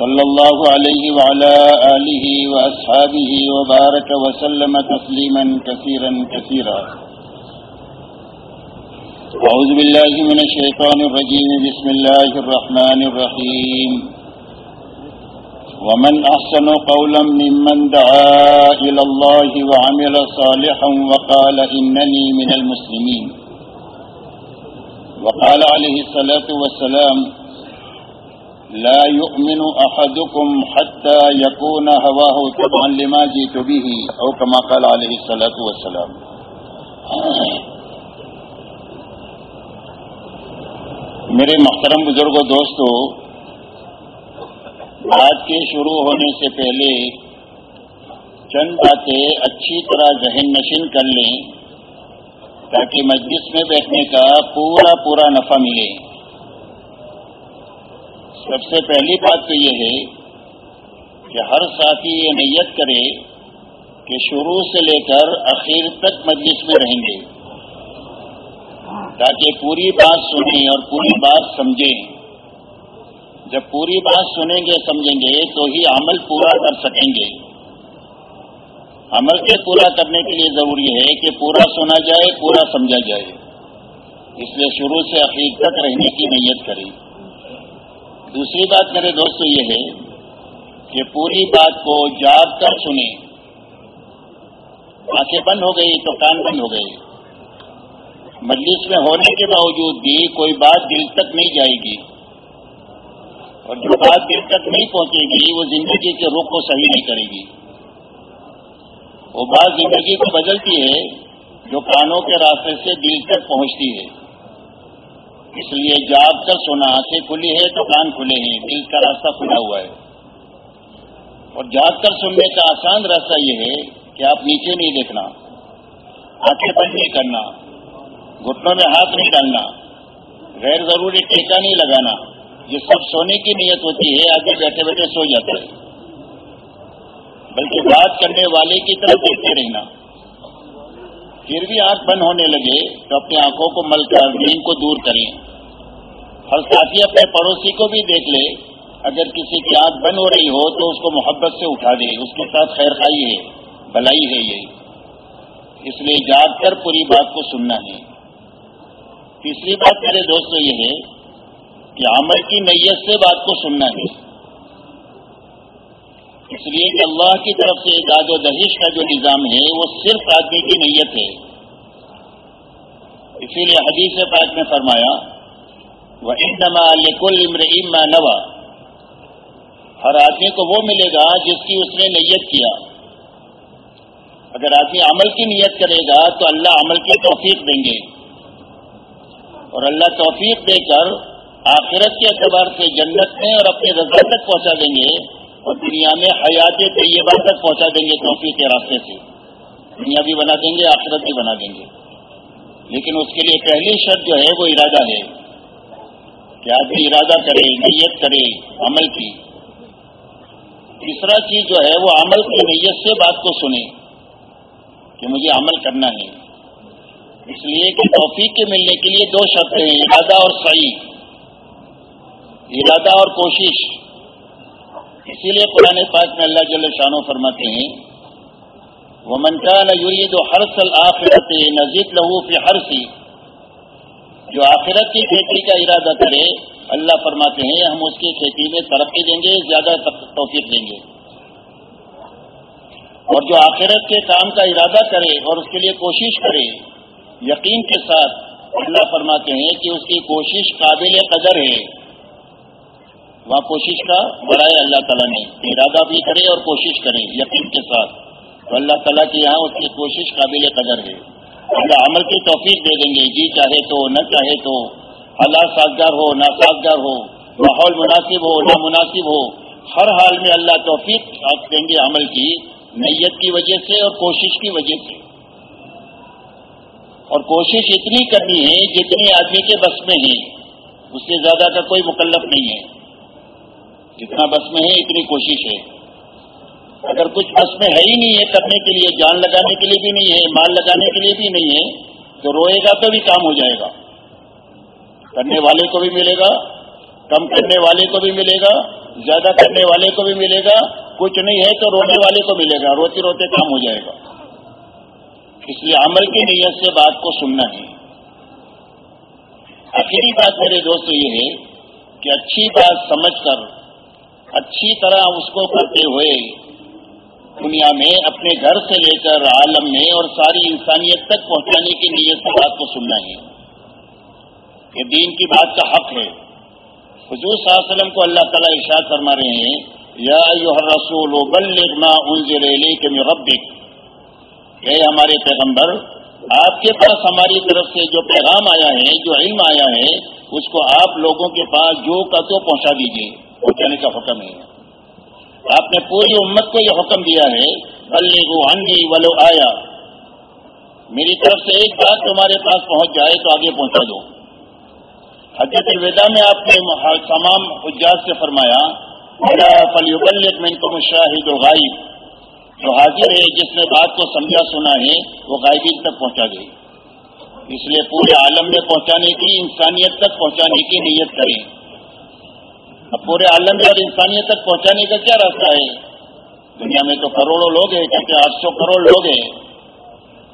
صلى الله عليه وعلى آله وأصحابه وبارك وسلم تسليما كثيرا كثيرا. أعوذ بالله من الشيطان الرجيم. بسم الله الرحمن الرحيم. ومن أحسن قولا ممن دعا إلى الله وعمل صالحا وقال إنني من المسلمين. وقال عليه الصلاة والسلام لا يؤمن أحدكم حتى يكون هواه تبعا لما جئت به، أو كما قال عليه الصلاة والسلام. میرے محترم بزرگوں دوستو بات کے شروع ہونے سے پہلے چند باتیں اچھی طرح ذہن نشین کر لیں، تاکہ مجلس میں بیٹھنے کا پورا پورا نفع ملے۔ سب سے پہلی بات تو یہ ہے کہ ہر ساتھی یہ نیت کرے کہ شروع سے لے کر اخیر تک مجلس میں رہیں گے۔ تاکہ پوری بات سنیں اور پوری بات سمجھیں۔ جب پوری بات سنیں گے، سمجھیں گے، تو ہی عمل پورا کر سکیں گے۔ عمل کے پورا کرنے کے لیے ضروری ہے کہ پورا سنا جائے، پورا سمجھا جائے۔ اس لیے شروع سے اخیر تک رہنے کی نیت کریں۔ دوسری بات میرے دوستو یہ ہے کہ پوری بات کو جاگ کر سنیں۔ آنکھیں بند ہو گئی تو کان بند ہو گئے۔ مجلس میں ہونے کے باوجود بھی کوئی بات دل تک نہیں جائے گی۔ اور جو بات دل تک نہیں پہنچے گی، وہ زندگی کے رخ کو صحیح نہیں کرے گی۔ وہ بات زندگی کو بدلتی ہے جو کانوں کے راستے سے دل تک پہنچتی ہے۔ اس لیے جاگ کر سونا، آنکھیں کھلی ہے تو کان کھلے ہیں، دل کا راستہ کھلا ہوا ہے۔ اور جاگ کر سننے کا آسان راستہ یہ ہے کہ آپ نیچے نہیں دیکھنا، آنکھیں بند نہیں کرنا، گھٹنوں میں ہاتھ نہیں ڈالنا، غیر ضروری ٹیکا نہیں لگانا، یہ سب سونے کی نیت ہوتی ہے، آگے بیٹھے بیٹھے سو جاتا ہے بلکہ بات کرنے والے کی طرف دیکھتے رہنا۔ پھر بھی آنکھ بند ہونے لگے تو اپنی آنکھوں کو مل کر نیند کو دور کریں۔ ہر ساتھی اپنے پڑوسی کو بھی دیکھ لے۔ اگر کسی کی آنکھ بند ہو رہی ہو تو اس کو محبت سے اٹھا دے۔ اس کے ساتھ خیر خائی ہے، بھلائی ہے یہ۔ اس لیے جاگ کر پوری بات کو سننا ہے۔ تیسری بات میرے دوستوں یہ ہے کہ عمل کی نیت سے بات کو سننا ہے۔ اس لیے کہ اللہ کی طرف سے داد و دہش کا جو نظام ہے، وہ صرف آدمی کی نیت ہے۔ اسی لیے حدیث پاک میں فرمایا وہ انما لکل امر اما نوا ہر آدمی کو وہ ملے گا جس کی اس نے نیت کیا۔ اگر آدمی عمل کی نیت کرے گا، تو اللہ عمل کی توفیق دیں گے۔ اور اللہ توفیق دے کر آخرت کے اعتبار سے جنت میں اور اپنے رضا تک پہنچا دیں گے۔ اور دنیا میں حیات طیبہ تک پہنچا دیں گے توفیق کے راستے سے۔ دنیا بھی بنا دیں گے، آخرت بھی بنا دیں گے۔ لیکن اس کے لیے پہلی شرط جو ہے، وہ ارادہ ہے۔ کہ آدمی ارادہ کرے، نیت کرے، عمل کی۔ تیسرا چیز جو ہے، وہ عمل کی نیت سے بات کو سنے کہ مجھے عمل کرنا ہے۔ اس لیے کہ توفیق کے ملنے کے لیے دو شرطیں ہیں، ارادہ اور صحیح ارادہ اور کوشش۔ اسی لیے قرآن پاک میں اللہ جل شانو فرماتے ہیں وہ منقان یرید و ہر سل آخرت نزید لہو فی ہر جو آخرت کی کھیتی کا ارادہ کرے، اللہ فرماتے ہیں، ہم اس کی کھیتی میں ترقی دیں گے، زیادہ توفیق دیں گے۔ اور جو آخرت کے کام کا ارادہ کرے اور اس کے لیے کوشش کرے، یقین کے ساتھ اللہ فرماتے ہیں کہ اس کی کوشش قابل قدر ہے۔ وہاں کوشش کا بڑھایا اللہ تعالیٰ نے۔ ارادہ بھی کرے اور کوشش کرے، یقین کے ساتھ۔ تو اللہ تعالیٰ کے یہاں اس کی کوشش قابل قدر ہے۔ اللہ عمل کی توفیق دے دیں گے۔ جی چاہے تو، نہ چاہے تو۔ حالات سازگار ہو، ناسازگار ہو۔ ماحول مناسب ہو، نامناسب ہو۔ ہر حال میں اللہ توفیق دیں گے عمل کی، نیت کی وجہ سے اور کوشش کی وجہ سے۔ اور کوشش اتنی کرنی ہے جتنی آدمی کے بس میں ہے اس سے زیادہ کا کوئی مکلف نہیں ہے۔ جتنا بس میں ہے، اتنی کوشش ہے۔ اگر کچھ بس میں ہے ہی نہیں ہے کرنے کے لیے، جان لگانے کے لیے بھی نہیں ہے، مال لگانے کے لیے بھی نہیں ہے، تو روئے گا تو بھی کام ہو جائے گا۔ کرنے والے کو بھی ملے گا، کم کرنے والے کو بھی ملے گا، زیادہ کرنے والے کو بھی ملے گا۔ کچھ نہیں ہے تو رونے والے کو ملے گا، روتے روتے کام ہو جائے گا۔ اس لیے عمل کی نیت سے بات کو سننا ہے۔ آخری بات میرے دوست یہ ہے کہ اچھی بات سمجھ کر اچھی طرح اس کو کرتے ہوئے دنیا میں اپنے گھر سے لے کر عالم میں اور ساری انسانیت تک پہنچانے کی نیت سے بات کو سننا ہے یہ دین کی بات کا حق ہے۔ حضور صلی اللہ علیہ وسلم کو اللہ تعالیٰ ارشاد فرما رہے ہیں، یا رسول و بلغ انزل الیک من ربک۔ اے ہمارے پیغمبر، آپ کے پاس ہماری طرف سے جو پیغام آیا ہے، جو علم آیا ہے، اس کو آپ لوگوں کے پاس جو کا تو پہنچا دیجیے پہنچانے کا حکم ہے۔ آپ نے پوری امت کو یہ حکم دیا ہے بلے گو ہنگی ولو آیا۔ میری طرف سے ایک بات تمہارے پاس پہنچ جائے تو آگے پہنچا دو۔ حضرت الوداع میں آپ نے تمام حجاج سے فرمایا فلی میں کو مشاہد و غائب جو حاضر ہے، جس نے بات کو سمجھا، سنا ہے، وہ غائبین تک پہنچا گئی۔ اس لیے پورے عالم میں پہنچانے کی، انسانیت تک پہنچانے کی نیت کریں۔ اب پورے عالم اور انسانیت تک پہنچانے کا کیا راستہ ہے؟ دنیا میں تو کروڑوں لوگ ہیں کہتے آٹھ سو کروڑ لوگ ہیں۔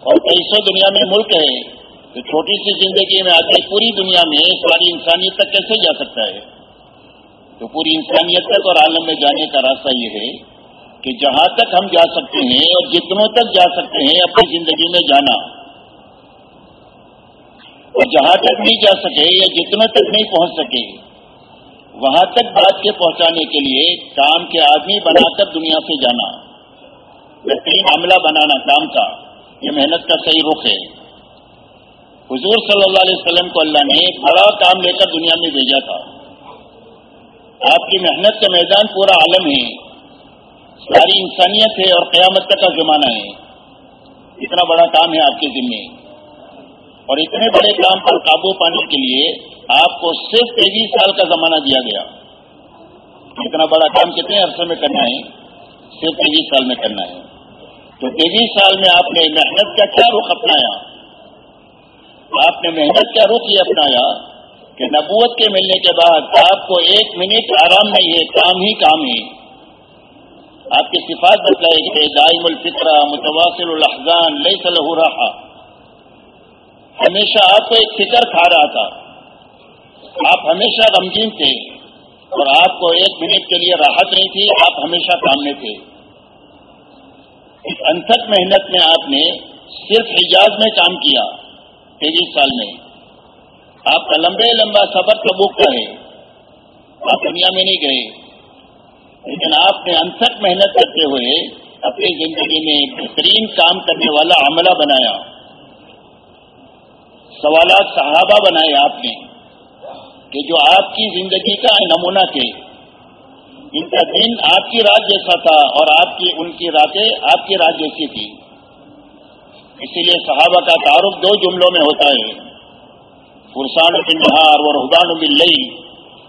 اور کئی سو دنیا میں ملک ہے تو چھوٹی سی زندگی میں آدمی پوری دنیا میں ساری انسانیت تک کیسے جا سکتا ہے؟ تو پوری انسانیت تک اور عالم میں جانے کا راستہ یہ ہے کہ جہاں تک ہم جا سکتے ہیں اور جتنوں تک جا سکتے ہیں اپنی زندگی میں جانا۔ اور جہاں تک نہیں جا سکے یا جتنے تک نہیں پہنچ سکے وہاں تک بات کے پہنچانے کے لیے کام کے آدمی بنا کر دنیا سے جانا۔ بہترین عملہ بنانا کام کا۔ یہ محنت کا صحیح رخ ہے۔ حضور صلی اللہ علیہ وسلم کو اللہ نے بڑا کام لے کر دنیا میں بھیجا تھا۔ آپ کی محنت کا میدان پورا عالم ہے۔ ساری انسانیت ہے اور قیامت تک کا زمانہ ہے۔ اتنا بڑا کام ہے آپ کے ذمے۔ اور اتنے بڑے کام پر قابو پانے کے لیے آپ کو صرف تیئیس سال کا زمانہ دیا گیا۔ اتنا بڑا کام کتنے عرصے میں کرنا ہے؟ صرف تیئیس سال میں کرنا ہے۔ تو تیئیس سال میں آپ نے محنت کا کیا رخ اپنایا؟ آپ نے محنت کا رخ یہ اپنایا کہ نبوت کے ملنے کے بعد آپ کو ایک منٹ آرام نہیں ہے، کام ہی کام ہے۔ آپ کی صفات بتلائے کہ دائم الفطرہ، متواصل الحضان لئی صلاح رہا ہمیشہ آپ کو ایک فکر کھا رہا تھا۔ آپ ہمیشہ غمگین تھے اور آپ کو ایک منٹ کے لیے راحت نہیں تھی، آپ ہمیشہ کام میں تھے۔ اس انتھک محنت میں آپ نے صرف حجاز میں کام کیا تیئیس سال میں۔ آپ کا لمبے لمبا سفر کبوک کا ہے آپ دنیا میں نہیں گئے۔ لیکن آپ نے انتھک محنت کرتے ہوئے اپنی زندگی میں بہترین کام کرنے والا عملہ بنایا۔ سوالات صحابہ بنائے آپ نے۔ کہ جو آپ کی زندگی کا نمونہ تھے، ان کا دن آپ کی رات جیسا تھا اور آپ کی، ان کی راتیں آپ کی رات جیسی تھی۔ اسی لیے صحابہ کا تعارف دو جملوں میں ہوتا ہے۔ فرسان بن نہار اور حدان بن لئی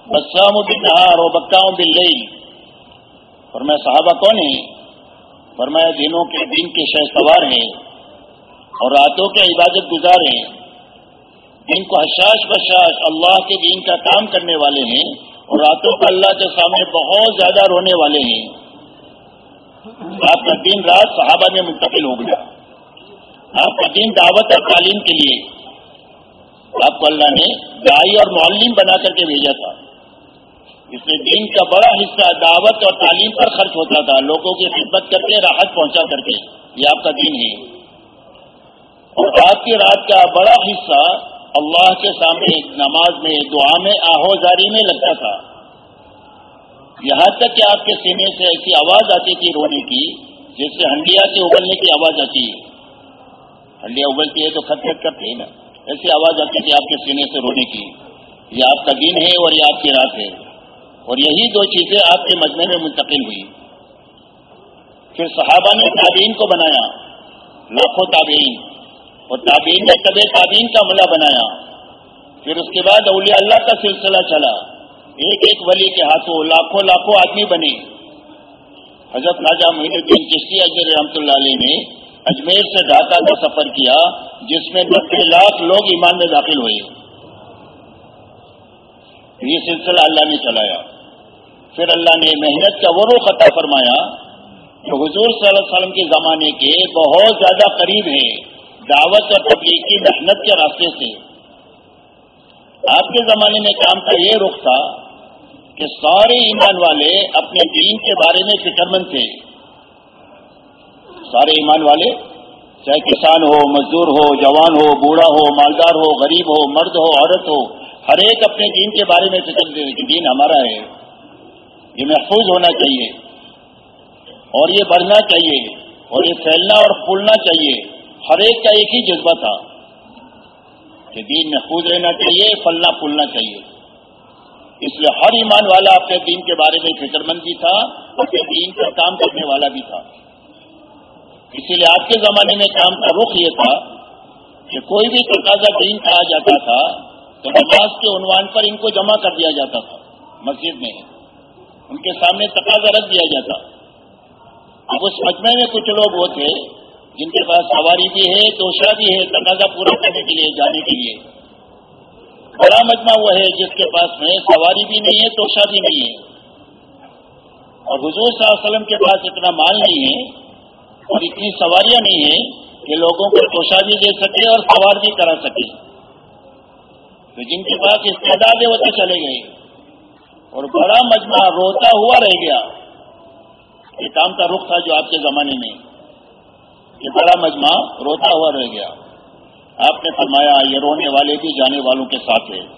بسام بن نہار اور بکاؤں بن لئی فرمایا، صحابہ کون ہیں؟ فرمایا، دنوں کے دن کے شہ سوار ہیں اور راتوں کے عبادت گزار ہیں۔ جن کو حشاش بشاش اللہ کے دین کا کام کرنے والے ہیں اور راتوں کو اللہ کے سامنے بہت زیادہ رونے والے ہیں۔ آپ کا دن رات صحابہ میں منتقل ہو گیا۔ آپ کا دن دعوت اور تعلیم کے لیے۔ آپ کو اللہ نے گائی اور معلم بنا کر کے بھیجا تھا۔ اس میں دین کا بڑا حصہ دعوت اور تعلیم پر خرچ ہوتا تھا۔ لوگوں کی خدمت کر کے راحت پہنچا کر کے یہ آپ کا دین ہے۔ اور رات کی رات کا بڑا حصہ اللہ کے سامنے نماز میں دعا میں آہوزاری میں لگتا تھا۔ یہاں تک کہ آپ کے سینے سے ایسی آواز آتی تھی رونے کی، جس سے ہنڈیا کے ابلنے کی آواز آتی۔ ہے ہنڈیا ابلتی ہے تو خط خط کرتی ہے نا۔ ایسی آواز آتی تھی آپ کے سینے سے رونے کی۔ یہ آپ کا دن ہے اور یہ آپ کی رات ہے۔ اور یہی دو چیزیں آپ کے مجمع میں منتقل ہوئی۔ پھر صحابہ نے تعبین کو بنایا۔ لاکھوں تعبین اور تعبین نے طب تعبین کا ملا بنایا۔ پھر اس کے بعد اولیاء اللہ کا سلسلہ چلا۔ ایک ایک ولی کے ہاتھوں لاکھوں لاکھوں آدمی بنے۔ حضرت راجا محین الدین چشتی اجمیر رحمۃ اللہ علیہ نے اجمیر سے ڈھاکہ کا سفر کیا، جس میں نبے لاکھ لوگ ایمان میں داخل ہوئے۔ یہ سلسلہ اللہ نے چلایا۔ پھر اللہ نے محنت کا وہ رخ عطا فرمایا جو حضور صلی اللہ علیہ وسلم کے زمانے کے بہت زیادہ قریب ہیں۔ دعوت اور تبلیغ کی محنت کے راستے سے آپ کے زمانے میں کام کا یہ رخ تھا کہ سارے ایمان والے اپنے دین کے بارے میں فکر مند تھے۔ سارے ایمان والے، چاہے کسان ہو، مزدور ہو، جوان ہو، بوڑھا ہو، مالدار ہو، غریب ہو، مرد ہو، عورت ہو، ہر ایک اپنے دین کے بارے میں فکر دے کہ دین ہمارا ہے۔ یہ محفوظ ہونا چاہیے اور یہ بڑھنا چاہیے اور یہ پھیلنا اور پھولنا چاہیے۔ ہر ایک کا ایک ہی جذبہ تھا کہ دین محفوظ رہنا چاہیے پھلنا پھولنا چاہیے۔ اس لیے ہر ایمان والا اپنے دین کے بارے میں فکر مند بھی تھا، اپنے دین پر کام کرنے والا بھی تھا۔ اسی لیے آج کے زمانے میں کام کا رخ یہ تھا کہ کوئی بھی تقاضا دین کہا جاتا تھا تو نماز کے عنوان پر ان کو جمع کر دیا جاتا تھا، مسجد میں۔ ان کے سامنے تقاضا رکھ دیا جاتا۔ اب اس مجمع میں کچھ لوگ وہ تھے جن کے پاس سواری بھی ہے دوسرا بھی ہے، تقاضا پورا کرنے کے لیے، جانے کے لیے۔ بڑا مجمع وہ ہے جس کے پاس میں سواری بھی نہیں ہے توشا بھی نہیں ہے۔ اور حضور صلی اللہ علیہ وسلم کے پاس اتنا مال نہیں ہے اور اتنی سواریاں نہیں ہیں کہ لوگوں کو توشا بھی دے سکے اور سوار بھی کرا سکے۔ تو جن کے پاس استعداد ہے، وہ تو چلے گئے۔ اور بڑا مجمع روتا ہوا رہ گیا۔ یہ کام کا رخ تھا جو آپ کے زمانے میں۔ یہ بڑا مجمع روتا ہوا رہ گیا۔ آپ نے فرمایا، یہ رونے والے بھی جانے والوں کے ساتھ ہے۔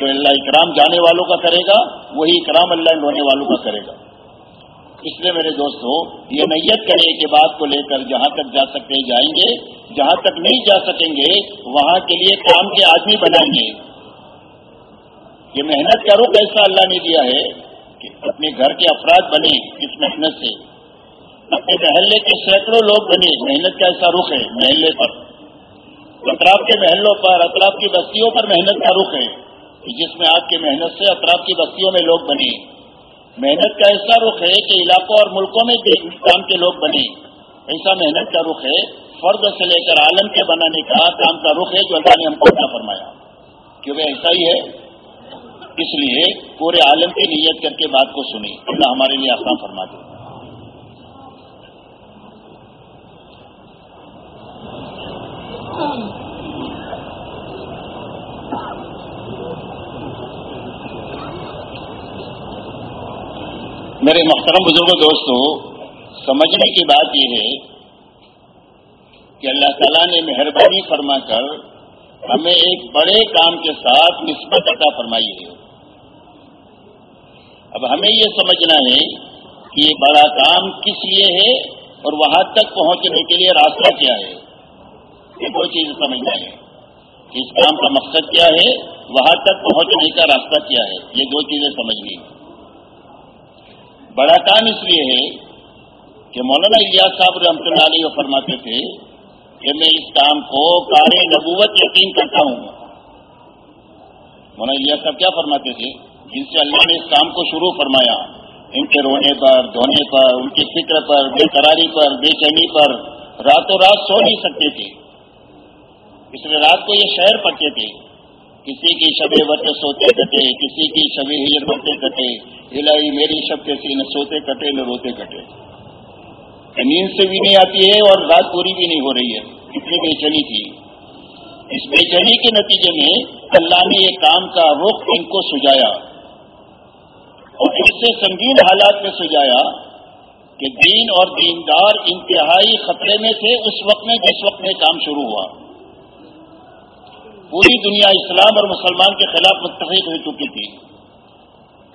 جو اللہ اکرام جانے والوں کا کرے گا، وہی اکرام اللہ رونے والوں کا کرے گا۔ اس لیے میرے دوستو یہ نیت کرے کہ بات کو لے کر جہاں تک جا سکتے جائیں گے، جہاں تک نہیں جا سکیں گے، وہاں کے لیے کام کے آدمی بنائیں گے۔ یہ محنت کا رخ ایسا اللہ نے دیا ہے کہ اپنے گھر کے افراد بنے اس محنت سے۔ اپنے محلے کے سینکڑوں لوگ بنے محنت کا ایسا رخ ہے محلے پر۔ اطراف کے محلوں پر، اطراف کی بستیوں پر محنت کا رخ ہے۔ جس میں آپ کی محنت سے اطراف کی بستیوں میں لوگ بنے محنت کا ایسا رخ ہے کہ علاقوں اور ملکوں میں بھی کام کے لوگ بنے ایسا محنت کا رخ ہے، فرد سے لے کر عالم کے بنانے کا کام کا رخ ہے جو اللہ نے ہم کو نہ فرمایا۔ کیونکہ ایسا ہی ہے۔ اس لیے پورے عالم کی نیت کر کے بات کو سنی۔ اللہ ہمارے لیے آسان فرما دے۔ میرے محترم بزرگ دوستوں سمجھنے کی بات یہ ہے کہ اللہ تعالیٰ نے مہربانی فرما کر ہمیں ایک بڑے کام کے ساتھ نسبت عطا فرمائی ہے۔ اب ہمیں یہ سمجھنا ہے کہ یہ بڑا کام کس لیے ہے اور وہاں تک پہنچنے کے لیے راستہ کیا ہے۔ یہ دو چیز سمجھنا ہے اس کام کا مقصد کیا ہے؟ وہاں تک پہنچنے کا راستہ کیا ہے؟ یہ دو چیزیں سمجھنی بڑا کام اس لیے ہے کہ مولانا الیاس صاحب رحمۃ اللہ علیہ فرماتے تھے کہ میں اس کام کو کار نبوت یقین کرتا ہوں۔ مولانا الیاس صاحب کیا فرماتے تھے؟ جن سے اللہ نے اس کام کو شروع فرمایا، ان کے رونے پر، دھونے پر، ان کی فکر پر، بے قراری پر، بے چینی پر، راتوں رات سو نہیں سکتے تھے۔ اس لیے رات کو یہ شہر پڑتے تھے۔ کسی کی شب وط سوتے کٹے، کسی کی شب ہیر بتے کٹے۔ ہلائی میری شب کے سی نہ سوتے کٹے نہ روتے کٹے۔ نیند سے بھی نہیں آتی ہے اور رات پوری بھی نہیں ہو رہی ہے۔ اتنی بے چلی تھی۔ اس بے چلی کے نتیجے میں اللہ نے یہ کام کا رخ ان کو سجایا۔ اور اس سے سنگین حالات میں سجایا کہ دین اور دیندار انتہائی خطرے میں تھے۔ اس وقت میں جس وقت میں کام شروع ہوا۔ پوری دنیا اسلام اور مسلمان کے خلاف متحد ہو چکی تھی۔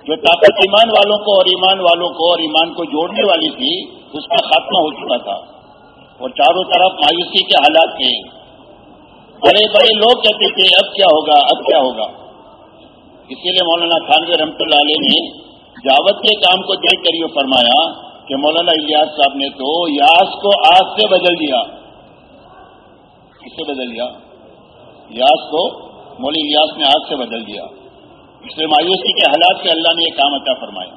جو طاقت ایمان والوں کو اور ایمان والوں کو اور ایمان کو جوڑنے والی تھی، اس کا خاتمہ ہو چکا تھا۔ اور چاروں طرف مایوسی کے حالات تھے۔ بڑے بڑے لوگ کہتے تھے، اب کیا ہوگا، اب کیا ہوگا؟ اسی لیے مولانا خانوی رحمۃ اللہ علیہ نے جاوت کے کام کو دیکھ کر یہ فرمایا کہ مولانا الیاس صاحب نے تو یاس کو آج سے بدل دیا۔ کس سے بدل دیا؟ یاس کو مولی الیاس نے آج سے بدل دیا۔ اس لیے مایوسی کے حالات سے اللہ نے یہ کام عطا فرمایا۔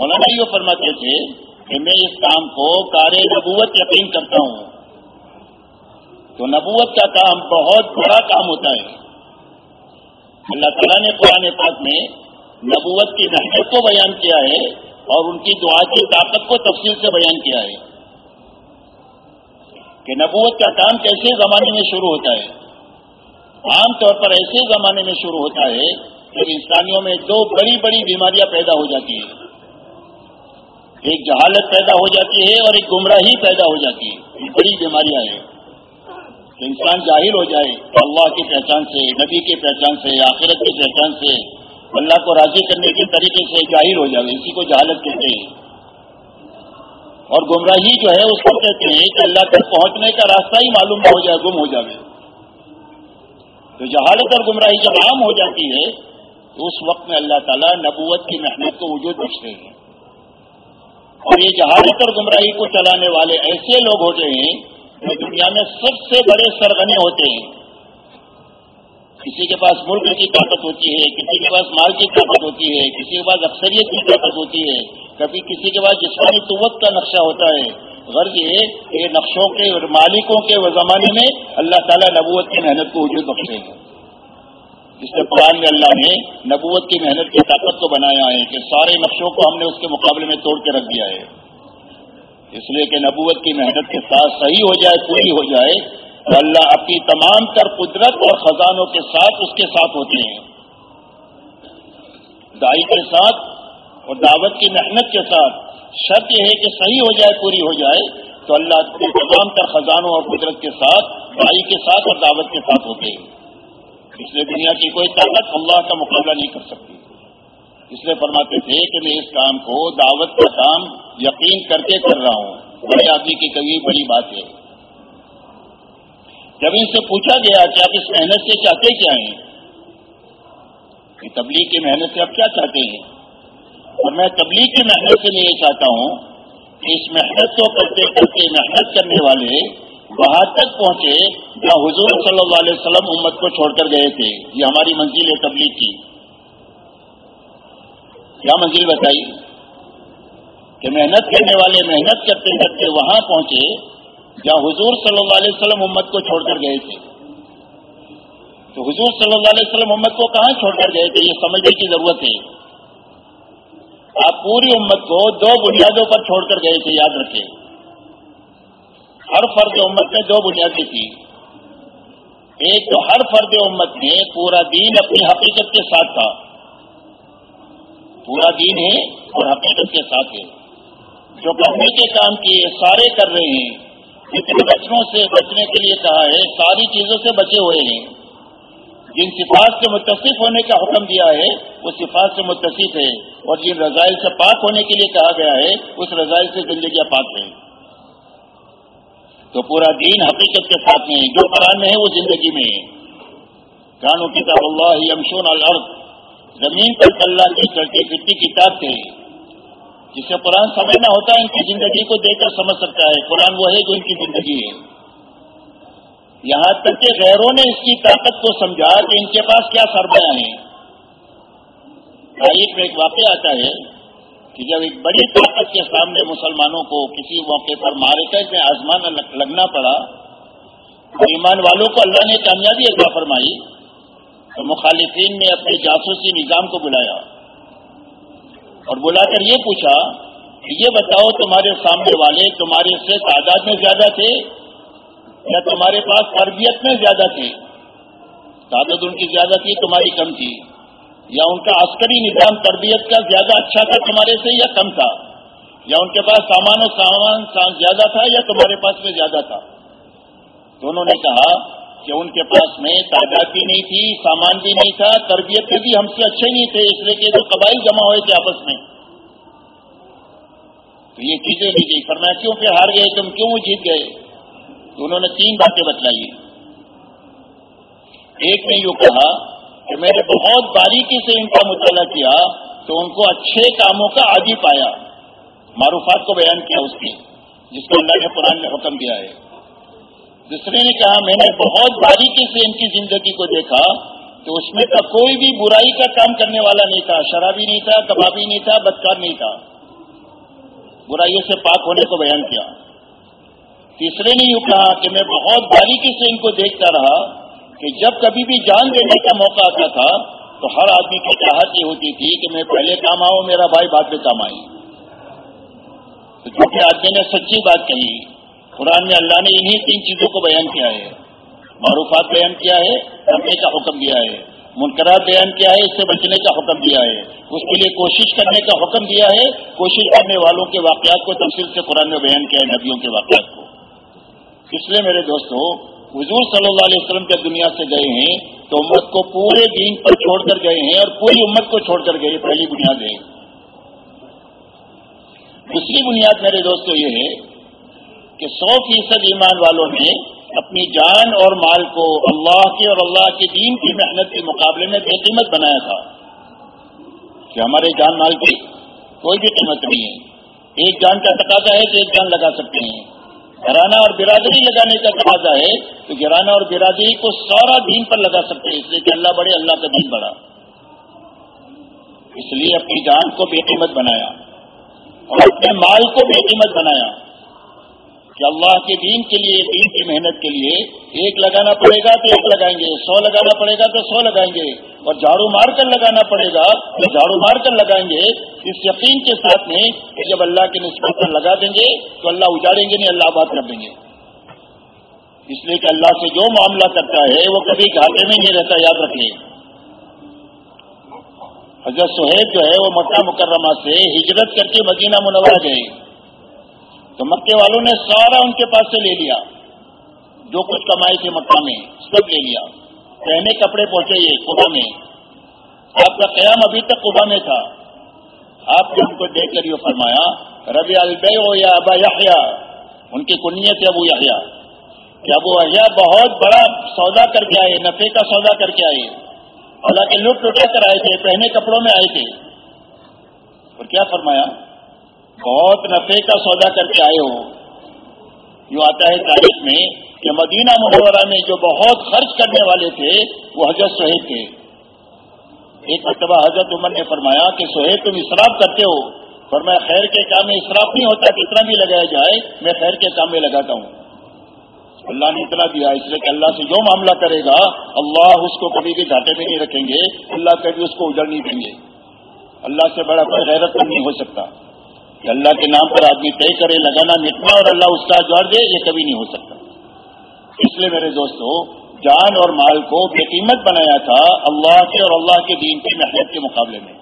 مولانا یہ فرماتے تھے کہ میں اس کام کو کار نبوت یقین کرتا ہوں۔ تو نبوت کا کام بہت بڑا کام ہوتا ہے۔ اللہ تعالیٰ نے قرآن پاک میں نبوت کی نحمت کو بیان کیا ہے اور ان کی دعا کی طاقت کو تفصیل سے بیان کیا ہے۔ کہ نبوت کا کام کیسے زمانے میں شروع ہوتا ہے۔ عام طور پر ایسے زمانے میں شروع ہوتا ہے کہ انسانیوں میں دو بڑی بڑی بیماریاں پیدا ہو جاتی ہیں۔ ایک جہالت پیدا ہو جاتی ہے اور ایک گمراہی پیدا ہو جاتی ہے۔ یہ بڑی بیماریاں ہیں۔ انسان جاہل ہو جائے اللہ کی پہچان سے، نبی کی پہچان سے، آخرت کی پہچان سے، اللہ کو راضی کرنے کے طریقے سے ظاہر ہو جائے اسی کو جہالت کہتے ہیں۔ اور گمراہی جو ہے، اس کو کہتے ہیں کہ اللہ تک پہنچنے کا راستہ ہی معلوم نہ ہو جائے، گم ہو جائے تو جہالت اور گمراہی جب عام ہو جاتی ہے، تو اس وقت میں اللہ تعالیٰ نبوت کی محنت کو وجود بخشتے ہیں۔ اور یہ جہالت اور گمراہی کو چلانے والے ایسے لوگ ہوتے ہیں جو دنیا میں سب سے بڑے سرگنے ہوتے ہیں۔ کسی کے پاس ملک کی طاقت ہوتی ہے، کسی کے پاس مال کی طاقت ہوتی ہے، کسی کے پاس اکثریت کی طاقت ہوتی ہے۔ کبھی کسی کے پاس جسمانی قوت کا نقشہ ہوتا ہے۔ غرض یہ کہ نقشوں کے اور مالکوں کے وہ زمانے میں اللہ تعالیٰ نبوت کی محنت کو وجود بخشے ہیں جس سے قرآن میں اللہ نے نبوت کی محنت کی طاقت کو بنایا ہے کہ سارے نقشوں کو ہم نے اس کے مقابلے میں توڑ کے رکھ دیا ہے۔ اس لیے کہ نبوت کی محنت کے ساتھ صحیح ہو جائے، پوری ہو جائے، تو اللہ اپنی تمام تر قدرت اور خزانوں کے ساتھ اس کے ساتھ ہوتے ہیں۔ دائی کے ساتھ اور دعوت کی محنت کے ساتھ شرط یہ ہے کہ صحیح ہو جائے، پوری ہو جائے، تو اللہ اپنے تمام تر خزانوں اور قدرت کے ساتھ دائی کے ساتھ اور دعوت کے ساتھ ہوتے ہیں۔ اس لیے دنیا کی کوئی طاقت اللہ کا مقابلہ نہیں کر سکتی۔ اس لیے فرماتے تھے کہ میں اس کام کو دعوت کا کام یقین کر کے کر رہا ہوں۔ بڑے آدمی کی کبھی بڑی بات ہے۔ جب ان سے پوچھا گیا کہ آپ اس محنت سے چاہتے کیا ہیں؟ کہ تبلیغ کی محنت سے آپ کیا چاہتے ہیں؟ اور میں تبلیغ کی محنت سے میں یہ چاہتا ہوں کہ اس محنت کو کرتے کرتے محنت کرنے والے وہاں تک پہنچے جہاں حضور صلی اللہ علیہ وسلم امت کو چھوڑ کر گئے تھے۔ یہ ہماری منزل ہے تبلیغ کی۔ کیا منزل بتائی؟ کہ محنت کرنے والے محنت کرتے کرتے وہاں پہنچے جہاں حضور صلی اللہ علیہ وسلم امت کو چھوڑ کر گئے تھے۔ تو حضور صلی اللہ علیہ وسلم امت کو کہاں چھوڑ کر گئے تھے؟ یہ سمجھنے کی ضرورت ہے۔ آپ پوری امت کو دو بنیادوں پر چھوڑ کر گئے تھے، یاد رکھیں ہر فرد امت میں دو بنیادیں تھی ایک تو ہر فرد امت میں پورا دین اپنی حقیقت کے ساتھ تھا۔ پورا دین ہے اور حقیقت کے ساتھ ہے۔ جو کرنے کے کام کیے سارے کر رہے ہیں۔ جتنے بچوں سے بچنے کے لیے کہا ہے، ساری چیزوں سے بچے ہوئے ہیں۔ جن صفات سے متصف ہونے کا حکم دیا ہے، وہ صفات سے متصف ہے اور جن رضائل سے پاک ہونے کے لیے کہا گیا ہے، اس رضائل سے زندگیاں پاک ہیں۔ تو پورا دین حقیقت کے ساتھ میں جو قرآن میں ہے، وہ زندگی میں ہے۔ کانو کتاب اللہ یمشون الارض، زمین پر اللہ کی چلتی پھرتی کتاب سے جسے قرآن سمجھنا ہوتا ہے، ان کی زندگی کو دیکھ کر سمجھ سکتا ہے، قرآن وہ ہے جو ان کی زندگی ہے۔ یہاں تک کہ غیروں نے اس کی طاقت کو سمجھا کہ ان کے پاس کیا سرمایہ ہیں۔ تاریخ میں ایک واقعہ آتا ہے کہ جب ایک بڑی طاقت کے سامنے مسلمانوں کو کسی موقع پر مارکیٹ میں آزمان لگنا پڑا تو ایمان والوں کو اللہ نے کامیابی عطا فرمائی تو مخالفین نے اپنے جاسوسی نظام کو بلایا اور بلا کر یہ پوچھا کہ یہ بتاؤ تمہارے سامنے والے تمہارے سے تعداد میں زیادہ تھے یا تمہارے پاس تربیت میں زیادہ تھے تعداد ان کی زیادہ تھی، تمہاری کم تھی، یا ان کا عسکری نظام تربیت کا زیادہ اچھا تھا تمہارے سے یا کم تھا؟ یا ان کے پاس سامان و سامان زیادہ تھا یا تمہارے پاس میں زیادہ تھا؟ تو انہوں نے کہا کہ ان کے پاس میں تعداد بھی نہیں تھی، سامان بھی نہیں تھا، تربیت بھی ہم سے اچھے نہیں تھے، اس لیے کہ جو قبائل جمع ہوئے تھے آپس میں۔ تو یہ چیزیں نہیں تھی فرمائشوں پہ ہار گئے؟ تم کیوں جیت گئے؟ تو انہوں نے تین باتیں بتلائی ایک نے یوں کہا کہ میں نے بہت باریکی سے ان کا مطالعہ کیا تو ان کو اچھے کاموں کا عادی پایا۔ معروفات کو بیان کیا اس کی جس کو اللہ نے قرآن نے حکم دیا ہے۔ دوسرے نے کہا، میں نے بہت باریکی سے ان کی زندگی کو دیکھا تو اس میں کا کوئی بھی برائی کا کام کرنے والا نہیں تھا، شرابی نہیں تھا، کبابی نہیں تھا، بدکار نہیں تھا۔ برائیوں سے پاک ہونے کو بیان کیا۔ تیسرے نے یوں کہا کہ میں بہت باریکی سے ان کو دیکھتا رہا کہ جب کبھی بھی جان دینے کا موقع آتا تھا تو ہر آدمی کی چاہت یہ ہوتی تھی کہ میں پہلے کام آؤں میرا بھائی بعد میں کام آئی تو کیونکہ آدمی نے سچی بات کہی، قرآن میں اللہ نے انہی تین چیزوں کو بیان کیا ہے۔ معروفات بیان کیا ہے، کرنے کا حکم دیا ہے۔ منقرات بیان کیا ہے، اس سے بچنے کا حکم دیا ہے۔ اس کے لیے کوشش کرنے کا حکم دیا ہے۔ کوشش کرنے والوں کے واقعات کو تفصیل سے قرآن میں بیان کیا ہے، نبیوں کے واقعات کو۔ اس لیے میرے دوستوں حضور صلی اللہ علیہ وسلم جب دنیا سے گئے ہیں، تو امت کو پورے دین پر چھوڑ کر گئے ہیں اور پوری امت کو چھوڑ کر گئے پہلی بنیاد ہے۔ دوسری بنیاد میرے دوستوں یہ ہے کہ سو فیصد ایمان والوں نے اپنی جان اور مال کو اللہ کے اور اللہ کے دین کی محنت کے مقابلے میں بے قیمت بنایا تھا۔ کہ ہمارے جان مال کی کوئی بھی قیمت نہیں ہے۔ ایک جان کا تقاضا ہے تو ایک جان لگا سکتے ہیں۔ گھرانہ اور برادری لگانے کا تقاضا ہے، تو گھرانہ اور برادری کو سارا دین پر لگا سکتے ہیں، اس لیے کہ اللہ بڑے اللہ کا دین بڑا اس لیے اپنی جان کو بے قیمت بنایا اور اپنے مال کو بے قیمت بنایا۔ کہ اللہ کے دین کے لیے، دین کی محنت کے لیے ایک لگانا پڑے گا تو ایک لگائیں گے، سو لگانا پڑے گا تو سو لگائیں گے، اور جھاڑو مار کر لگانا پڑے گا تو جھاڑو مار کر لگائیں گے۔ اس یقین کے ساتھ میں کہ جب اللہ کے نسبت پر لگا دیں گے تو اللہ اجاڑیں گے نہیں، اللہ آباد کر دیں گے۔ اس لیے کہ اللہ سے جو معاملہ کرتا ہے وہ کبھی گھاٹے میں نہیں رہتا، یاد رکھیں حضرت سہیب جو ہے وہ مکہ مکرمہ سے ہجرت کر کے مدینہ منورہ گئے۔ تو مکے والوں نے سارا ان کے پاس سے لے لیا، جو کچھ کمائی تھے مکہ میں، سب لے لیا۔ پہنے کپڑے پہنچے یہ قبا میں۔ آپ کا قیام ابھی تک قبا میں تھا۔ آپ نے ان کو دیکھ کر یہ فرمایا، ربی البے ہو یا ابا یحیا ان کی کنیت ہے ابو یحیا کہ ابو احیا بہت بڑا سودا کر کے آئے، نفے کا سودا کر کے آئے۔ حالانکہ لٹ لٹا کر آئے تھے، پہنے کپڑوں میں آئے تھے۔ اور کیا فرمایا؟ بہت نفے کا سودا کر کے آئے ہو یوں آتا ہے تاریخ میں کہ مدینہ منورہ میں جو بہت خرچ کرنے والے تھے، وہ حضرت سہیب تھے۔ ایک مرتبہ حضرت عمر نے فرمایا کہ سہیب، تم اسراف کرتے ہو۔ اور میں خیر کے کام میں اسراف نہیں ہوتا کتنا بھی لگایا جائے، میں خیر کے کام میں لگاتا ہوں۔ اللہ نے اتنا دیا، اس لیے کہ اللہ سے جو معاملہ کرے گا، اللہ اس کو کبھی بھی گھاٹے میں نہیں رکھیں گے۔ اللہ کبھی اس کو اجڑ نہیں دیں گے۔ اللہ سے بڑا کوئی غیرت نہیں ہو سکتا۔ کہ اللہ کے نام پر آدمی طے کرے، لگانا مٹنا اور اللہ اس کا جوڑ دے، یہ کبھی نہیں ہو سکتا۔ اس لیے میرے دوستو، جان اور مال کو بے قیمت بنایا تھا اللہ کے اور اللہ کے دین کی محنت کے مقابلے میں۔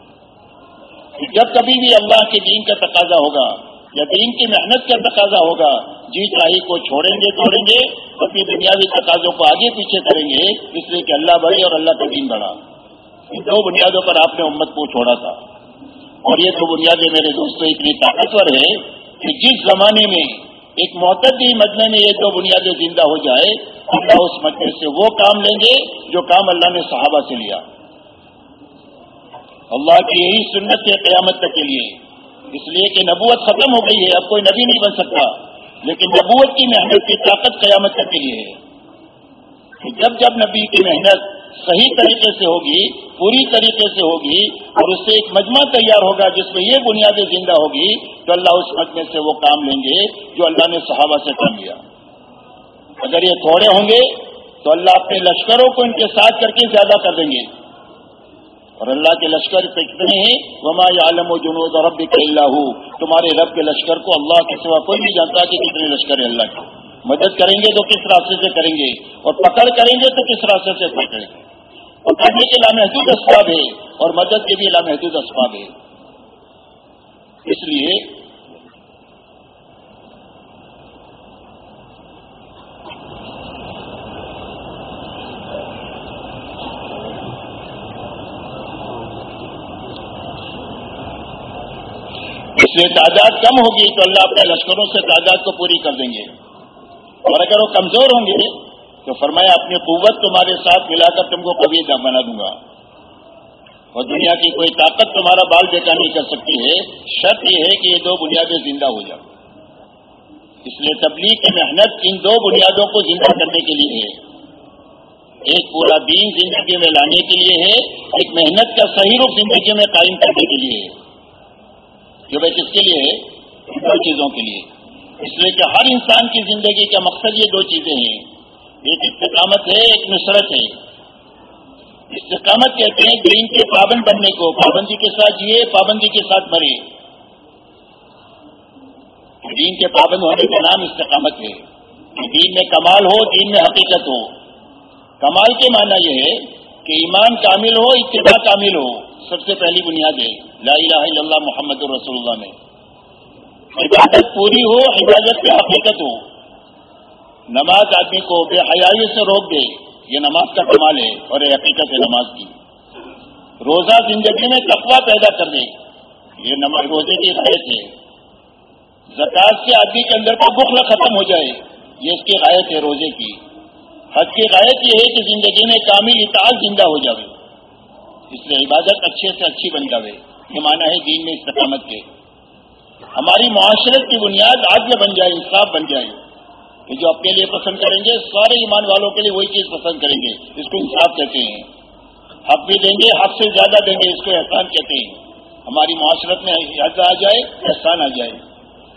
جب کبھی بھی اللہ کے دین کا تقاضا ہوگا یا دین کی محنت کا تقاضا ہوگا جی چاہی کو چھوڑیں گے، توڑیں گے، اپنی دنیاوی تقاضوں کو آگے پیچھے کریں گے، اس لیے کہ اللہ بڑے اور اللہ کا دین بڑا۔ ان دو بنیادوں پر آپ نے امت کو چھوڑا تھا۔ اور یہ تو بنیادیں میرے دوستوں اتنی طاقتور ہے کہ جس زمانے میں ایک معتدی مجمے میں یہ دو بنیادیں زندہ ہو جائے، اللہ اس مجمے سے وہ کام لیں گے جو کام اللہ نے صحابہ سے لیا۔ اللہ کی یہی سنت ہے قیامت تک کے لیے۔ اس لیے کہ نبوت ختم ہو گئی ہے، اب کوئی نبی نہیں بن سکتا۔ لیکن نبوت کی محنت کی طاقت قیامت تک کے لیے ہے۔ جب جب نبی کی محنت صحیح طریقے سے ہوگی پوری طریقے سے ہوگی اور اس سے ایک مجمع تیار ہوگا جس میں یہ بنیادیں زندہ ہوگی تو اللہ اس مجمع سے وہ کام لیں گے جو اللہ نے صحابہ سے کام لیا۔ اگر یہ تھوڑے ہوں گے تو اللہ اپنے لشکروں کو ان کے ساتھ کر کے زیادہ کر دیں گے۔ اور اللہ کے لشکر پہ کتنے ہیں، وما عالم و جنوب رب اللہ تمہارے رب کے لشکر کو اللہ کے سوا کوئی نہیں جانتا کہ کتنے لشکر ہے اللہ کے۔ مدد کریں گے تو کس راستے سے کریں گے؟ اور پکڑ کریں گے تو کس راستے سے پکڑیں گے؟ اور کرنے کے لامحدود اسباب ہے اور مدد کے بھی لامحدود اسباب ہے اس لیے اس لیے تعداد کم ہوگی تو اللہ اپنے لشکروں سے تعداد کو پوری کر دیں گے۔ اور اگر وہ کمزور ہوں گے، تو فرمایا، اپنی قوت تمہارے ساتھ ملا کر تم کو کبھی بنا دوں گا۔ اور دنیا کی کوئی طاقت تمہارا بال بیٹا نہیں کر سکتی ہے۔ شرط یہ ہے کہ یہ دو بنیادیں زندہ ہو جاؤ اس لیے تبلیغ کی محنت ان دو بنیادوں کو زندہ کرنے کے لیے ہے۔ ایک پورا دین زندگی میں لانے کے لیے ہے، ایک محنت کا صحیح روپ زندگی میں قائم کرنے کے لیے ہے۔ جو بھائی کس کے لیے ہے دو چیزوں کے لیے۔ اس لیے کہ ہر انسان کی زندگی کا مقصد یہ دو چیزیں ہیں۔ ایک استقامت ہے، ایک نصرت ہے۔ استقامت کہتے ہیں دین کے پابند بننے کو، پابندی کے ساتھ جیے، پابندی کے ساتھ مرے۔ دین کے پابند ہونے کا نام استقامت ہے۔ دین میں کمال ہو، دین میں حقیقت ہو۔ کمال کے معنی یہ ہے کہ ایمان کامل ہو، اتباع کامل ہو۔ سب سے پہلی بنیاد ہے۔ لا الہ الا اللہ محمد الرسول اللہ میں۔ عبادت پوری ہو، عبادت کی حقیقت ہو نماز آدمی کو بے حیائی سے روک دے، یہ نماز کا کمال ہے اور یہ حقیقت ہے نماز کی۔ روزہ زندگی میں تقوا پیدا کر دے، یہ نماز روزے کی حیت ہے۔ زکات سے آدمی کے اندر کا بخل ختم ہو جائے، یہ اس کی غائط ہے روزے کی۔ حد کی غائط یہ ہے کہ زندگی میں کامل اطاعت زندہ ہو جاوے۔ اس لیے عبادت اچھے سے اچھی بن جاوے۔ یہ مانا ہے دین میں استقامت کے۔ ہماری معاشرت کی بنیاد آج بن جائے انصاف بن جائے کہ جو اپنے لیے پسند کریں گے، سارے ایمان والوں کے لیے وہی چیز پسند کریں گے، اس کو انصاف کہتے ہیں۔ حق بھی دیں گے، حق سے زیادہ دیں گے، اس کو احسان کہتے ہیں۔ ہماری معاشرت میں حد آ جائے، احسان آ جائے۔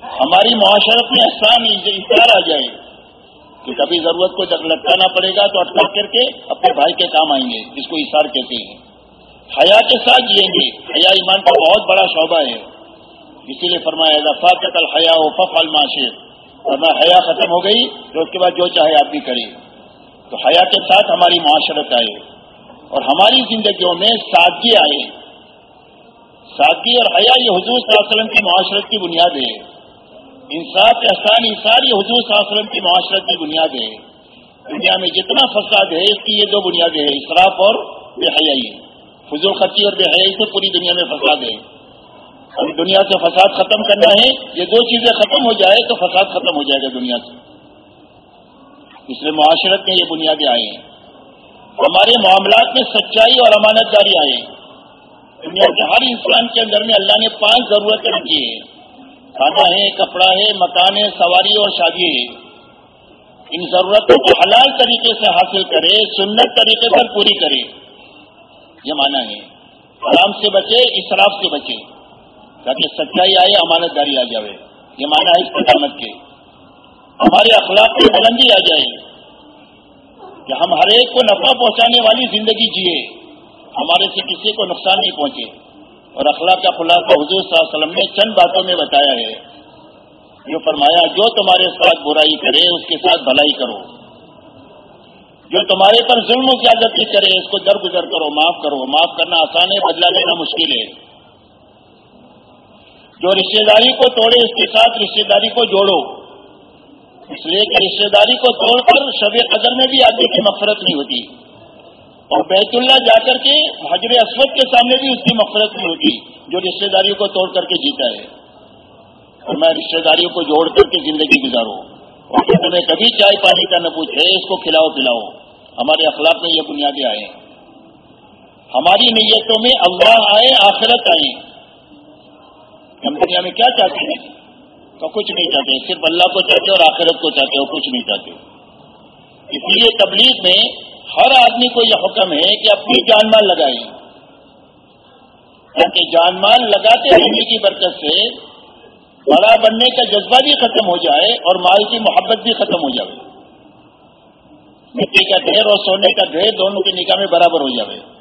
ہماری معاشرت میں احسان اشار آ جائے۔ کہ کبھی ضرورت کو جب لٹکانا پڑے گا تو اٹکا کر کے اپنے بھائی کے کام آئیں گے جس کو اشار کہتے ہیں۔ حیا کے ساتھ جیئیں گے۔ حیا ایمان کا بہت بڑا شعبہ ہے۔ اسی لیے فرمایا دفات حیا و فف الماشر اور حیا ختم ہو گئی تو اس کے بعد جو چاہے آپ بھی کرے تو حیا کے ساتھ ہماری معاشرت آئے اور ہماری زندگیوں میں سادگی آئے۔ سادگی اور حیا یہ حضور صلی اللہ علیہ وسلم کی معاشرت کی بنیاد ہے۔ انصاف احسان، انصار یہ حضور صلی اللہ علیہ وسلم کی معاشرت کی بنیاد ہے۔ دنیا میں جتنا فساد ہے، اس کی یہ دو بنیادیں ہیں، اسراف اور بے حیائی۔ فضول خرچی اور بے حیائی سے پوری دنیا میں فساد ہے۔ اب دنیا سے فساد ختم کرنا ہے، یہ دو چیزیں ختم ہو جائے تو فساد ختم ہو جائے گا دنیا سے۔ اس لیے معاشرت میں یہ بنیادیں آئی ہیں۔ ہمارے معاملات میں سچائی اور امانت داری آئے دنیا کے ہر انسان کے اندر میں اللہ نے پانچ ضرورتیں رکھی ہیں۔ کھانا ہے، کپڑا ہے، مکان ہے، سواری اور شادی ہے۔ ان ضرورتوں کو حلال طریقے سے حاصل کرے، سنت طریقے پر پوری کرے۔ یہ مانا ہے۔ حرام سے بچے، اسراف سے بچے۔ تاکہ سچائی آئے امانت داری آ جائے یہ مانا ہے استقامت کے۔ ہمارے اخلاق کی بلندی آ جائے۔ کہ ہم ہر ایک کو نفع پہنچانے والی زندگی جیے۔ ہمارے سے کسی کو نقصان نہیں پہنچے۔ اور اخلاق کا خلاصہ حضور صلی اللہ علیہ وسلم نے چند باتوں میں بتایا ہے۔ جو فرمایا، جو تمہارے ساتھ برائی کرے، اس کے ساتھ بھلائی کرو۔ جو تمہارے پر ظلم و زیادتی کرے، اس کو درگزر کرو، معاف کرو۔ معاف کرنا آسان ہے، بدلا لینا مشکل ہے۔ جو رشتے داری کو توڑے، اس کے ساتھ رشتے داری کو جوڑو۔ اس لیے کہ رشتے داری کو توڑ کر شب قدر میں بھی آدمی کی مفرت نہیں ہوتی۔ اور بیت اللہ جا کر کے حجر اسود کے سامنے بھی اس کی مفرت نہیں ہوتی، جو رشتے داریوں کو توڑ کر کے جیتا ہے۔ اور میں رشتے داریوں کو جوڑ کر کے زندگی گزاروں۔ اور تمہیں کبھی چائے پانی کا نہ پوچھے اس کو کھلاؤ، پلاؤ۔ ہمارے اخلاق میں یہ بنیادیں آئے ہماری نیتوں میں اللہ آئے، آخرت آئے ہم دنیا میں کیا چاہتے ہیں؟ تو کچھ نہیں چاہتے صرف اللہ کو چاہتے اور آخرت کو چاہتے اور کچھ نہیں چاہتے اس لیے تبلیغ میں ہر آدمی کو یہ حکم ہے کہ اپنی جان مال لگائے تاکہ جان مال لگاتے رہنے کی برکت سے بڑا بننے کا جذبہ بھی ختم ہو جائے اور مال کی محبت بھی ختم ہو جائے۔ مٹی کا ڈھیر اور سونے کا ڈھیر دونوں کی نکاح میں برابر ہو جائے۔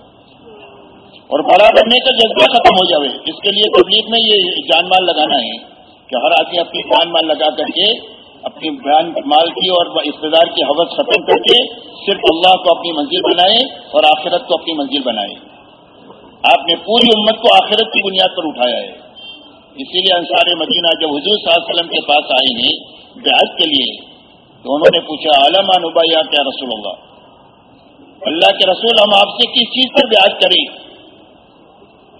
اور بڑا بننے کا جذبہ ختم ہو جائے اس کے لیے تبلیغ میں یہ جان مال لگانا ہے کہ ہر آدمی اپنی جان مال لگا کر کے اپنی بیان مال کی اور اقتدار کی حوث ختم کر کے صرف اللہ کو اپنی منزل بنائے اور آخرت کو اپنی منزل بنائے۔ آپ نے پوری امت کو آخرت کی بنیاد پر اٹھایا ہے۔ اسی لیے انصار مدینہ جب حضور صلی اللہ علیہ وسلم کے پاس آئے ہیں بیاض کے لیے، تو انہوں نے پوچھا علامہ نبا یا کیا رسول اللہ؟ اللہ کے رسول، ہم آپ سے کس چیز پر بیاض کریں؟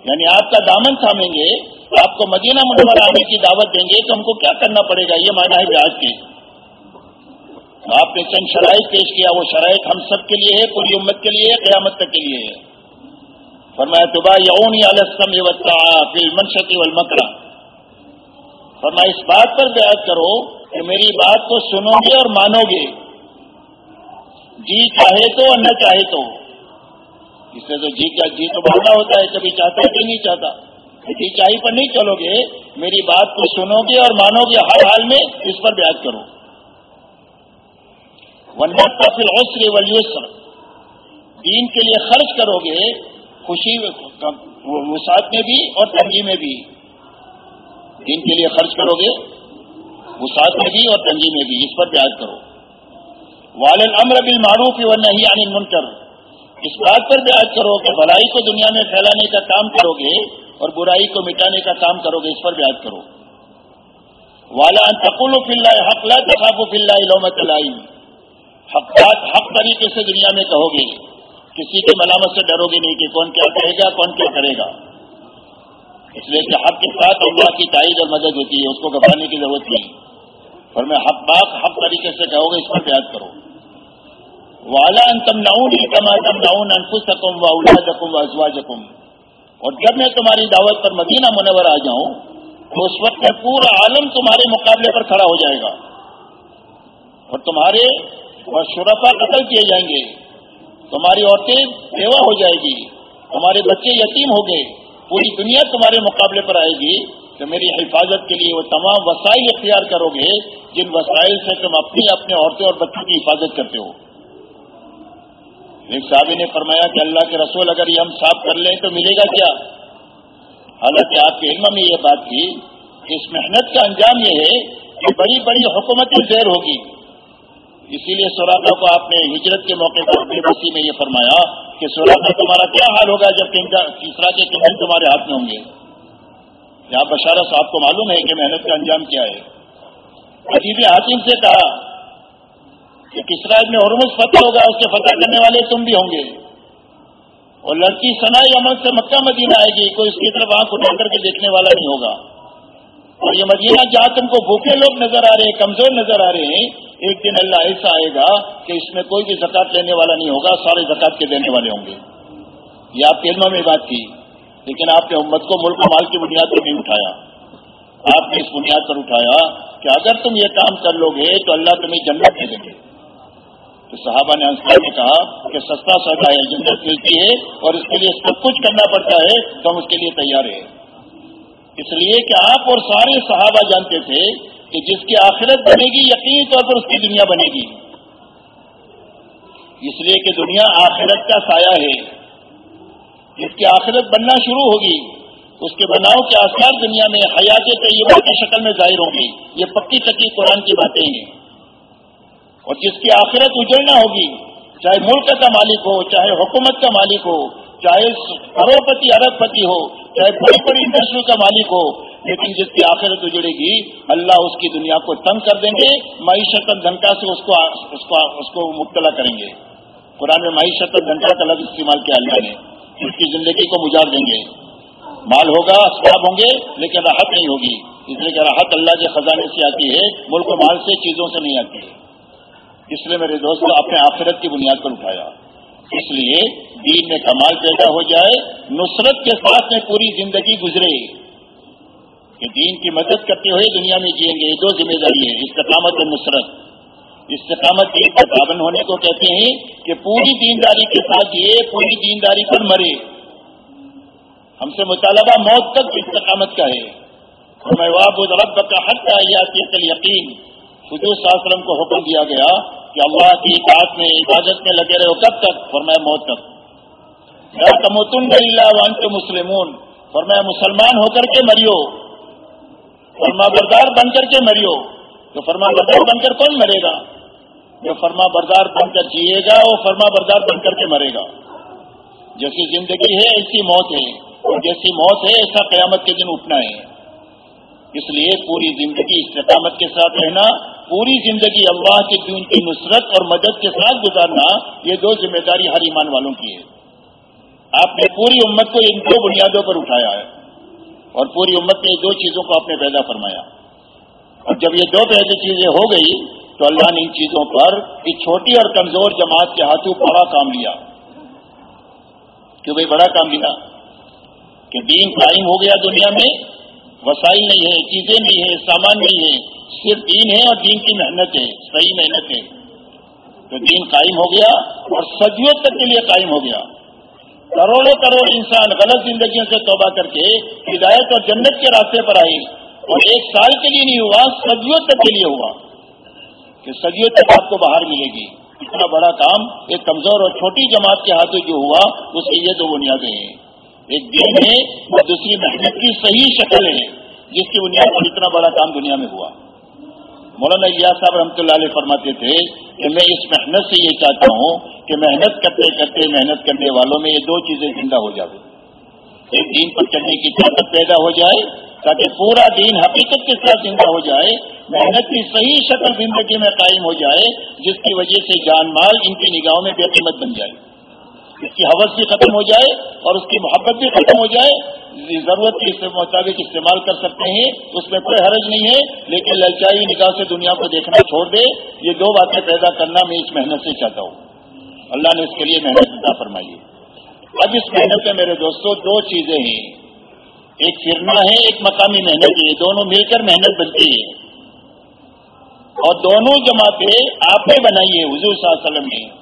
یعنی آپ کا دامن تھامیں گے آپ کو مدینہ منور آنے کی دعوت دیں گے تو ہم کو کیا کرنا پڑے گا، یہ مانا ہے بیاج کے آپ نے چند شرائط پیش کیا، وہ شرائط ہم سب کے لیے ہے، پوری امت کے لیے ہے، قیامت تک کے لیے ہے۔ فرمایا تبا یونی علسم فل منشتی والمکرہ فرمایا، اس بات پر بیعت کرو کہ میری بات کو سنو گے اور مانو گے۔ جی چاہے تو اور نہ چاہے تو۔ اس سے تو جی کا جی تو بڑھنا ہوتا ہے، کبھی چاہتا ہے کہ نہیں چاہتا۔ جی چاہی پر نہیں چلو گے، میری بات کو سنو گے اور مانو گے، ہر حال میں اس پر بیعت کرو۔ ون کا پھر اوسرے ولیوسر دین کے لیے خرچ کرو گے، خوشی وسعت میں بھی اور تنگی میں بھی۔ دین کے لیے خرچ کرو گے، وسعت میں بھی اور تنگی میں بھی، اس پر پیاز کرو۔ والن امر بل معروف ہی ورنہ ہی عن منکر اس بات پر بیاج کرو کہ بھلائی کو دنیا میں پھیلانے کا کام کرو گے اور برائی کو مٹانے کا کام کرو گے، اس پر بیاج کرو۔ والا تقول فی حق، لا تخاف فی اللہ لومت حق حق طریقے سے دنیا میں کہو گے۔ کسی کی ملامت سے ڈرو گے نہیں کہ کون کیا کہے گا، کون کیا کرے گا۔ اس لیے کہ حق کے ساتھ اللہ کی تائید اور مدد ہوتی ہے، اس کو گھبرانے کی ضرورت نہیں۔ اور میں حق، بات حق طریقے سے کہو گے، اس پر یاد کرو۔ والا ان تم ناؤن کما تم ناؤن انفس و جکم و ازوا اور جب میں تمہاری دعوت پر مدینہ منور آ جاؤں، تو اس وقت میں پورا عالم تمہارے مقابلے پر کھڑا ہو جائے گا۔ اور تمہارے اور شرفا قتل کیے جائیں گے۔ تمہاری عورتیں بیوہ ہو جائے گی۔ تمہارے بچے یتیم ہو گئے پوری دنیا تمہارے مقابلے پر آئے گی کہ میری حفاظت کے لیے وہ تمام وسائل اختیار کرو گے، جن وسائل سے تم اپنی اپنے عورتوں اور بچوں کی حفاظت کرتے ہو۔ ایک صاحب نے فرمایا کہ اللہ کے رسول اگر یہ ہم صاف کر لیں تو ملے گا کیا؟ حالانکہ آپ کے علم میں یہ بات تھی کہ اس محنت کا انجام یہ ہے کہ بڑی بڑی حکومتیں زیر ہوگی۔ اسی لیے سوراخا کو آپ نے ہجرت کے موقع پر اپنی بسی میں یہ فرمایا کہ سوراخا تمہارا کیا حال ہوگا جب تیسرا کے کنڈل تمہارے ہاتھ میں ہوں گے؟ یہاں بشارہ صاحب کو معلوم ہے کہ محنت کا انجام کیا ہے۔ عجیب حاکم سے کہا کہ کسرا میں حرمز فتح ہوگا، اس کے فتح کرنے والے تم بھی ہوں گے۔ اور لڑکی سنائی عمل سے مکہ مدینہ آئے گی، کوئی اس کی طرف آنکھ اٹھا کر کے دیکھنے والا نہیں ہوگا۔ اور یہ مدینہ جہاں تم کو بھوکے لوگ نظر آ رہے ہیں، کمزور نظر آ رہے ہیں، ایک دن اللہ ایسا آئے گا کہ اس میں کوئی بھی زکات لینے والا نہیں ہوگا، سارے زکات کے دینے والے ہوں گے۔ یہ آپ کے علم میں بات تھی لیکن آپ نے امت کو ملک مال کی بنیاد پر نہیں اٹھایا۔ آپ نے اس بنیاد پر اٹھایا کہ اگر تم یہ کام کر لو گے تو اللہ تمہیں جنت دے دیں گے۔ تو صحابہ نے انصار نے کہا کہ سستا سودا ہے جنت ملتی ہے اور اس کے لیے سب کچھ کرنا پڑتا ہے تو ہم اس کے لیے تیار ہیں۔ اس لیے کہ آپ اور سارے صحابہ جانتے تھے کہ جس کی آخرت بنے گی، یقینی طور پر اس کی دنیا بنے گی۔ اس لیے کہ دنیا آخرت کا سایہ ہے۔ جس کی آخرت بننا شروع ہوگی، اس کے بناؤ کے آثار دنیا میں حیات طیبہ کی شکل میں ظاہر ہوں گی یہ پکی چکی قرآن کی باتیں ہیں۔ اور جس کی آخرت اجڑنا ہوگی، چاہے ملک کا مالک ہو، چاہے حکومت کا مالک ہو، چاہے کروڑ پتی ارب پتی ہو، چاہے بڑی بڑی انڈسٹری کا مالک ہو، لیکن جس کی آخرت اجڑے گی، اللہ اس کی دنیا کو تنگ کر دیں گے، معیشت دھنکا سے اس کو اس کو اس کو مبتلا کریں گے۔ قرآن میں معیشت دھنکا کا لفظ استعمال کیا اللہ نے۔ اس کی زندگی کو مجاڑ دیں گے۔ مال ہوگا، اسباب ہوں گے، لیکن راحت نہیں ہوگی۔ اس لیے کہ راحت اللہ کے خزانے سے آتی ہے، ملک و مال سے چیزوں سے نہیں آتی۔ ہے اس لیے میرے دوست اپنے آخرت کی بنیاد پر اٹھایا۔ اس لیے دین میں کمال پیدا ہو جائے، نصرت کے ساتھ میں پوری زندگی گزرے۔ کہ دین کی مدد کرتے ہوئے دنیا میں جئیں گے، یہ دو ذمہ داری ہے استقامت اور نصرت۔ استقامت دین کا پابند ہونے کو کہتے ہیں کہ پوری دینداری کے ساتھ یہ پوری دینداری پر مرے۔ ہم سے مطالبہ موت تک استقامت کا ہے۔ میں واب رب کا حق آتی یقین حضور صلی کو حکم دیا گیا کہ اللہ کی بات میں عبادت میں لگے رہے ہو۔ کب تک؟ فرمایا موت تک۔ تمتن اللہ وان کے مسلمون۔ فرمایا مسلمان ہو کر کے مریو۔ فرما بردار بن کر کے مریو۔ تو فرما بردار بن کر کون مرے گا؟ جو فرما بردار بن کر جیے گا، وہ فرما بردار بن کر کے مرے گا۔ جیسی زندگی ہے، ایسی موت ہے۔ اور جیسی موت ہے، ایسا قیامت کے دن اٹھنا ہے۔ اس لیے پوری زندگی استقامت کے ساتھ رہنا، پوری زندگی اللہ کے دین کی نصرت اور مدد کے ساتھ گزارنا، یہ دو ذمہ داری ہر ایمان والوں کی ہے آپ نے پوری امت کو ان دو بنیادوں پر اٹھایا ہے اور پوری امت نے دو چیزوں کو آپ نے پیدا فرمایا۔ اور جب یہ دو پہلی چیزیں ہو گئی، تو اللہ نے ان چیزوں پر ایک چھوٹی اور کمزور جماعت کے ہاتھوں بڑا کام لیا۔ کہ بھائی بڑا کام ملا کہ دین قائم ہو گیا دنیا میں وسائل نہیں ہے چیزیں نہیں ہے سامان نہیں ہے صرف دین ہے اور دین کی محنت ہے، صحیح محنت ہے۔ تو دین قائم ہو گیا اور صدیوں تک کے لیے قائم ہو گیا۔ کروڑوں کروڑ انسان غلط زندگیوں سے توبہ کر کے ہدایت اور جنت کے راستے پر آئے۔ اور ایک سال کے لیے نہیں ہوا صدیوں تک کے لیے ہوا۔ کہ صدیوں تک آپ کو باہر ملے گی۔ اتنا بڑا کام، ایک کمزور اور چھوٹی جماعت کے ہاتھوں جو ہوا، اس کی یہ دو بنیادیں ہیں۔ ایک دین ہے اور دوسری محنت کی صحیح شکل ہے، جس کی بنیاد پر اتنا بڑا کام دنیا میں ہوا۔ مولانا الیاس صاحب رحمۃ اللہ علیہ فرماتے تھے کہ میں اس محنت سے یہ چاہتا ہوں کہ محنت کرتے کرتے، محنت کرنے والوں میں یہ دو چیزیں زندہ ہو جائے ایک دین پر چلنے کی طاقت پیدا ہو جائے، تاکہ پورا دین حقیقت کے ساتھ زندہ ہو جائے، محنت کی صحیح شکل زندگی میں قائم ہو جائے، جس کی وجہ سے جان مال ان کی نگاہوں میں بے قیمت بن جائے۔ اس کی حوث بھی ختم ہو جائے اور اس کی محبت بھی ختم ہو جائے، ضرورت کے مطابق استعمال کر سکتے ہیں، اس میں کوئی حرج نہیں ہے، لیکن للچائی نگاہ سے دنیا کو دیکھنا چھوڑ دے، یہ دو باتیں پیدا کرنا میں اس محنت سے چاہتا ہوں۔ اللہ نے اس کے لیے محنت پیدا فرمائی اب اس محنت میں میرے دوستوں دو چیزیں ہیں۔ ایک فرنا ہے، ایک مقامی محنت ہے۔ دونوں مل کر محنت بنتی ہے۔ اور دونوں جماعتیں آپ نے بنائی ہے حضور صلی اللہ علیہ وسلم نے۔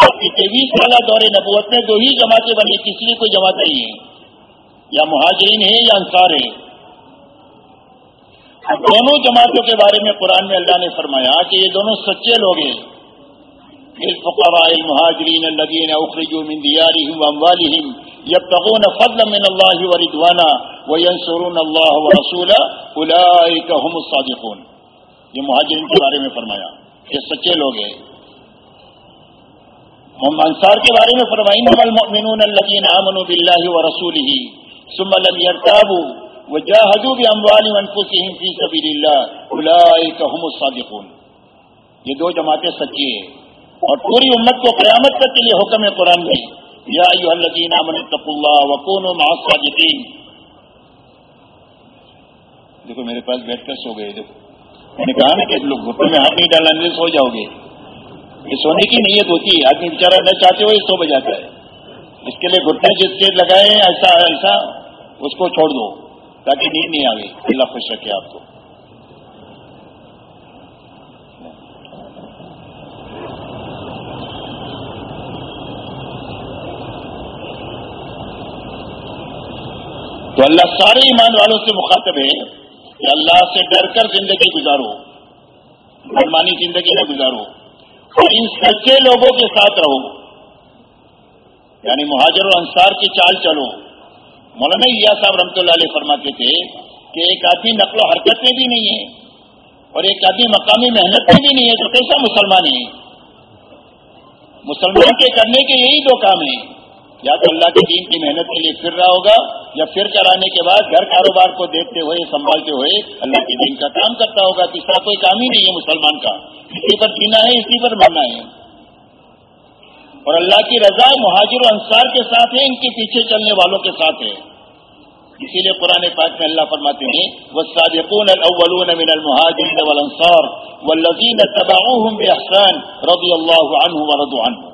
تیئیس سالہ دور نبوت میں دو ہی جماعتیں بنی، کسی لیے کوئی جماعت نہیں ہے۔ یا مہاجرین ہے یا انصار ہے دونوں جماعتوں کے بارے میں قرآن میں اللہ نے فرمایا کہ یہ دونوں سچے لوگ ہیں۔ الفقراء المهاجرين الذين اخرجوا من ديارهم واموالهم يبتغون فضلا من الله ورضوانا وينصرون الله ورسوله اولئك هم الصادقون۔ یہ مہاجرین کے بارے میں فرمایا یہ سچے لوگ ہیں۔ انصار کے بارے میں فرمائی المؤمنون الذين امنوا بالله ورسوله ثم لم يرتابوا وجاهدوا باموالهم وانفسهم في سبيل الله اولئك هم الصادقون. یہ دو جماعتیں سچی ہیں۔ اور پوری امت کو قیامت تک کے لیے حکم قرآن میں، یا الدین امن تق اللہ وکون و الصادقین. دیکھو میرے پاس بیٹھ کر سو گئے، دیکھو۔ میں نے کہا نا کہ لوگ گھٹنے میں ہاتھ نہیں ڈالنے سو جاؤ گے۔ یہ سونے کی نیت ہوتی ہے۔ آدمی بیچارہ نہ چاہتے ہوئے سو بجاتا ہے۔ اس کے لیے گھٹنے جس کے لگائے ایسا ایسا، اس کو چھوڑ دو تاکہ نیند نہیں آئے اللہ خوش رکھے آپ کو۔ تو اللہ سارے ایمان والوں سے مخاطب ہے کہ اللہ سے ڈر کر زندگی گزارو۔ منمانی زندگی نہ گزارو۔ ان سچے لوگوں کے ساتھ رہو۔ یعنی مہاجر و انصار کی چال چلو۔ مولانا یا صاحب رحمۃ اللہ علیہ فرماتے تھے کہ ایک آدمی نقل و حرکت میں بھی نہیں ہے اور ایک آدمی مقامی محنت میں بھی نہیں ہے، تو کیسا مسلمان ہے مسلمان کے کرنے کے یہی دو کام ہیں۔ یا تو اللہ کے دین کی محنت کے لیے پھر رہا ہوگا، یا پھر کر آنے کے بعد گھر کاروبار کو دیکھتے ہوئے، سنبھالتے ہوئے اللہ کے دین کا کام کرتا ہوگا۔ تیسرا کوئی کام ہی نہیں ہے مسلمان کا۔ اسی پر جینا ہے، اسی پر مرنا ہے۔ اور اللہ کی رضا مہاجر و انصار کے ساتھ ہے، ان کے پیچھے چلنے والوں کے ساتھ ہے۔ اسی لیے قرآن پاک میں اللہ فرماتے ہیں وہ صادقون الاولون من المہاجرین والانصار والذین تبعوهم باحسان رضی اللہ عنہ ورضوا عنہ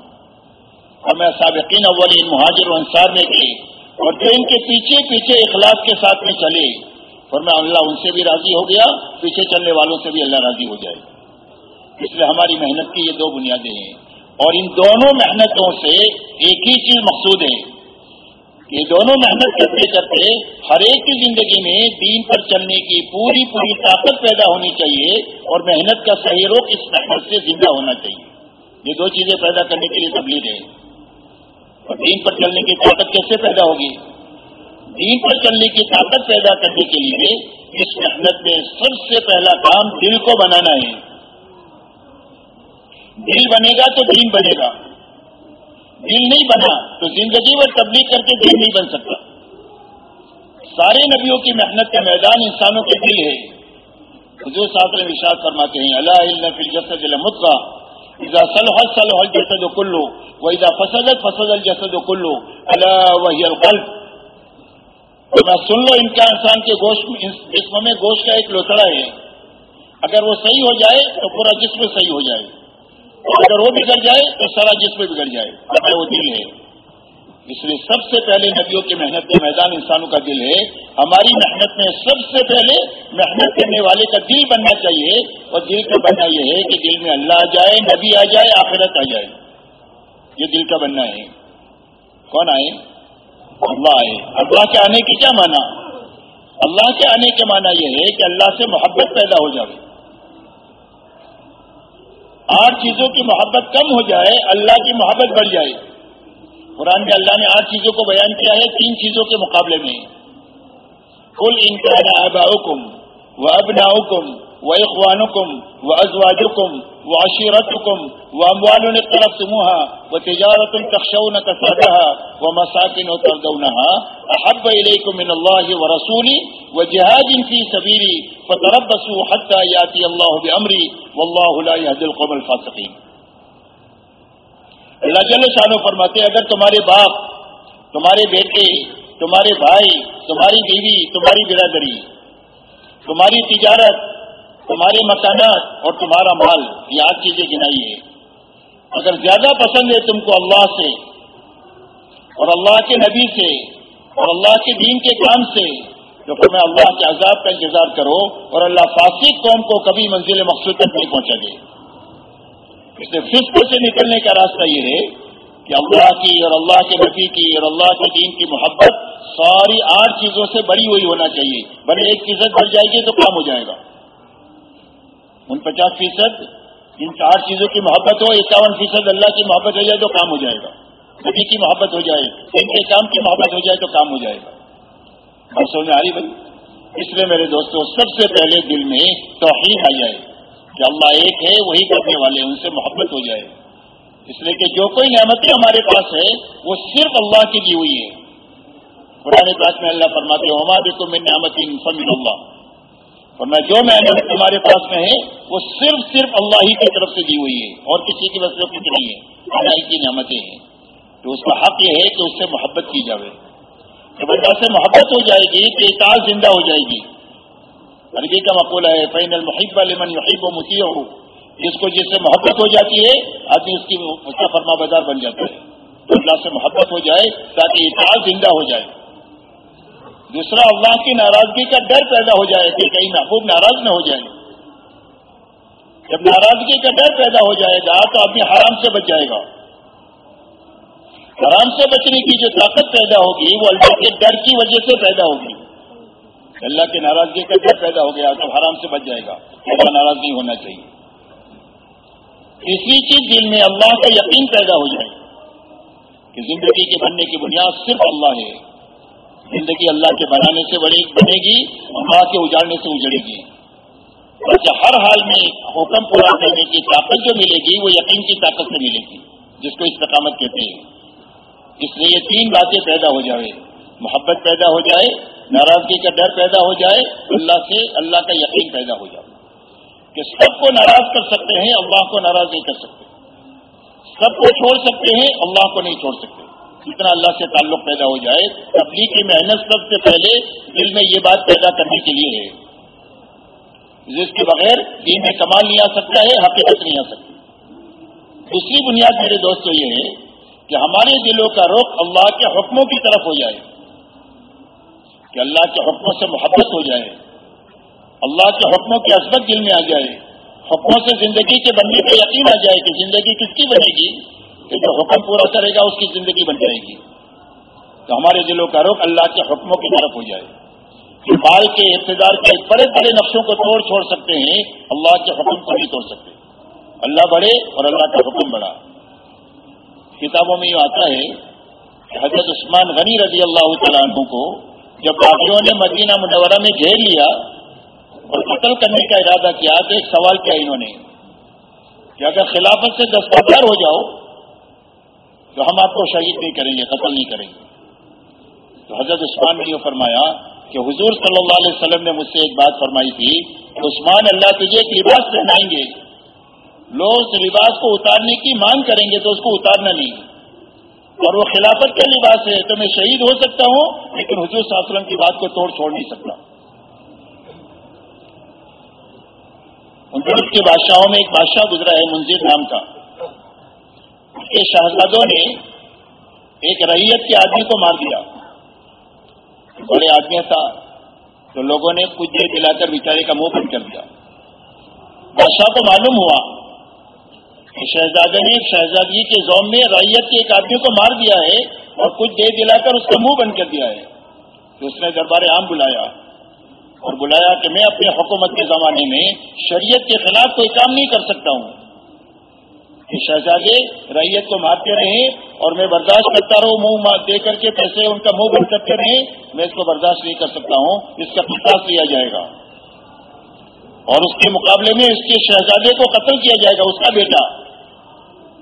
اور میں سابقین اولین مہاجر و انصار میں کی اور جو ان کے پیچھے پیچھے اخلاق کے ساتھ میں چلے۔ اور میں اللہ ان سے بھی راضی ہو گیا، پیچھے چلنے والوں سے بھی اللہ راضی ہو جائے۔ اس لیے ہماری محنت کی یہ دو بنیادیں ہیں۔ اور ان دونوں محنتوں سے ایک ہی چیز مقصود ہے یہ دونوں محنت کرتے کرتے ہر ایک کی زندگی میں دین پر چلنے کی پوری پوری طاقت پیدا ہونی چاہیے اور محنت کا صحیح روک اس محنت سے زندہ ہونا چاہیے۔ یہ دو چیزیں پیدا کرنے کے لیے تبلیغ ہے۔ اور دین پر چلنے کی طاقت کیسے پیدا ہوگی؟ دین پر چلنے کی طاقت پیدا کرنے کے لیے اس محنت میں سب سے پہلا کام دل کو بنانا ہے۔ دل بنے گا تو دین بنے گا۔ دل نہیں بنا تو زندگی میں تبلیغ کر کے دین نہیں بن سکتا۔ سارے نبیوں کی محنت کا میدان انسانوں کے دل ہے۔ حضور صاحب نے وشاس فرماتے ہیں، اللہ علم فی الجسد مدغہ اذا صلح صلح الجسد كله واذا فسدت، فسد الجسد كله الا وهي القلب۔ میں سن لو ان کا انسان کے گوشت، جسم میں گوشت کا ایک لوتڑا ہے۔ اگر وہ صحیح ہو جائے تو پورا جسم صحیح ہو جائے۔ اگر وہ بگڑ جائے تو سارا جسم بگڑ جائے۔ اگر وہ دل ہے۔ اس لیے سب سے پہلے نبیوں کی محنت کے میدان انسانوں کا دل ہے۔ ہماری محنت میں سب سے پہلے محنت کرنے والے کا دل بننا چاہیے۔ اور دل کا بننا یہ ہے کہ دل میں اللہ آ جائے، نبی آ جائے، آخرت آ جائے۔ یہ دل کا بننا ہے۔ کون آئے؟ اللہ آئے۔ اللہ کے آنے کی کیا مانا اللہ کے آنے کے مانا یہ ہے کہ اللہ سے محبت پیدا ہو جائے آٹھ چیزوں کی محبت کم ہو جائے، اللہ کی محبت بڑھ جائے۔ قرآن میں اللہ نے آٹھ چیزوں کو بیان کیا ہے، تین چیزوں کے مقابلے میں۔ کل انکار آبا حکم و ابنا حکم و اخوان حکم و ازواج حکم و عشیرت حکم و اموال نے من اللہ و رسولی و جہاد فی سبیری فتربسو حتی یاتی اللہ بعمری واللہ لا يهد القوم الفاسقین اللہ جل شانو فرماتے اگر تمہارے باپ، تمہارے بیٹے، تمہارے بھائی، تمہاری بیوی، تمہاری برادری، تمہاری تجارت تمہارے مکانات اور تمہارا مال یہ آٹھ چیزیں گنائی ہے اگر زیادہ پسند ہے تم کو اللہ سے اور اللہ کے نبی سے اور اللہ کے دین کے کام سے، تو پھر اللہ کے عذاب کا انتظار کرو اور اللہ فاسق قوم کو کبھی منزل مقصود تک نہیں پہنچا دے اس لیے فسق سے نکلنے کا راستہ یہ ہے کہ اللہ کی اور اللہ کے نفی کی اور اللہ کے دین کی محبت ساری آٹھ چیزوں سے بڑی ہوئی ہونا چاہیے۔ بڑے ایک فیصد بڑھ جائے گی تو کام ہو جائے گا۔ ان پچاس فیصد، ان آٹھ چیزوں کی محبت ہو، اکاون فیصد اللہ کی محبت ہو جائے تو کام ہو جائے گا۔ نبی کی محبت ہو جائے، ان کے کام کی محبت ہو جائے تو کام ہو جائے گا۔ بس میں آ رہی بھائی؟ اس لیے میرے دوستوں سب سے پہلے دل میں توحید آ جائے، کہ اللہ ایک ہے، وہی کرنے والے، ان سے محبت ہو جائے۔ اس لیے کہ جو کوئی نعمتیں ہمارے پاس ہے وہ صرف اللہ کی دی ہوئی ہے قرآن پاک میں اللہ فرماتے ہمارے تو میں نعمت انسان اللہ ورنہ جو محنت تمہارے پاس میں ہے، وہ صرف صرف اللہ ہی کی طرف سے دی ہوئی ہے اور کسی کی وجہ کچھ نہیں ہے۔ اللہ کی نعمتیں ہیں۔ تو اس کا حق یہ ہے کہ اس سے محبت کی جائے جب اللہ سے محبت ہو جائے گی تو اطاعت زندہ ہو جائے گی۔ عربی کا مقولہ ہے فین المحب لمن یحب و متی ہو جس کو جس سے محبت ہو جاتی ہے، آدمی اس کی اس کا فرما بازار بن جاتا ہے۔ اللہ سے محبت ہو جائے تاکہ اطاعت زندہ ہو جائے۔ دوسرا اللہ کی ناراضگی کا ڈر پیدا ہو جائے کہ کہیں محبوب ناراض نہ ہو جائے جب ناراضگی کا ڈر پیدا ہو جائے گا تو آدمی حرام سے بچ جائے گا۔ حرام سے بچنے کی جو طاقت پیدا ہوگی، وہ اللہ کے ڈر کی وجہ سے پیدا ہوگی۔ اللہ کی ناراضگی کا ڈر پیدا ہو گیا تو حرام سے بچ جائے گا۔ ایسا ناراض نہیں ہونا چاہیے۔ اسی چیز دل میں اللہ کا یقین پیدا ہو جائے کہ زندگی کے بننے کی بنیاد صرف اللہ ہے۔ زندگی اللہ کے بنانے سے بنے گی اللہ کے اجاڑنے سے اجڑے گی۔ بلکہ ہر حال میں حکم پورا کرنے کی طاقت جو ملے گی، وہ یقین کی طاقت سے ملے گی، جس کو استقامت کہتے ہیں۔ اس لیے یہ تین باتیں پیدا ہو جائے محبت پیدا ہو جائے، ناراضگی کا ڈر پیدا ہو جائے، اللہ سے اللہ کا یقین پیدا ہو جائے۔ کہ سب کو ناراض کر سکتے ہیں، اللہ کو ناراض نہیں کر سکتے۔ سب کو چھوڑ سکتے ہیں، اللہ کو نہیں چھوڑ سکتے۔ جتنا اللہ سے تعلق پیدا ہو جائے تبلیغ کی محنت سب سے پہلے دل میں یہ بات پیدا کرنے کے لیے ہے۔ جس کے بغیر دین میں کمال نہیں آ سکتا ہے، حقیقت نہیں آ سکتی۔ دوسری بنیاد میرے دوستوں یہ ہے کہ ہمارے دلوں کا رخ اللہ کے حکموں کی طرف ہو جائے، کہ اللہ کے حکموں سے محبت ہو جائے، اللہ کے حکموں کی عصبت دل میں آ جائے، حکموں سے زندگی کے بننے کا یقین آ جائے کہ زندگی کس کی بنے گی؟ جو حکم پورا کرے گا، اس کی زندگی بن جائے گی۔ تو ہمارے دلوں کا رخ اللہ کے حکموں کی طرف ہو جائے۔ کہ بال کے اقتدار کے بڑے بڑے نقشوں کو توڑ چھوڑ سکتے ہیں، اللہ کے حکم کو نہیں توڑ سکتے۔ اللہ بڑے اور اللہ کا حکم بڑا کتابوں میں یہ آتا ہے کہ حضرت عثمان غنی رضی اللہ تعالیٰ عنہ کو جب باغیوں نے مدینہ منورہ میں گھیر لیا اور قتل کرنے کا ارادہ کیا تو ایک سوال کیا انہوں نے کہ اگر خلافت سے دستاویز ہو جاؤ تو ہم آپ کو شہید نہیں کریں گے، قتل نہیں کریں گے۔ تو حضرت عثمان نے یہ فرمایا کہ حضور صلی اللہ علیہ وسلم نے مجھ سے ایک بات فرمائی تھی کہ عثمان اللہ تجھے ایک لباس پہنائیں گے۔ لوگ اس لباس کو اتارنے کی مانگ کریں گے تو اس کو اتارنا نہیں۔ اور وہ خلافت کا لباس ہے، تو میں شہید ہو سکتا ہوں، لیکن حضور صلی اللہ علیہ وسلم کی بات کو توڑ چھوڑ نہیں سکتا۔ اندرست کے بادشاہوں میں ایک بادشاہ گزرا ہے منظر نام کا۔ اس کے شہزادوں نے ایک ریت کے آدمی کو مار دیا۔ بڑے آدمی تھا تو لوگوں نے کچھ دیر دلا کر بیچارے کا منہ بند کر دیا۔ بادشاہ کو معلوم ہوا کہ شہزادے نے شہزادی کے زوم میں ریت کے ایک آدمی کو مار دیا ہے اور کچھ دیر دلا کر اس کا منہ بند کر دیا ہے تو اس نے دربار عام بلایا۔ اور بلایا کہ میں اپنے حکومت کے زمانے میں شریعت کے خلاف کوئی کام نہیں کر سکتا ہوں۔ کہ شہزادے ریت کو مارتے رہیں اور میں برداشت کرتا رہوں، منہ دے کر کے پیسے ان کا منہ بند کرتے رہیں، میں اس کو برداشت نہیں کر سکتا ہوں، اس کا پتاس لیا جائے گا۔ اور اس کے مقابلے میں اس کے شہزادے کو قتل کیا جائے گا، اس کا بیٹا۔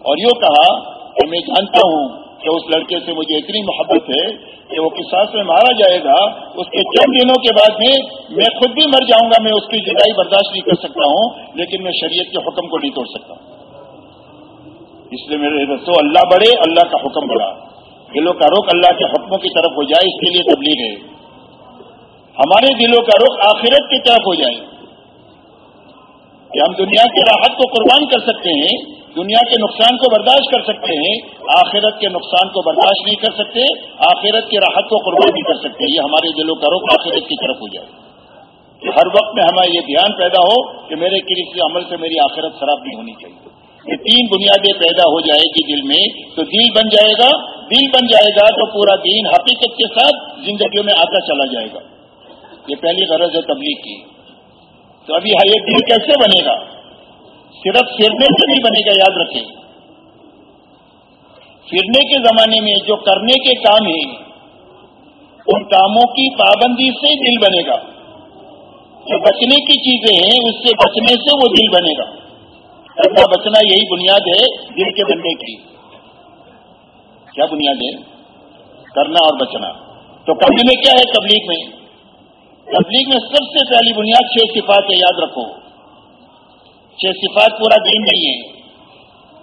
اور یوں کہا کہ میں جانتا ہوں کہ اس لڑکے سے مجھے اتنی محبت ہے کہ وہ کس ساتھ میں مارا جائے گا، اس کے چند دنوں کے بعد میں میں خود بھی مر جاؤں گا، میں اس کی جدائی برداشت نہیں کر سکتا ہوں، لیکن میں شریعت کے حکم کو نہیں توڑ سکتا۔ ہوں اس لیے میرے رسو اللہ بڑھے، اللہ کا حکم بڑھا۔ دلوں کا رخ اللہ کے حکموں کی طرف ہو جائے، اس کے لیے تبلیغ ہے۔ ہمارے دلوں کا رخ آخرت کی طرف ہو جائے۔ کہ ہم دنیا کی راحت کو قربان کر سکتے ہیں، دنیا کے نقصان کو برداشت کر سکتے ہیں، آخرت کے نقصان کو برداشت نہیں کر سکتے، آخرت کی راحت کو قربان نہیں کر سکتے۔ یہ ہمارے دلوں کا رخ آخرت کی طرف ہو جائے۔ ہر وقت میں ہمیں یہ دھیان پیدا ہو کہ میرے کسی عمل سے میری آخرت خراب نہیں ہونی چاہیے۔ یہ تین بنیادیں پیدا ہو جائے گی دل میں تو دل بن جائے گا، دل بن جائے گا تو پورا دین حقیقت کے ساتھ زندگیوں میں آتا چلا جائے گا۔ یہ پہلی غرض ہے تبلیغ کی۔ تو ابھی یہ دل کیسے بنے گا؟ صرف پھرنے سے نہیں بنے گا، یاد رکھیں۔ پھرنے کے زمانے میں جو کرنے کے کام ہیں، ان کاموں کی پابندی سے دل بنے گا۔ جو بچنے کی چیزیں ہیں، اس سے بچنے سے وہ دل بنے گا۔ کرنا بچنا یہی بنیاد ہے دل کے بننے کی۔ کیا بنیاد ہے؟ کرنا اور بچنا۔ تو کبھی میں کیا ہے تبلیغ میں؟ تبلیغ میں سب سے پہلی بنیاد چھ صفات ہے، یاد رکھو۔ چھ صفات پورا دین نہیں ہے۔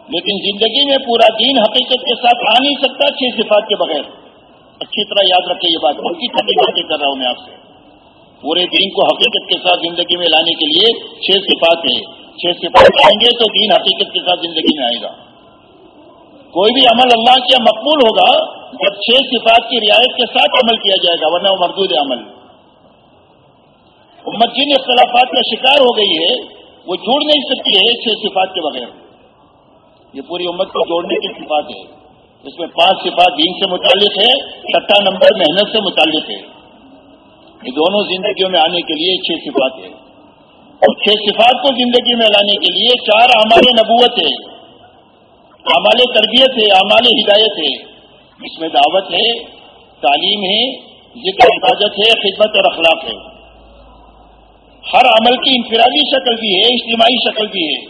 لیکن زندگی میں پورا دین حقیقت کے ساتھ آ نہیں سکتا چھ صفات کے بغیر۔ اچھی طرح یاد رکھے یہ بات۔ ان کی ٹھنڈی باتیں کر رہا ہوں میں آپ سے۔ پورے دین کو حقیقت کے ساتھ زندگی میں لانے کے لیے چھ صفات ہیں۔ چھ سپاہی آئیں گے تو دین حقیقت کے ساتھ زندگی میں آئے گا۔ کوئی بھی عمل اللہ کیا مقبول ہوگا، جب چھ صفات کی رعایت کے ساتھ عمل کیا جائے گا، ورنہ وہ مردود عمل۔ امت جن اختلافات کا شکار ہو گئی ہے، وہ جوڑ نہیں سکتی ہے چھ صفات کے بغیر۔ یہ پوری امت کو جوڑنے کی صفات ہے۔ اس میں پانچ صفات دین سے متعلق ہے چھٹا نمبر محنت سے متعلق ہے۔ یہ دونوں زندگیوں میں آنے کے لیے چھ صفات ہے اور چھ صفات کو زندگی میں لانے کے لیے چار اعمال نبوت ہے اعمال تربیت ہے، اعمال ہدایت ہے۔ اس میں دعوت ہے، تعلیم ہے، ذکر عبادت ہے، خدمت اور اخلاق ہے۔ ہر عمل کی انفرادی شکل بھی ہے، اجتماعی شکل بھی ہے۔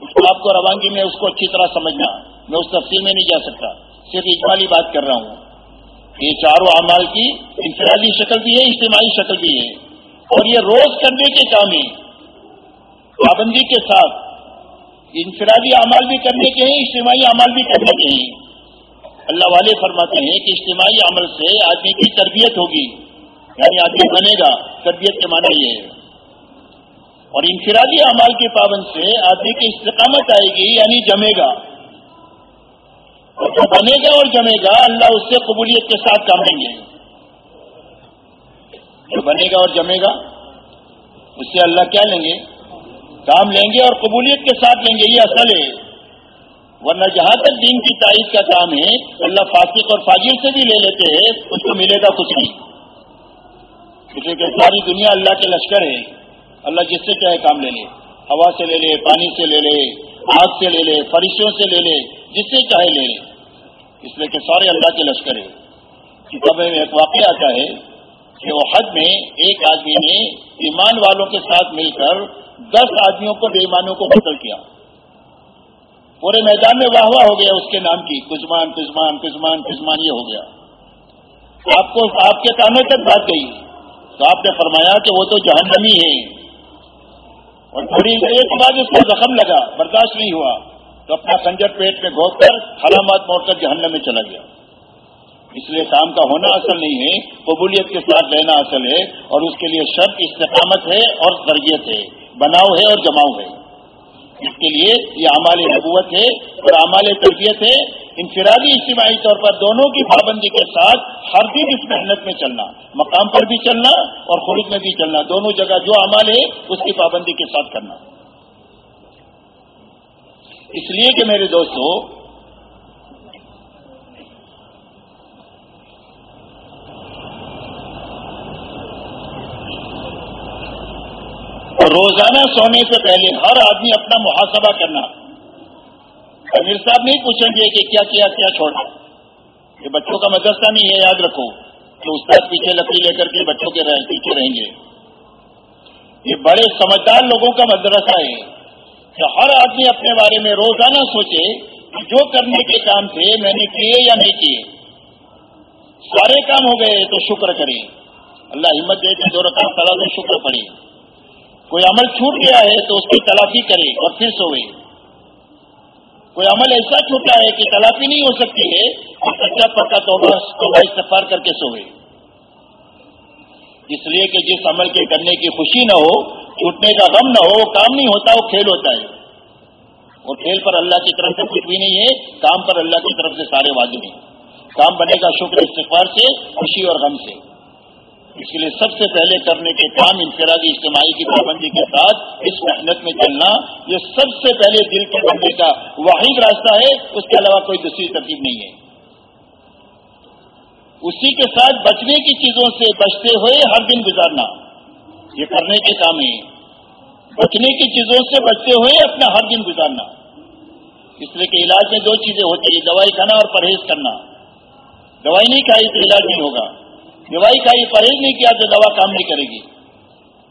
اس کو آپ کو روانگی میں اس کو اچھی طرح سمجھنا، میں اس تفصیل میں نہیں جا سکتا۔ صرف اجمالی بات کر رہا ہوں۔ یہ چاروں اعمال کی انفرادی شکل بھی ہے، اجتماعی شکل بھی ہے۔ اور یہ روز کرنے کے کام ہے پابندی کے ساتھ انفرادی اعمال بھی کرنے کے ہیں، اجتماعی اعمال بھی کرنے کے ہیں۔ اللہ والے فرماتے ہیں کہ اجتماعی عمل سے آدمی کی تربیت ہوگی یعنی آدمی بنے گا، تربیت کے معنی یہ ہے۔ اور انفرادی اعمال کے پابند سے آدمی کی استقامت آئے گی یعنی جمے گا۔ اور جو بنے گا اور جمے گا، اللہ اس سے قبولیت کے ساتھ کام لیں گے۔ جو بنے گا اور جمے گا، اس سے اللہ کیا لیں گے؟ کام لیں گے اور قبولیت کے ساتھ لیں گے، یہ اصل ہے۔ ورنہ جہاں تک دین کی تائید کا کام ہے، اللہ فاسق اور فاجر سے بھی لے لیتے ہیں، اس کو ملے گا کچھ نہیں۔ کسی کہ ساری دنیا اللہ کے لشکر ہے۔ اللہ جس سے چاہے کام لے لے، ہوا سے لے لے، پانی سے لے لے، آگ سے لے لے فرشوں سے لے لے، جس سے چاہے لے لے۔ اس لیے کہ سارے اللہ کے لشکر ہے کتابیں میں ایک واقعہ آتا ہے کہ وہ حد میں ایک آدمی نے ایمان والوں کے ساتھ مل کر دس آدمیوں کو بے ایمانوں کو قتل کیا۔ پورے میدان میں واہ واہ ہو گیا اس کے نام کی۔ کزمان کزمان کزمان کزمان یہ ہو گیا۔ آپ کو، آپ کے کانوں تک بات گئی۔ تو آپ نے فرمایا کہ وہ تو جہنمی ہے اور تھوڑی دیر کے بعد اس کو زخم لگا، برداشت نہیں ہوا۔ تو اپنا کنجر پیٹ میں گھوپ کر حلامات موڑ کر جہنم میں چلا گیا۔ اس لیے کام کا ہونا اصل نہیں ہے، قبولیت کے ساتھ رہنا اصل ہے اور اس کے لیے شرط استقامت ہے اور تربیت ہے، بناؤ ہے اور جماؤ ہے۔ اس کے لیے یہ اعمال نبوت ہے اور اعمال تربیت ہے۔ انفرادی اجتماعی طور پر دونوں کی پابندی کے ساتھ ہر دن اس محنت میں چلنا، مقام پر بھی چلنا اور خروج میں بھی چلنا، دونوں جگہ جو عمل ہے اس کی پابندی کے ساتھ کرنا۔ اس لیے کہ میرے دوستوں روزانہ سونے سے پہلے ہر آدمی اپنا محاسبہ کرنا۔ امیر صاحب نہیں پوچھیں گے کہ کیا کیا کیا چھوڑا۔ یہ بچوں کا مدرسہ نہیں ہے، یاد رکھو کہ استاد پیچھے لکڑی لے کر کے بچوں کے پیچھے رہیں گے۔ یہ بڑے سمجھدار لوگوں کا مدرسہ ہے کہ ہر آدمی اپنے بارے میں روزانہ سوچے کہ جو کرنے کے کام تھے، میں نے کیے یا نہیں کیے۔ سارے کام ہو گئے تو شکر کریں۔ اللہ ہمت دے کے دو رقم کرا تو شکر پڑے کوئی عمل چھوٹ گیا ہے تو اس کی تلافی کرے اور پھر سوئے۔ کوئی عمل ایسا چھوٹا ہے کہ تلافی نہیں ہو سکتی ہے، اور سچا پکا تو استفار کر کے سوئے۔ اس لیے کہ جس عمل کے کرنے کی خوشی نہ ہو، چھوٹنے کا غم نہ ہو، وہ کام نہیں ہوتا، وہ کھیل ہوتا ہے۔ اور کھیل پر اللہ کی طرف سے کچھ بھی نہیں ہے، کام پر اللہ کی طرف سے سارے واجب ہیں۔ کام بنے گا شکر استفار سے، خوشی اور غم سے۔ اس کے لیے سب سے پہلے کرنے کے کام انفرادی اجتماعی کی پابندی کے ساتھ اس محنت میں چلنا یہ سب سے پہلے دل کے بننے کا واحد راستہ ہے، اس کے علاوہ کوئی دوسری ترتیب نہیں ہے۔ اسی کے ساتھ بچنے کی چیزوں سے بچتے ہوئے ہر دن گزارنا، یہ کرنے کے کام ہے بچنے کی چیزوں سے بچتے ہوئے اپنا ہر دن گزارنا۔ اس لیے کہ علاج میں دو چیزیں ہوتی ہیں، دوائی کھانا اور پرہیز کرنا۔ دوائی نہیں کھائی تو علاج نہیں ہوگا۔ دوائی کا ہی پرہیز نہیں کیا تو دوا کام نہیں کرے گی۔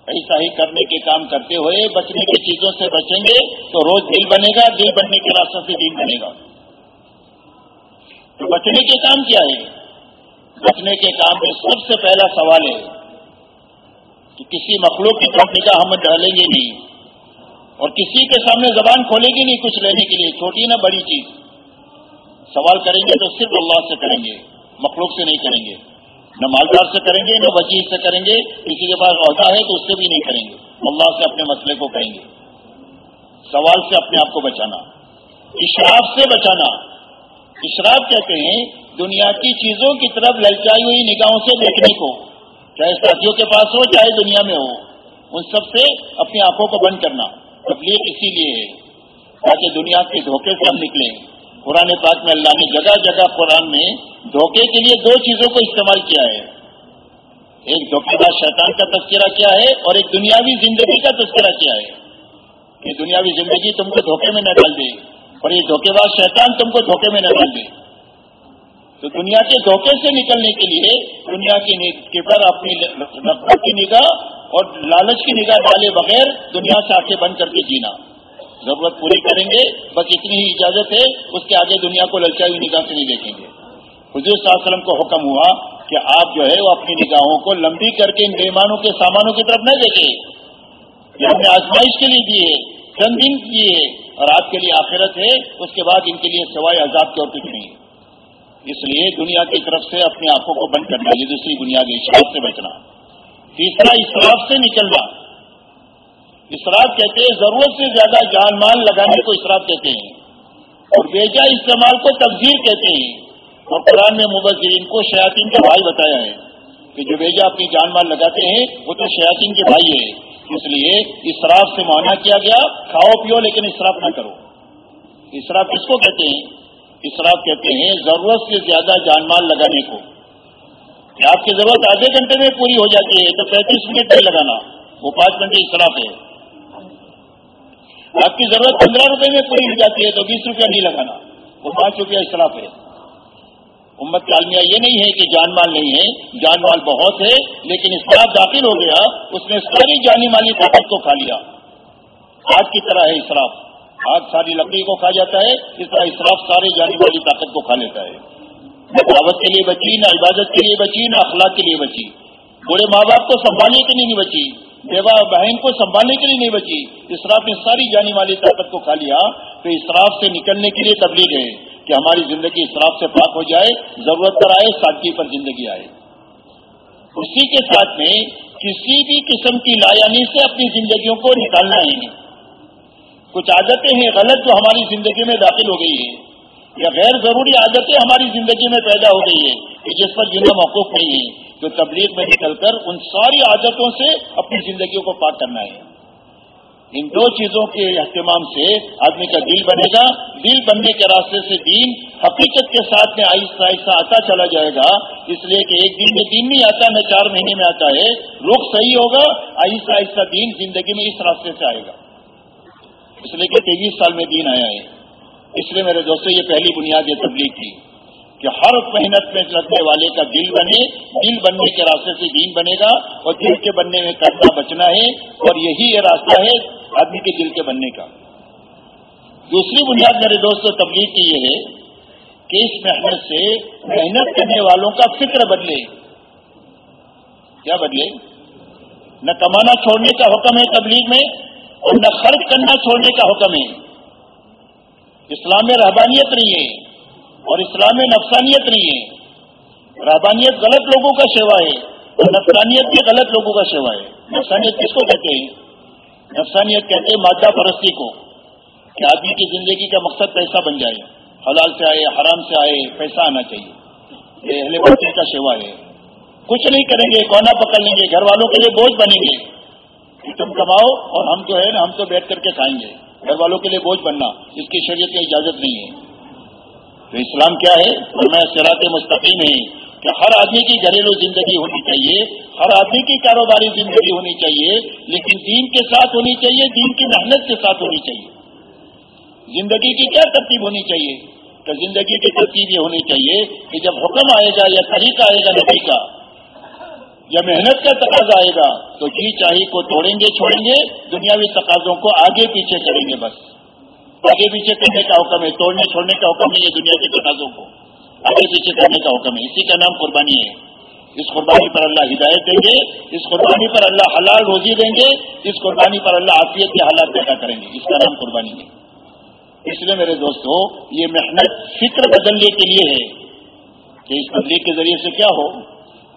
ایسا ہی کرنے کے کام کرتے ہوئے بچنے کی چیزوں سے بچیں گے تو روز دل بنے گا، دل بننے کے راستوں سے دل بنے گا۔ تو بچنے کے کام کیا ہے؟ بچنے کے کام میں سب سے پہلا سوال ہے کہ کسی مخلوق کی طرف نگاہ ہم ڈالیں گے نہیں۔ اور کسی کے سامنے زبان کھولے گی نہیں کچھ لینے کے لیے، چھوٹی نہ بڑی چیز۔ سوال کریں گے تو صرف اللہ سے کریں گے، مخلوق سے نہیں کریں گے۔ نہ مالدار سے کریں گے، نہ وکیل سے کریں گے، کسی کے پاس عہدہ ہے تو اس سے بھی نہیں کریں گے۔ اللہ سے اپنے مسئلے کو کہیں گے۔ سوال سے اپنے آپ کو بچانا، اشراف سے بچانا۔ اشراف کہتے ہیں، دنیا کی چیزوں کی طرف للچائی ہوئی نگاہوں سے دیکھنے کو۔ چاہے ساتھیوں کے پاس ہو، چاہے دنیا میں ہو، ان سب سے اپنی آنکھوں کو بند کرنا۔ تکلیف اسی لیے ہے، تاکہ دنیا کے دھوکے سے ہم نکلیں۔ قرآن پاک میں اللہ نے جگہ جگہ قرآن میں دھوکے کے لیے دو چیزوں کو استعمال کیا ہے۔ ایک دھوکے باز شیطان کا تذکرہ کیا ہے اور ایک دنیاوی زندگی کا تذکرہ کیا ہے۔ کہ دنیاوی زندگی تم کو دھوکے میں نہ ڈال دے اور یہ دھوکے باز شیطان تم کو دھوکے میں نہ ڈال دے۔ تو دنیا کے دھوکے سے نکلنے کے لیے دنیا کی پر اپنی رفتار کی نگاہ اور لالچ کی نگاہ ڈالے بغیر دنیا سے آ کے بند کر کے جینا۔ ضرورت پوری کریں گے، بس اتنی ہی اجازت ہے، اس کے آگے دنیا کو للچائی نگاہ سے نہیں دیکھیں گے۔ حضور صلی اللہ علیہ وسلم کو حکم ہوا کہ آپ جو ہے وہ اپنی نگاہوں کو لمبی کر کے ان بیمانوں کے سامانوں کی طرف نہ دیکھیں۔ یہ ہم نے آزمائش کے لیے دی ہے چند دن کی ہے اور آپ کے لیے آخرت ہے، اس کے بعد ان کے لیے سوائے عذاب کے اور کچھ نہیں۔ اس لیے دنیا کی طرف سے اپنی آنکھوں کو بند کرنا، یہ دوسری بنیادی اشراف سے بچنا۔ تیسرا، اسراف سے نکلنا۔ اسراف کہتے ہیں، ضرورت سے زیادہ جان مال لگانے کو اسراف کہتے ہیں۔ اور بیجا استعمال کو تبدیل کہتے ہیں۔ اور قرآن میں مبذرین کو شیاطین کا بھائی بتایا ہے کہ جو بیجا اپنی جان مال لگاتے ہیں، وہ تو شیاطین کے بھائی ہے اس لیے اسراف سے معنی کیا گیا، کھاؤ پیو لیکن اسراف نہ کرو۔ اسراف کس کو کہتے ہیں؟ اسراف کہتے ہیں ضرورت سے زیادہ جان مال لگانے کو۔ آپ کی ضرورت آدھے گھنٹے میں پوری ہو جاتی ہے، تو پینتیس منٹ نہیں لگانا۔ وہ پانچ گھنٹے اسراف ہے۔ آپ کی ضرورت پندرہ روپے میں پوری ہو جاتی ہے تو بیس روپیہ نہیں لگانا۔ وہ پانچ روپیہ اسراف ہے امت کا المیہ یہ نہیں ہے کہ جان مال نہیں ہے۔ جان مال بہت ہے، لیکن اسراف داخل ہو گیا، اس نے ساری جانی مالی طاقت کو کھا لیا۔ آگ کی طرح ہے اسراف آگ ساری لکڑی کو کھا جاتا ہے، اس طرح اسراف ساری جانی مالی طاقت کو کھا لیتا ہے۔ دعوت کے لیے بچی، نہ عبادت کے لیے بچی، نہ اخلاق کے لیے بچی۔ بڑے ماں باپ کو سنبھالنے کے لیے نہیں بچی۔ بیوہ بہن کو سنبھالنے کے لیے نہیں بچی۔ اسراف نے ساری جانی مالی طاقت کو کھا لیا۔ تو اسراف سے نکلنے کے لیے تبلیغ ہے کہ ہماری زندگی اسراف سے پاک ہو جائے، ضرورت پر آئے، سادگی پر زندگی آئے۔ اسی کے ساتھ میں کسی بھی قسم کی لایانی سے اپنی زندگیوں کو نکالنا ہی نہیں۔ کچھ عادتیں ہیں غلط جو ہماری زندگی میں داخل ہو گئی ہے یا غیر ضروری عادتیں ہماری زندگی میں پیدا ہو گئی ہے کہ جس پر جنہیں موقف نہیں ہے تو تبلیغ میں نکل کر ان ساری عادتوں سے اپنی زندگیوں کو پاک کرنا ہے۔ ان دو چیزوں کے اہتمام سے آدمی کا دل بنے گا۔ دل بننے کے راستے سے دین حقیقت کے ساتھ میں آہستہ آہستہ آتا چلا جائے گا۔ اس لیے کہ ایک دن میں دن نہیں آتا، نہ چار مہینے میں آتا ہے۔ رخ صحیح ہوگا، آہستہ آہستہ دین زندگی میں اس راستے سے آئے گا۔ اس لیے کہ تیئیس سال میں دین آیا ہے۔ اس لیے میرے دوستوں یہ پہلی بنیاد یہ تبلیغ کی کہ ہر محنت میں لگنے والے کا دل بنے، دل بننے کے راستے سے دین بنے گا اور دل کے بننے میں کرنا بچنا ہے اور یہی یہ راستہ ہے آدمی کے دل کے بننے کا۔ دوسری بنیاد میرے دوستوں تبلیغ کی یہ ہے کہ اس محنت سے محنت کرنے والوں کا فکر بدلے۔ کیا بدلے؟ نہ کمانا چھوڑنے کا حکم ہے تبلیغ میں اور نہ خرچ کرنا چھوڑنے کا حکم ہے۔ اسلام میں رہبانیت نہیں ہے۔ اور اسلام میں نفسانیت نہیں ہے۔ رہبانیت غلط لوگوں کا سیوا ہے۔ اور نفسانیت بھی غلط لوگوں کا سیوا ہے۔ نفسانیت کس کو کہتے ہیں؟ نفسانیت کہتے ہیں مادہ پرستی کو۔ کہ آدمی کی زندگی کا مقصد پیسہ بن جائے۔ حلال سے آئے، حرام سے آئے، پیسہ آنا چاہیے۔ یہ اہل بچے کا سیوا ہے۔ کچھ نہیں کریں گے کونا پکڑ لیں گے، گھر والوں کے لیے بوجھ بنیں گے۔ تم کماؤ اور ہم جو ہے نا، ہم تو بیٹھ کر کے کھائیں گے۔ گھر والوں کے لیے بوجھ بننا، اس کی شریعت کی اجازت نہیں ہے۔ تو اسلام کیا ہے؟ میں سراط مستقیم ہے کہ ہر آدمی کی گھریلو زندگی ہونی چاہیے، ہر آدمی کی کاروباری زندگی ہونی چاہیے، لیکن دین کے ساتھ ہونی چاہیے، دین کی محنت کے ساتھ ہونی چاہیے۔ زندگی کی کیا ترتیب ہونی چاہیے؟ کہ زندگی کی ترتیب یہ ہونی چاہیے کہ جب حکم آئے گا یا طریقہ آئے گا نبی کا، یا محنت کا تقاضا آئے گا، تو جی چاہیے کو توڑیں گے، چھوڑیں گے، دنیاوی تقاضوں کو آگے پیچھے کریں گے بس۔ آگے پیچھے کرنے کا حکم ہے توڑنے چھوڑنے کا حکم نہیں ہے دنیا کے تقاضوں کو آگے پیچھے کرنے کا حکم ہے اسی کا نام قربانی ہے اس قربانی پر اللہ ہدایت دیں گے اس قربانی پر اللہ حلال روزی دیں گے اس قربانی پر اللہ عافیت کے حالات پیدا کریں گے اس کا نام قربانی ہے اس لیے میرے دوستو یہ محنت فکر بدلنے کے لیے ہے کہ اس تبلیغ کے ذریعے سے کیا ہو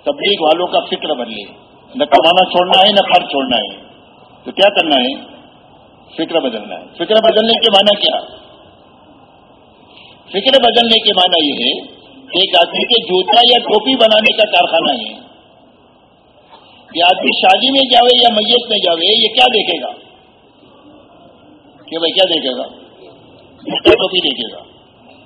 تبلیغ والوں کا فکر بدلے نہ کمانا چھوڑنا ہے نہ خرچ چھوڑنا ہے تو کیا کرنا ہے فکر بدلنا ہے۔ فکر بدلنے کے معنی کیا؟ فکر بدلنے کے معنی یہ ہے کہ ایک آدمی کے جوتا یا ٹوپی بنانے کا کارخانہ ہے۔ کہ آدمی شادی میں جاوے یا میت میں جاوے، یہ کیا دیکھے گا؟ کہ بھائی کیا دیکھے گا؟ جوتا ٹوپی دیکھے گا۔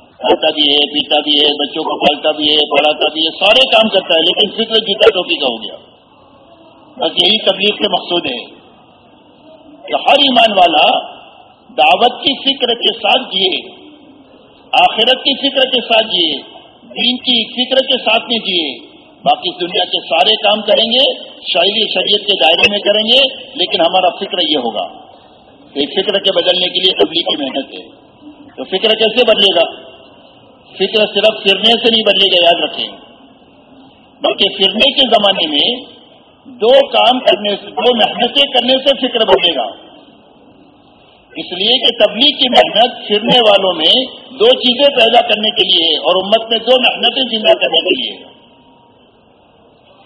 کھاتا بھی ہے، پیتا بھی ہے، بچوں کو پالتا بھی ہے، پڑھاتا بھی ہے، سارے کام کرتا ہے، لیکن فکر جوتا ٹوپی کا ہو گیا۔ بس یہی تبلیغ کے مقصود ہے۔ کہ ہر ایمان والا دعوت کی فکر کے ساتھ جیے، آخرت کی فکر کے ساتھ جیے، دین کی فکر کے ساتھ میں جیے۔ باقی دنیا کے سارے کام کریں گے، شاعری شریعت کے دائرے میں کریں گے، لیکن ہمارا فکر یہ ہوگا۔ کہ فکر کے بدلنے کے لیے تبلیغی محنت ہے۔ تو فکر کیسے بدلے گا؟ فکر صرف پھرنے سے نہیں بدلے گا، یاد رکھیں۔ بلکہ پھرنے کے زمانے میں دو کام کرنے سے دو محنتیں کرنے سے فکر بدلے گا۔ اس لیے کہ تبلیغ کی محنت پھرنے والوں میں دو چیزیں پیدا کرنے کے لیے اور امت میں دو محنتیں زندہ کرنے کے لیے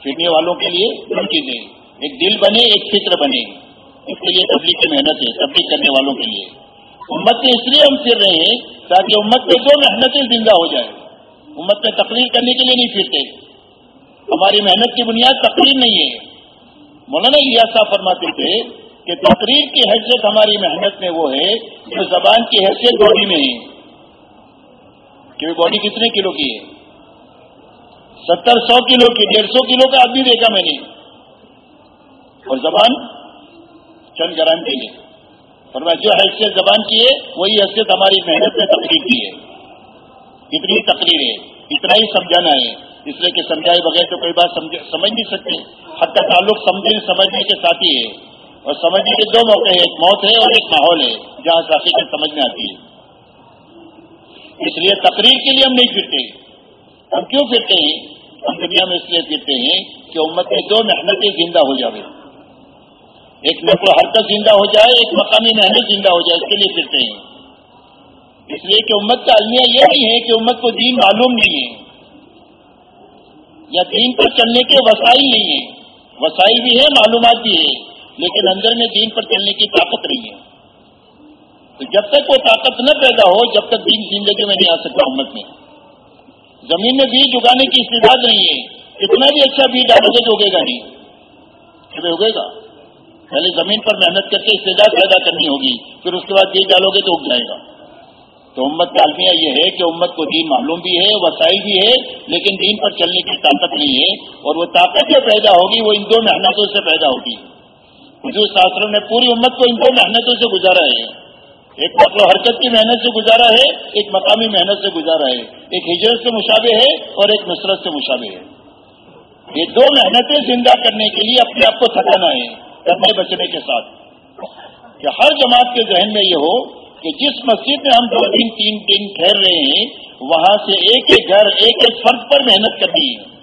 پھرنے والوں کے لیے دو چیزیں ایک دل بنے، ایک فکر بنے۔ اس کے لیے تبلیغ کی محنت ہے، تبلیغ کرنے والوں کے لیے۔ امت میں اس لیے ہم پھر رہے ہیں تاکہ امت میں دو محنتیں زندہ ہو جائے امت میں تقریر کرنے کے لیے نہیں پھرتے۔ ہماری محنت کی بنیاد تقریر نہیں ہے۔ مولانا ریاستہ فرماتے تھے کہ تقریر کی حیثیت ہماری محنت میں وہ ہے جو زبان کی حیثیت باڈی میں ہے۔ کہ باڈی کتنے کلو کی ہے؟ ستر سو کلو کی، ڈیڑھ سو کلو کا آدمی دیکھا میں نے۔ اور زبان چند گرام کی ہے۔ اور میں جو حیثیت زبان کی ہے، وہی حیثیت ہماری محنت میں تقریر کی ہے۔ کتنی تقریر ہے۔ اتنا ہی سمجھانا ہے۔ اس لیے کہ سمجھائے بغیر تو کوئی بات سمجھ نہیں سکتے۔ حد کا تعلق سمجھنے سمجھنے کے ساتھ ہی ہے۔ اور سمجھنے کے دو موقع ہیں، ایک موت ہے اور ایک ماحول ہے، جہاں حقیقت سمجھ میں آتی ہے۔ اس لیے تقریر کے لیے ہم نہیں پھرتے۔ ہم کیوں پھرتے ہیں؟ ہم دنیا میں اس لیے پھرتے ہیں کہ امت میں دو محنتیں زندہ ہو جائے ایک نقل حرکت زندہ ہو جائے، ایک مقامی محنت زندہ ہو جائے، اس کے لیے پھرتے ہیں۔ اس لیے کہ امت کا المیہ یہ نہیں ہے کہ امت کو دین معلوم نہیں ہے، یا دین پر چلنے کے وسائل نہیں ہیں۔ وسائل بھی ہے معلومات بھی ہے لیکن اندر میں دین پر چلنے کی طاقت نہیں ہے۔ تو جب تک وہ طاقت نہ پیدا ہو، جب تک دین زندگی میں نہیں آ سکتا امت میں۔ زمین میں بیج اگانے کی استعداد نہیں ہے، اتنا بھی اچھا بیج ڈالو گے تو اگے گا نہیں۔ اگے گا؟ پہلے زمین پر محنت کر کے استعداد پیدا کرنی ہوگی، پھر اس کے بعد بیج ڈالو گے تو اگ جائے گا۔ تو امت کا المیہ یہ ہے کہ امت کو دین معلوم بھی ہے، وسائل بھی ہے، لیکن دین پر چلنے کی طاقت نہیں ہے اور وہ طاقت جو پیدا ہوگی وہ ان دو محنتوں سے پیدا ہوگی۔ حضور شاستر نے پوری امت کو ان دو محنتوں سے گزارا ہے۔ ایک نقل و حرکت کی محنت سے گزارا ہے، ایک مقامی محنت سے گزارا ہے۔ ایک ہجرت سے مشابہ ہے اور ایک نصرت سے مشابہ ہے۔ یہ دو محنتیں زندہ کرنے کے لیے اپنے آپ کو تھکانا ہے کرنے بچنے کے ساتھ۔ کہ ہر جماعت کے ذہن میں یہ ہو کہ جس مسجد میں ہم دو دن تین دن ٹھہر رہے ہیں، وہاں سے ایک ایک گھر، ایک ایک فرد پر محنت کرنی ہے۔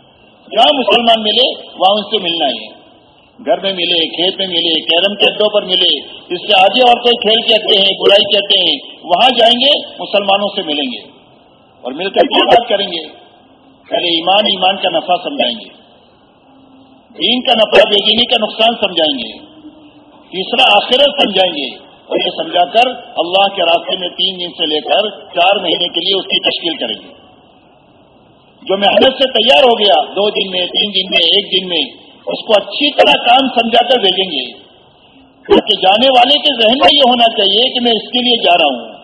جہاں مسلمان ملے، وہاں ان سے ملنا ہے۔ گھر میں ملے، کھیت میں ملے، کیرم کے اڈوں پر ملے، اس سے آگے اور کوئی کھیل کہتے ہیں برائی کہتے ہیں، وہاں جائیں گے، مسلمانوں سے ملیں گے۔ اور مل کر کیا بات کریں گے۔ پہلے ایمان ایمان کا نفع سمجھائیں گے۔ دین کا نفع بے دینی کا نقصان سمجھائیں گے۔ تیسرا، آخرت سمجھائیں گے۔ اور یہ سمجھا کر اللہ کے راستے میں تین دن سے لے کر چار مہینے کے لیے اس کی تشکیل کریں گے۔ جو محنت سے تیار ہو گیا، دو دن میں، تین دن میں، ایک دن میں، اس کو اچھی طرح کام سمجھا کر بھیجیں گے۔ کیونکہ جانے والے کے ذہن میں یہ ہونا چاہیے کہ میں اس کے لیے جا رہا ہوں۔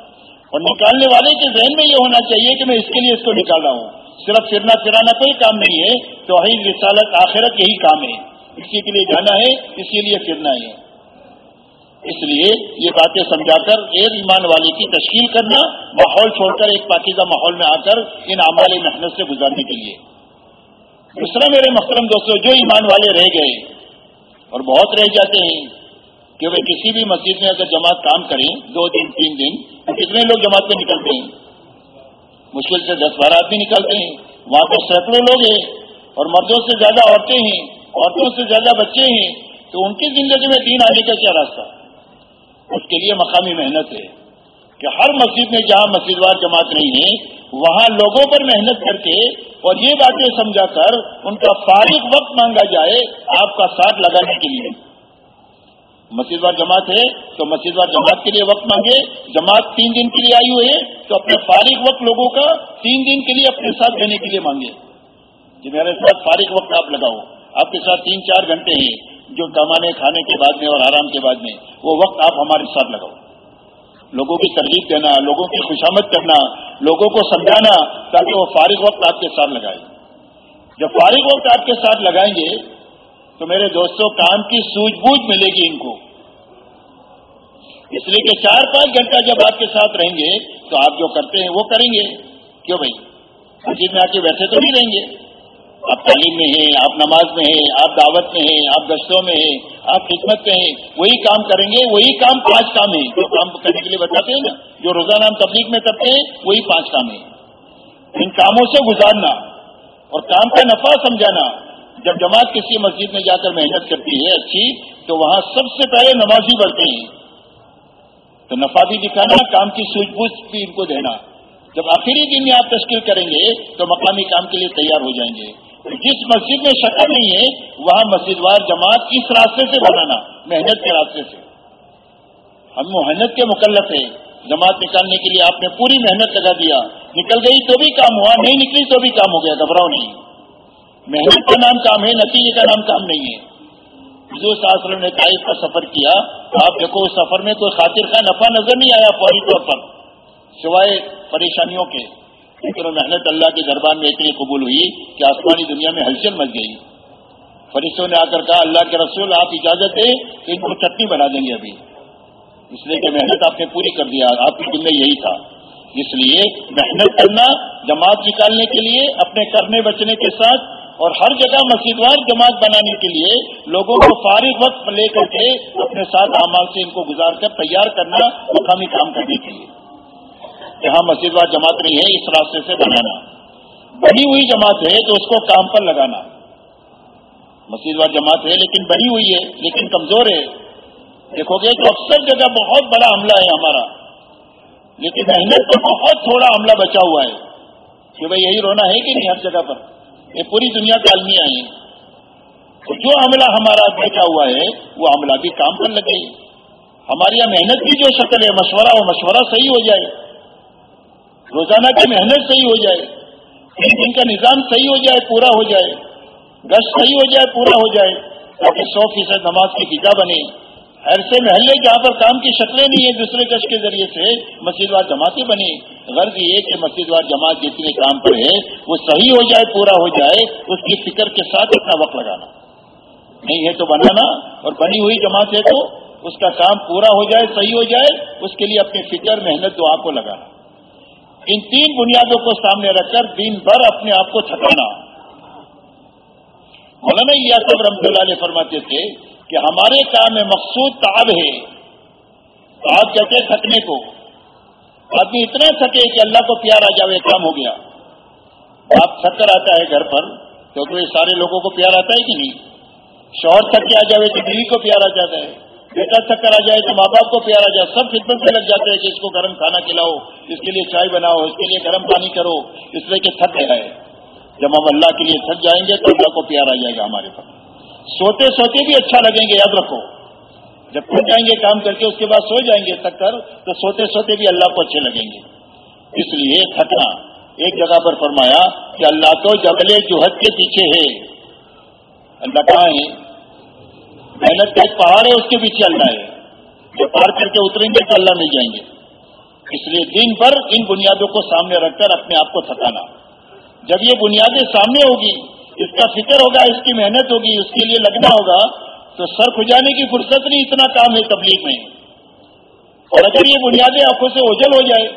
اور نکالنے والے کے ذہن میں یہ ہونا چاہیے کہ میں اس کے لیے اس کو نکال رہا ہوں۔ صرف پھرنا پھرانا کوئی کام نہیں ہے تو رسالت، آخرت یہی کام ہے۔ اسی کے لیے جانا ہے، اسی لیے پھرنا ہے۔ اس لیے یہ باتیں سمجھا کر ایک ایمان والے کی تشکیل کرنا، ماحول چھوڑ کر ایک پاکیزہ ماحول میں آ کر ان عمال محنت سے گزارنے کے لیے۔ دوسرا میرے محترم دوستوں جو ایمان والے رہ گئے اور بہت رہ جاتے ہیں کہ وہ کسی بھی مسجد میں اگر جماعت کام کریں، دو دن، تین دن تو کتنے لوگ جماعت میں نکلتے ہیں؟ مشکل سے دس بارہ آدمی نکلتے ہیں۔ وہاں پہ سینکڑوں لوگ ہیں اور مردوں سے زیادہ عورتیں ہیں، عورتوں سے زیادہ بچے ہیں۔ تو ان کی زندگی میں دین آنے کا کیا راستہ؟ اس کے لیے مقامی محنت ہے کہ ہر مسجد میں جہاں مسجد وار جماعت نہیں ہے، وہاں لوگوں پر محنت کر کے اور یہ باتیں سمجھا کر ان کا فارغ وقت مانگا جائے آپ کا ساتھ لگانے کے لیے۔ مسجد وار جماعت ہے تو مسجد وار جماعت کے لیے وقت مانگے، جماعت تین دن کے لیے آئی ہوئی ہے تو اپنے فارغ وقت لوگوں کا تین دن کے لیے اپنے ساتھ دینے کے لیے مانگے۔ کہ میرے ساتھ فارغ وقت آپ لگاؤ۔ آپ کے ساتھ تین چار گھنٹے ہیں۔ جو کمانے کھانے کے بعد میں اور آرام کے بعد میں، وہ وقت آپ ہمارے ساتھ لگاؤ۔ لوگوں کی ترغیب دینا، لوگوں کی خوشامد کرنا، لوگوں کو سمجھانا تاکہ وہ فارغ وقت آپ کے ساتھ لگائیں۔ جب فارغ وقت آپ کے ساتھ لگائیں گے، تو میرے دوستوں کام کی سوجھ بوجھ ملے گی ان کو۔ اس لیے کہ چار پانچ گھنٹہ جب آپ کے ساتھ رہیں گے، تو آپ جو کرتے ہیں، وہ کریں گے۔ کیوں بھائی؟ مسجد میں آ کے ویسے تو نہیں رہیں گے۔ آپ تعلیم میں ہیں، آپ نماز میں ہیں، آپ دعوت میں ہیں، آپ گشتوں میں ہیں، آپ خدمت میں ہیں، وہی کام کریں گے، وہی کام پانچ کام ہیں، جو کام کرنے کے لیے بتاتے ہیں نا، جو روزانہ ہم تبلیغ میں کرتے ہیں، وہی پانچ کام ہیں۔ ان کاموں سے گزارنا اور کام کا نفع سمجھانا۔ جب جماعت کسی مسجد میں جا کر محنت کرتی ہے اچھی، تو وہاں سب سے پہلے نمازی بڑھتے ہیں۔ تو نفع بھی دکھانا، کام کی سوچ بوجھ بھی ان کو دینا۔ جب آخری دن میں آپ تشکیل کریں گے، تو مقامی کام کے لیے تیار ہو جائیں گے۔ جس مسجد میں شکل نہیں ہے، وہاں مسجد وار جماعت اس راستے سے بنانا محنت کے راستے سے۔ ہم محنت کے مکلف ہیں۔ جماعت نکالنے کے لیے آپ نے پوری محنت لگا دیا۔ نکل گئی تو بھی کام ہوا، نہیں نکلی تو بھی کام ہو گیا، گھبراؤ نہیں۔ محنت کا نام کام ہے، نتیجے کا نام کام نہیں ہے۔ جو ساسر نے تائف کا سفر کیا۔ آپ دیکھو، اس سفر میں کوئی خاطر کا نفع نظر نہیں آیا فوری طور پر، سوائے پریشانیوں کے۔ لیکن محنت اللہ کے دربار میں اتنی قبول ہوئی کہ آسمانی دنیا میں ہلچل مچ گئی۔ فرشتوں نے آ کر کہا، اللہ کے رسول، آپ اجازت دیں کہ ان کو چٹنی بنا دیں گے ابھی۔ اس لیے کہ محنت آپ نے پوری کر دیا آپ کی دن میں یہی تھا۔ اس لیے محنت کرنا جماعت نکالنے کے لیے، اپنے کرنے بچنے کے ساتھ اور ہر جگہ مسجدوار جماعت بنانے کے لیے لوگوں کو فارغ وقت لے کر کے اپنے ساتھ اعمال سے ان کو گزار کر تیار کرنا مقامی کام کرنے کے لیے۔ جہاں مسجد وار جماعت نہیں ہے، اس راستے سے بنانا۔ بنی ہوئی جماعت ہے تو اس کو کام پر لگانا۔ مسجد وار جماعت ہے لیکن بنی ہوئی ہے، لیکن کمزور ہے۔ دیکھو گے تو اکثر جگہ بہت بڑا حملہ ہے ہمارا۔ لیکن محنت تو بہت تھوڑا حملہ بچا ہوا ہے۔ کہ بھائی یہی رونا ہے کہ نہیں ہر جگہ پر؟ یہ پوری دنیا کا المیاں ہیں جو عملہ ہمارا بیٹھا ہوا ہے، وہ عملہ بھی کام پر لگے۔ ہماری یہاں محنت کی جو شکل ہے، مشورہ وہ مشورہ صحیح ہو جائے۔ روزانہ کی محنت صحیح ہو جائے تین دن کا نظام صحیح ہو جائے، پورا ہو جائے، گشت صحیح ہو جائے، پورا ہو جائے، تاکہ سو فیصد نماز کی فضا بنے۔ ایسے محلے جہاں پر کام کی شکلیں نہیں ہیں، دوسرے کش کے ذریعے سے مسجد وار جماعتیں بنی غرض یہ کہ مسجد وار جماعت جتنے کام پر ہے، وہ صحیح ہو جائے، پورا ہو جائے، اس کی فکر کے ساتھ اتنا وقت لگانا۔ نہیں ہے تو بنانا، اور بنی ہوئی جماعت ہے تو اس کا کام پورا ہو جائے، صحیح ہو جائے، اس کے لیے اپنی فکر، محنت، دعا کو لگانا۔ ان تین بنیادوں کو سامنے رکھ کر دن بھر اپنے آپ کو تھکانا۔ مولانا یہ سب رحمت اللہ علیہ فرماتے تھے کہ ہمارے کام میں مقصود تعب ہے۔ تعب کہتے تھکنے کو۔ آدمی اتنا تھکے کہ اللہ کو پیار آ جاوے، کام ہو گیا۔ آپ تھک کر آتا ہے گھر پر تو کوئی سارے لوگوں کو پیار آتا ہے کہ نہیں؟ شوہر تک کے آ جائے تو بیوی کو پیارا جاتا ہے۔ بیٹا تک کر آ جائے تو ماں باپ کو پیارا جائے، سب خدمت میں لگ جاتے ہیں کہ اس کو گرم کھانا کھلاؤ، اس کے لیے چائے بناؤ، اس کے لیے گرم پانی کرو، اس لیے کہ تھک گئے جب ہم اللہ کے لیے تھک جائیں گے تو اللہ کو پیار آ جائے گا ہمارے پاس سوتے سوتے بھی اچھا لگیں گے، یاد رکھو۔ جب تھک جائیں گے کام کر کے، اس کے بعد سو جائیں گے تھک کر تو سوتے سوتے بھی اللہ کو اچھے لگیں گے۔ اس لیے تھکنا ایک جگہ پر فرمایا کہ اللہ تو جبلے جوہد کے پیچھے ہے۔ اللہ کہاں ہے؟ محنت کا ایک پہاڑ ہے، اس کے پیچھے اللہ ہے۔ جو پار کر کے اتریں گے تو اللہ مل جائیں گے۔ اس لیے دن بھر ان بنیادوں کو سامنے رکھ کر اپنے آپ کو تھکانا۔ جب یہ بنیادیں سامنے ہوگی، اس کا فکر ہوگا، اس کی محنت ہوگی، اس کے لیے لگنا ہوگا، تو سر کھجانے کی فرصت نہیں، اتنا کام ہے تبلیغ میں۔ اور اگر یہ بنیادیں آنکھوں سے اوجل ہو جائے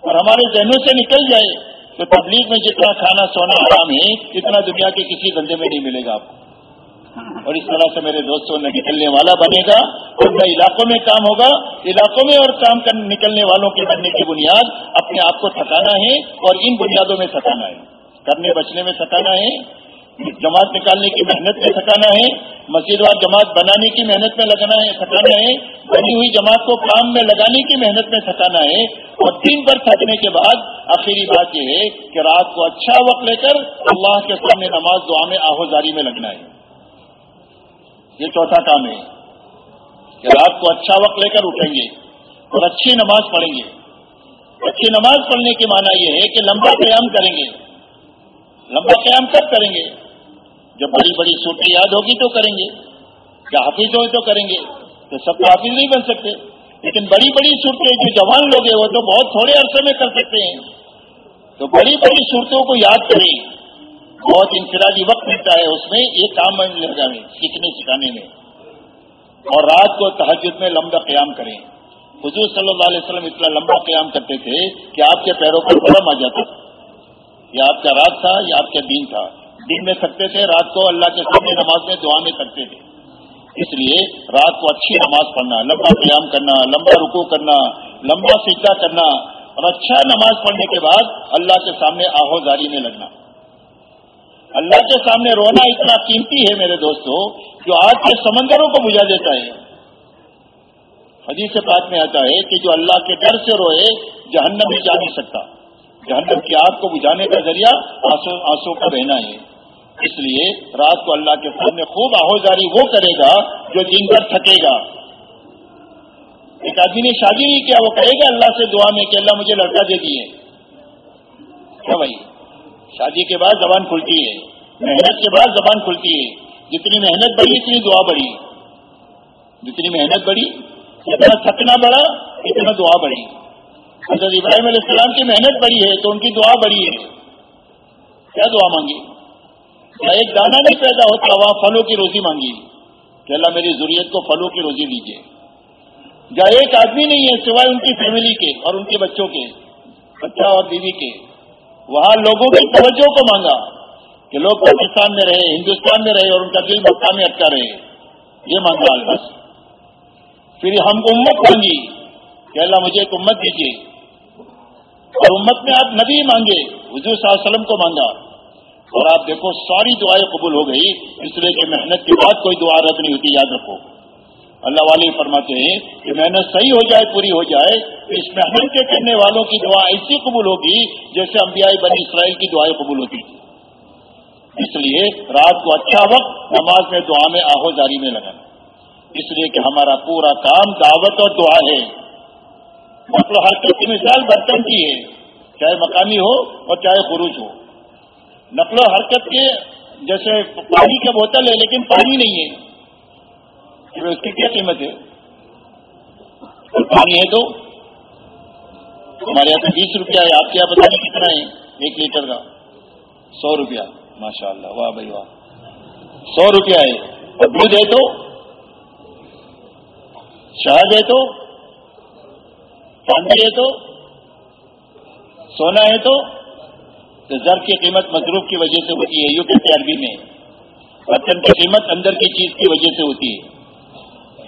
اور ہمارے ذہنوں سے نکل جائے، تو تبلیغ میں جتنا کھانا، سونا، آرام ہے، اتنا دنیا کے کسی دندے میں نہیں ملے گا آپ کو۔ اور اس طرح سے میرے دوستوں نے نکلنے والا بنے گا اور نہ علاقوں میں کام ہوگا، علاقوں میں اور کام کر، نکلنے والوں کے بننے کی بنیاد اپنے آپ کو تھکانا ہے اور ان بنیادوں میں تھکانا ہے۔ کرنے بچنے میں تھکانا ہے، جماعت نکالنے کی محنت میں تھکانا ہے، مسجد وار جماعت بنانے کی محنت میں لگانا ہے تھکانا ہے۔ بنی ہوئی جماعت کو کام میں لگانے کی محنت میں تھکانا ہے اور دن بھر تھکنے کے بعد آخری بات یہ ہے کہ رات کو اچھا وقت لے کر اللہ کے سامنے نماز دعا میں آہوزاری میں لگنا ہے۔ یہ چوتھا کام ہے کہ رات کو اچھا وقت لے کر اٹھیں گے اور اچھی نماز پڑھیں گے۔ اچھی نماز پڑھنے کی معنی یہ ہے کہ لمبا قیام کریں گے۔ لمبا قیام کب کریں گے؟ جب بڑی بڑی صورتیں یاد ہوگی تو کریں گے۔ یا حافظ ہوئے تو کریں گے۔ تو سب تو حافظ نہیں بن سکتے۔ لیکن بڑی بڑی صورتیں جو جوان لوگ ہیں وہ تو بہت تھوڑے عرصے میں کر سکتے ہیں۔ تو بڑی بڑی صورتوں کو یاد کریں۔ بہت انفرادی وقت ملتا ہے اس میں یہ کام لگا سیکھنے، سکھانے میں۔ اور رات کو تحجد میں لمبا قیام کریں۔ حضور صلی اللہ علیہ وسلم اتنا لمبا قیام کرتے تھے کہ آپ کے پیروں پر گرم آ جاتا۔ یہ آپ کا رات تھا یا آپ کا دین تھا۔ دن میں تھکتے تھے، رات کو اللہ کے سامنے نماز میں دعا میں کرتے تھے۔ اس لیے رات کو اچھی نماز پڑھنا، لمبا قیام کرنا، لمبا رکو کرنا، لمبا سیکھا کرنا اور اچھا نماز پڑھنے کے بعد اللہ کے سامنے آہو زاری میں لگنا۔ اللہ کے سامنے رونا اتنا قیمتی ہے میرے دوستو جو آج کے سمندروں کو بجھا دیتا ہے۔ حدیث بات میں آتا ہے کہ جو اللہ کے ڈر سے روئے، جہنم بھی جا نہیں سکتا۔ جہنم کی آگ کو بجھانے کا ذریعہ آنسو کا بہنا ہے۔ اس لیے رات کو اللہ کے سامنے خوب آہوزاری وہ کرے گا جو دن بھر تھکے گا۔ ایک آدمی نے شادی نہیں کیا، وہ کہے گا اللہ سے دعا میں کہ اللہ مجھے لڑکا دے دیے۔ کیا بھائی؟ شادی کے بعد زبان کھلتی ہے، محنت کے بعد زبان کھلتی ہے۔ جتنی محنت بڑھی، اتنی دعا بڑھی۔ جتنی محنت بڑھی، اتنا تھکنا بڑھا، اتنا دعا بڑھی۔ حضرت ابراہیم علیہ السلام کی محنت بڑی ہے تو ان کی دعا بڑی ہے۔ کیا دعا مانگی؟ کیا ایک دانا نہیں پیدا ہوتا، وہاں پھلوں کی روزی مانگی۔ کہ اللہ میری ضروریت کو پھلوں کی روزی دیجیے یا ایک آدمی نہیں ہے سوائے ان کی فیملی کے اور ان کے بچوں کے، بچہ اور بیوی کے۔ وہاں لوگوں کی توجہ کو مانگا کہ لوگ پاکستان میں رہے ہندوستان میں رہے اور ان کا دل مکہ میں اٹکا رہے۔ یہ مانگا اللہ۔ پھر ہم کو امت مانگی کہ اللہ مجھے ایک امت دیجیے۔ اور امت میں آپ نبی مانگے، حضور صلی اللہ علیہ وسلم کو مانگا۔ اور آپ دیکھو، ساری دعائیں قبول ہو گئی۔ اس لیے کہ محنت کے بعد کوئی دعا رد نہیں ہوتی، یاد رکھو۔ اللہ والے فرماتے ہیں کہ محنت صحیح ہو جائے، پوری ہو جائے تو اس محنت کے کرنے والوں کی دعا ایسی قبول ہوگی جیسے انبیاء بنی اسرائیل کی دعائیں قبول ہوتی اس لیے رات کو اچھا وقت نماز میں، دعا میں آہو جاری میں لگانا۔ اس لیے کہ ہمارا پورا کام دعوت اور دعا ہے۔ نقل و حرکت کی مثال برتن کی ہے، چاہے مقامی ہو اور چاہے خروج ہو۔ نقل و حرکت کے جیسے پانی کا بوتل ہے، لیکن پانی نہیں ہے۔ اس کی کیا قیمت ہے؟ پانی ہے تو ہمارے یہاں پہ بیس روپیہ ہے، آپ کے یہاں بتائیں کتنا ہے، ایک لیٹر کا۔ سو روپیہ ماشاء اللہ واہ بھائی، واہ۔ سو روپیہ ہے۔ اور دودھ ہے تو؟ شہد ہے تو؟ چاندی ہے تو؟ سونا ہے تو؟ زر کی قیمت مصروف کی وجہ سے ہوتی ہے یو کہتے عربی میں۔ برتن کی قیمت اندر کی چیز کی وجہ سے ہوتی ہے۔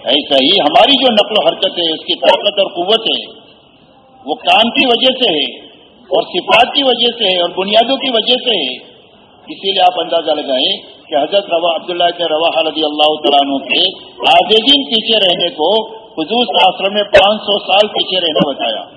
ایسا ہی ہماری جو نقل و حرکت ہے، اس کی طاقت اور قوت ہے، وہ کام کی وجہ سے ہے اور صفات کی وجہ سے ہے اور بنیادوں کی وجہ سے ہے۔ اسی لیے آپ اندازہ لگائیں کہ حضرت روا، عبداللہ کے روا رضی اللہ تعالیٰ کے آدھے دن پیچھے رہنے کو حضور آسرم میں پانچ سو سال پیچھے رہنا بتایا۔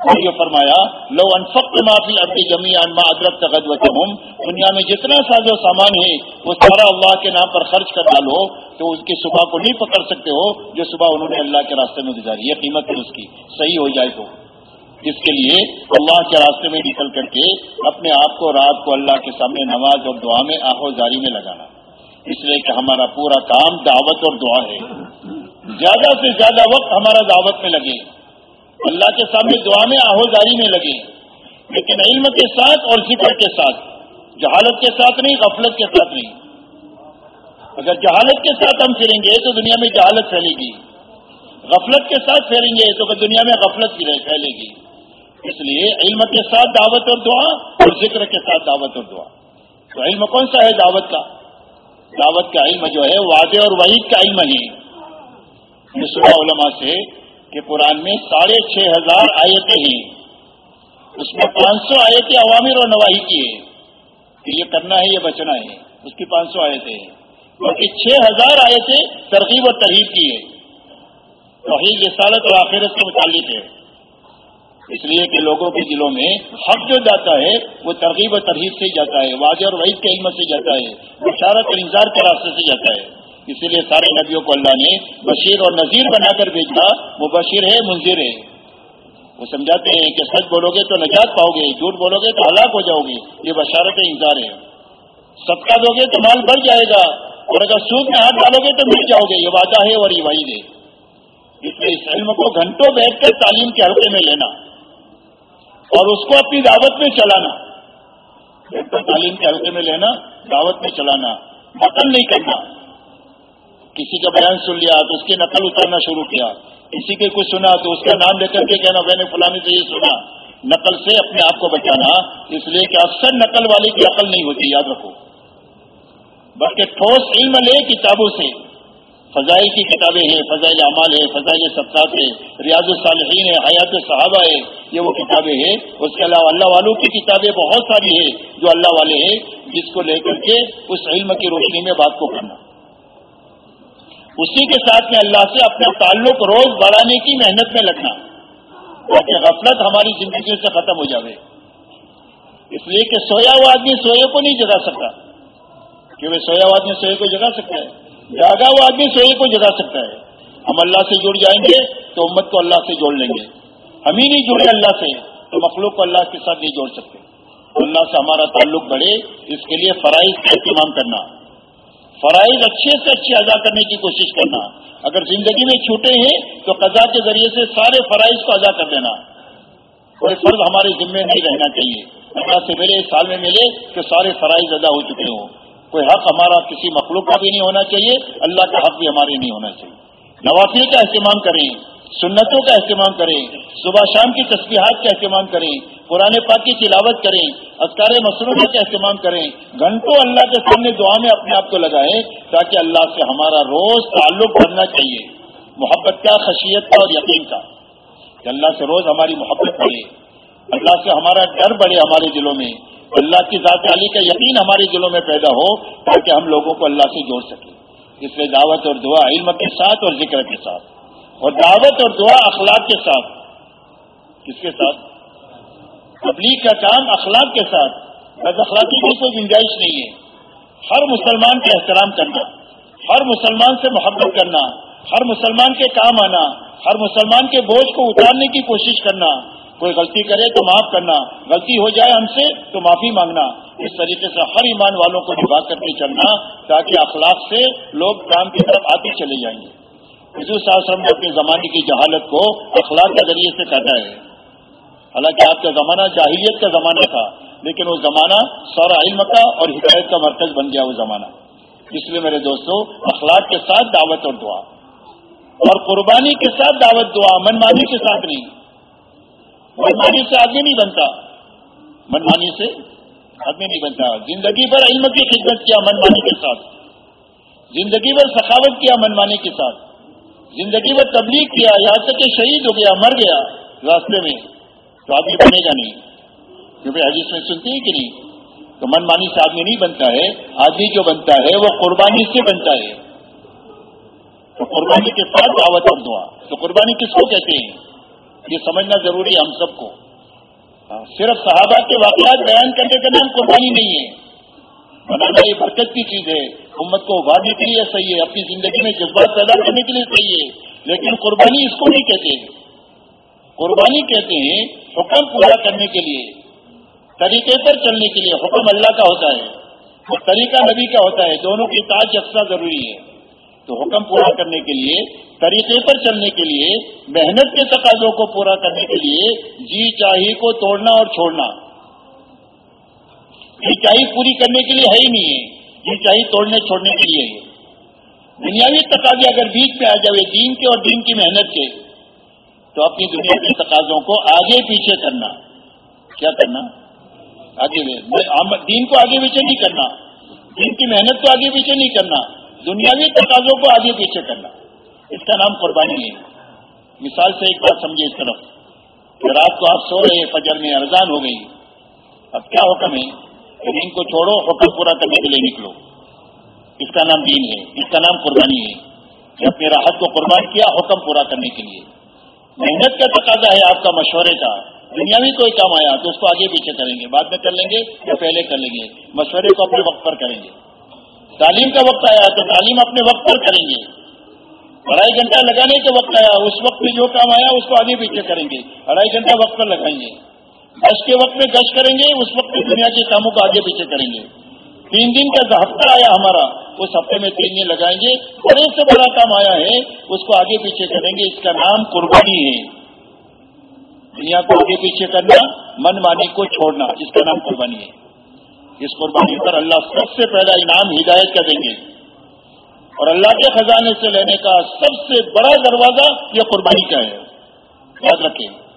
یہ فرمایا، لو انفق معافی اپنی جمی انما ادرک تغد ہوں دنیا میں جتنا ساز و سامان ہے، وہ سارا اللہ کے نام پر خرچ کر ڈالو، تو اس کی صبح کو نہیں پکڑ سکتے ہو، جو صبح انہوں نے اللہ کے راستے میں گزاری۔ یہ قیمت ہے اس کی۔ صحیح ہو جائے تو۔ اس کے لیے اللہ کے راستے میں نکل کر کے اپنے آپ کو، رات کو اللہ کے سامنے نماز اور دعا میں آہوزاری میں لگانا۔ اس لیے کہ ہمارا پورا کام دعوت اور دعا ہے۔ زیادہ سے زیادہ وقت ہمارا دعوت میں لگے۔ اللہ کے سامنے دعا میں آہو جاری میں لگے لیکن علم کے ساتھ اور ذکر کے ساتھ، جہالت کے ساتھ نہیں، غفلت کے ساتھ نہیں۔ اگر جہالت کے ساتھ ہم پھریں گے تو دنیا میں جہالت پھیلے گی۔ غفلت کے ساتھ پھیلیں گے تو دنیا میں غفلت پھیلے گی۔ اس لیے علم کے ساتھ دعوت اور دعا اور ذکر کے ساتھ دعوت اور دعا۔ تو علم کون سا ہے دعوت کا؟ دعوت کا علم جو ہے، واضح اور وحید کا علم ہے۔ سنا علماء سے کہ قرآن میں ساڑھے چھ ہزار آیتیں ہیں۔ اس میں پانچ سو آیتیں عوامر اور نواحی کی ہے کہ یہ کرنا ہے، یہ بچنا ہے۔ اس کی پانچ سو آیتیں ہیں۔ باقی چھ ہزار آیتیں ترغیب اور ترغیب کی ہے توحید رسالت اور آخرت کے متعلق ہے۔ اس لیے کہ لوگوں کے دلوں میں حق جو جاتا ہے، وہ ترغیب و ترغیب سے جاتا ہے۔ واضح اور وحید کے علم سے جاتا ہے۔ بشارت اور انتظار کے راستے سے جاتا ہے۔ اسی لیے سارے نبیوں کو اللہ نے بشیر اور نذیر بنا کر بھیجا، وہ بشیر ہے منظر ہے۔ وہ سمجھاتے ہیں کہ سچ بولو گے تو نجات پاؤ گے، جھوٹ بولو گے تو ہلاک ہو جاؤ گے۔ یہ بشارت انتظار ہے۔ صدقہ دو گے تو مال بڑھ جائے گا، اور اگر سود میں ہاتھ ڈالو گے تو مل جاؤ گے۔ یہ وعدہ ہے اور یہ وحید ہے۔ اس لیے اس علم کو گھنٹوں بیٹھ کر تعلیم کے حلقے میں لینا اور اس کو اپنی دعوت میں چلانا۔ تعلیم کے حلقے میں لینا، دعوت میں چلانا۔ نقل نہیں کرنا۔ کسی کا بیان سن لیا تو اس کی نقل اتارنا شروع کیا۔ کسی کے کچھ سنا تو اس کا نام لے کر کے کہنا، میں نے فلانے سے یہ سنا، نقل سے اپنے آپ کو بچانا، اس لیے کہ اکثر نقل والے کی عقل نہیں ہوتی، یاد رکھو۔ بلکہ ٹھوس علم لے کتابوں سے۔ فضائل کی کتابیں ہیں، فضائل اعمال ہے فضائل سبقات ہے ریاض الصالحین ہے حیات صحابہ ہے یہ وہ کتابیں ہیں۔ اس کے علاوہ اللہ والوں کی کتابیں بہت ساری ہیں جو اللہ والے ہیں، جس کو لے کر کے اس علم کی روشنی میں بات کو کرنا۔ اسی کے ساتھ میں اللہ سے اپنا تعلق روز بڑھانے کی محنت میں لگنا تاکہ غفلت ہماری زندگی سے ختم ہو جائے اس لیے کہ سویا ہوا آدمی سوئے کو نہیں جگا سکتا۔ کیونکہ سویا ہوا آدمی سوئے کو جگا سکتا ہے۔ جاگا وہ آدمی سوئی کو جگا سکتا ہے۔ ہم اللہ سے جڑ جائیں گے تو امت کو اللہ سے جوڑ لیں گے۔ ہم ہی نہیں جڑے اللہ سے، تو مخلوق کو اللہ کے ساتھ نہیں جوڑ سکتے۔ اللہ سے ہمارا تعلق بڑھے۔ اس کے لیے فرائض کا اہتمام کرنا۔ فرائض اچھے سے اچھے ادا کرنے کی کوشش کرنا۔ اگر زندگی میں چھوٹے ہیں تو قضا کے ذریعے سے سارے فرائض کو ادا کر دینا۔ کوئی فرض ہمارے ذمے نہیں رہنا چاہیے۔ اللہ سے میرے سال میں ملے کہ سارے فرائض ادا ہو چکے ہوں۔ کوئی حق ہمارا کسی مخلوق کا بھی نہیں ہونا چاہیے اللہ کا حق بھی ہمارے نہیں ہونا چاہیے۔ نوافی کا اہتمام کریں۔ سنتوں کا اہتمام کریں، صبح شام کی تصویرات کا اہتمام کریں، قرآن پاک کی تلاوت کریں، اذکار مصروفہ کا اہتمام کریں۔ گھنٹوں اللہ کے سامنے دعا میں اپنے آپ کو لگائیں تاکہ اللہ سے ہمارا روز تعلق بڑھنا چاہیے۔ محبت کا، خشیت کا اور یقین کا۔ کہ اللہ سے روز ہماری محبت بڑھے۔ اللہ سے ہمارا ڈر بڑھے ہمارے دلوں میں۔ اللہ کی ذات علی کا یقین ہمارے دلوں میں پیدا ہو تاکہ ہم لوگوں کو اللہ سے جوڑ سکیں۔ اس لیے دعوت اور دعا علم کے ساتھ اور ذکر کے ساتھ۔ اور دعوت اور دعا اخلاق کے ساتھ۔ کس کے ساتھ؟ تبلیغ کا کام اخلاق کے ساتھ۔ بد اخلاقی کی کوئی گنجائش نہیں ہے۔ ہر مسلمان کا احترام کرنا، ہر مسلمان سے محبت کرنا، ہر مسلمان کے کام آنا، ہر مسلمان کے بوجھ کو اتارنے کی کوشش کرنا۔ کوئی غلطی کرے تو معاف کرنا، غلطی ہو جائے ہم سے تو معافی مانگنا۔ اس طریقے سے ہر ایمان والوں کو نبھا کر کے چلنا تاکہ اخلاق سے لوگ کام کی طرف آتے چلے جائیں گے۔ حضور صاحب وسلم نے اپنے زمانے کی جہالت کو اخلاق کے ذریعے سے کہتا ہے۔ حالانکہ آپ کا زمانہ جاہلیت کا زمانہ تھا، لیکن وہ زمانہ سورا علم کا اور ہدایت کا مرکز بن گیا وہ زمانہ۔ اس لیے میرے دوستوں اخلاق کے ساتھ دعوت اور دعا۔ اور قربانی کے ساتھ دعوت، دعا۔ منمانی کے ساتھ نہیں۔ منمانی سے آدمی نہیں بنتا۔ منمانی سے آدمی نہیں بنتا۔ زندگی بھر علم کی خدمت کیا منمانی کے ساتھ۔ زندگی بھر سخاوت کیا منمانی کے ساتھ۔ زندگی بھر تبلیغ کیا، یہاں تک کہ شہید ہو گیا، مر گیا، راستے میں تو آدمی بنے گا نہیں۔ کیونکہ حدیث میں سنتے ہیں کہ نہیں۔ تو من مانی سے آدمی نہیں بنتا ہے، آدمی جو بنتا ہے وہ قربانی سے بنتا ہے۔ تو قربانی کے ساتھ دعوت اور دعا۔ تو قربانی کس کو کہتے ہیں؟ یہ سمجھنا ضروری ہے ہم سب کو۔ ہاں، صرف صحابہ کے واقعات بیان کرنے کا نام قربانی نہیں ہے۔ بنانا یہ برکت کی چیز ہے۔ امت کو ابھارنے کے لیے صحیح ہے، اپنی زندگی میں جذبات پیدا کرنے کے لیے صحیح ہے، لیکن قربانی اس کو نہیں کہتے قربانی کہتے ہیں حکم پورا کرنے کے لیے، طریقے پر چلنے کے لیے، حکم اللہ کا ہوتا ہے اور طریقہ نبی کا ہوتا ہے، دونوں کی تاج یکساں ضروری ہے۔ تو حکم پورا کرنے کے لیے، طریقے پر چلنے کے لیے، محنت کے تقاضوں کو پورا کرنے کے لیے جی چاہی کو توڑنا اور چھوڑنا۔ جی چاہی پوری کرنے کے لیے ہے ہی نہیں ہے۔ جی چاہی توڑنے چھوڑنے کے لیے۔ دنیاوی تقاضے اگر بیچ پہ آ جائے دین کے اور دین کی محنت کے، تو اپنی دنیا کے تقاضوں کو آگے پیچھے کرنا۔ کیا کرنا؟ آگے دین کو آگے پیچھے نہیں کرنا۔ دین کی محنت کو آگے پیچھے نہیں کرنا۔ دنیاوی تقاضوں کو آگے پیچھے کرنا۔ اس کا نام قربانی ہے۔ مثال سے ایک بات سمجھے اس طرف۔ کہ رات کو آپ سو رہے، فجر میں ارزان ہو گئی۔ اب کیا حکم ہے؟ دین کو چھوڑو حکم پورا کرنے کے لیے نکلو۔ اس کا نام دین ہے، اس کا نام قربانی ہے۔ کہ اپنے راحت کو قربان کیا، حکم پورا کرنے کے لیے۔ محنت کا تقاضا ہے آپ کا مشورے کا۔ دنیاوی کوئی کام آیا تو اس کو آگے پیچھے کریں گے۔ بعد میں کر لیں گے یا پہلے کر لیں گے۔ مشورے کو اپنے وقت پر کریں گے۔ تعلیم کا وقت آیا تو تعلیم اپنے وقت پر کریں گے۔ اڑائی گھنٹہ لگانے کے وقت آیا، اس وقت میں جو کام آیا اس کو آگے پیچھے کریں گے۔ اڑائی گھنٹہ وقت پر لگائیں گے۔ گش کے وقت میں گش کریں گے، اس وقت میں دنیا کے کاموں کو آگے پیچھے کریں گے۔ تین دن کا ہفتہ آیا ہمارا، اس ہفتے میں تین دن لگائیں گے۔ بڑے سے بڑا کام آیا ہے، اس کو آگے پیچھے کریں گے۔ اس کا نام قربانی ہے۔ دنیا کو آگے پیچھے کرنا، من مانی کو چھوڑنا، اس کا نام قربانی ہے۔ اس قربانی پر اللہ سب سے پہلا انعام ہدایت کا دیں گے۔ اور اللہ کے خزانے سے لینے کا سب سے بڑا دروازہ یہ قربانی کا ہے۔ یاد رکھیں۔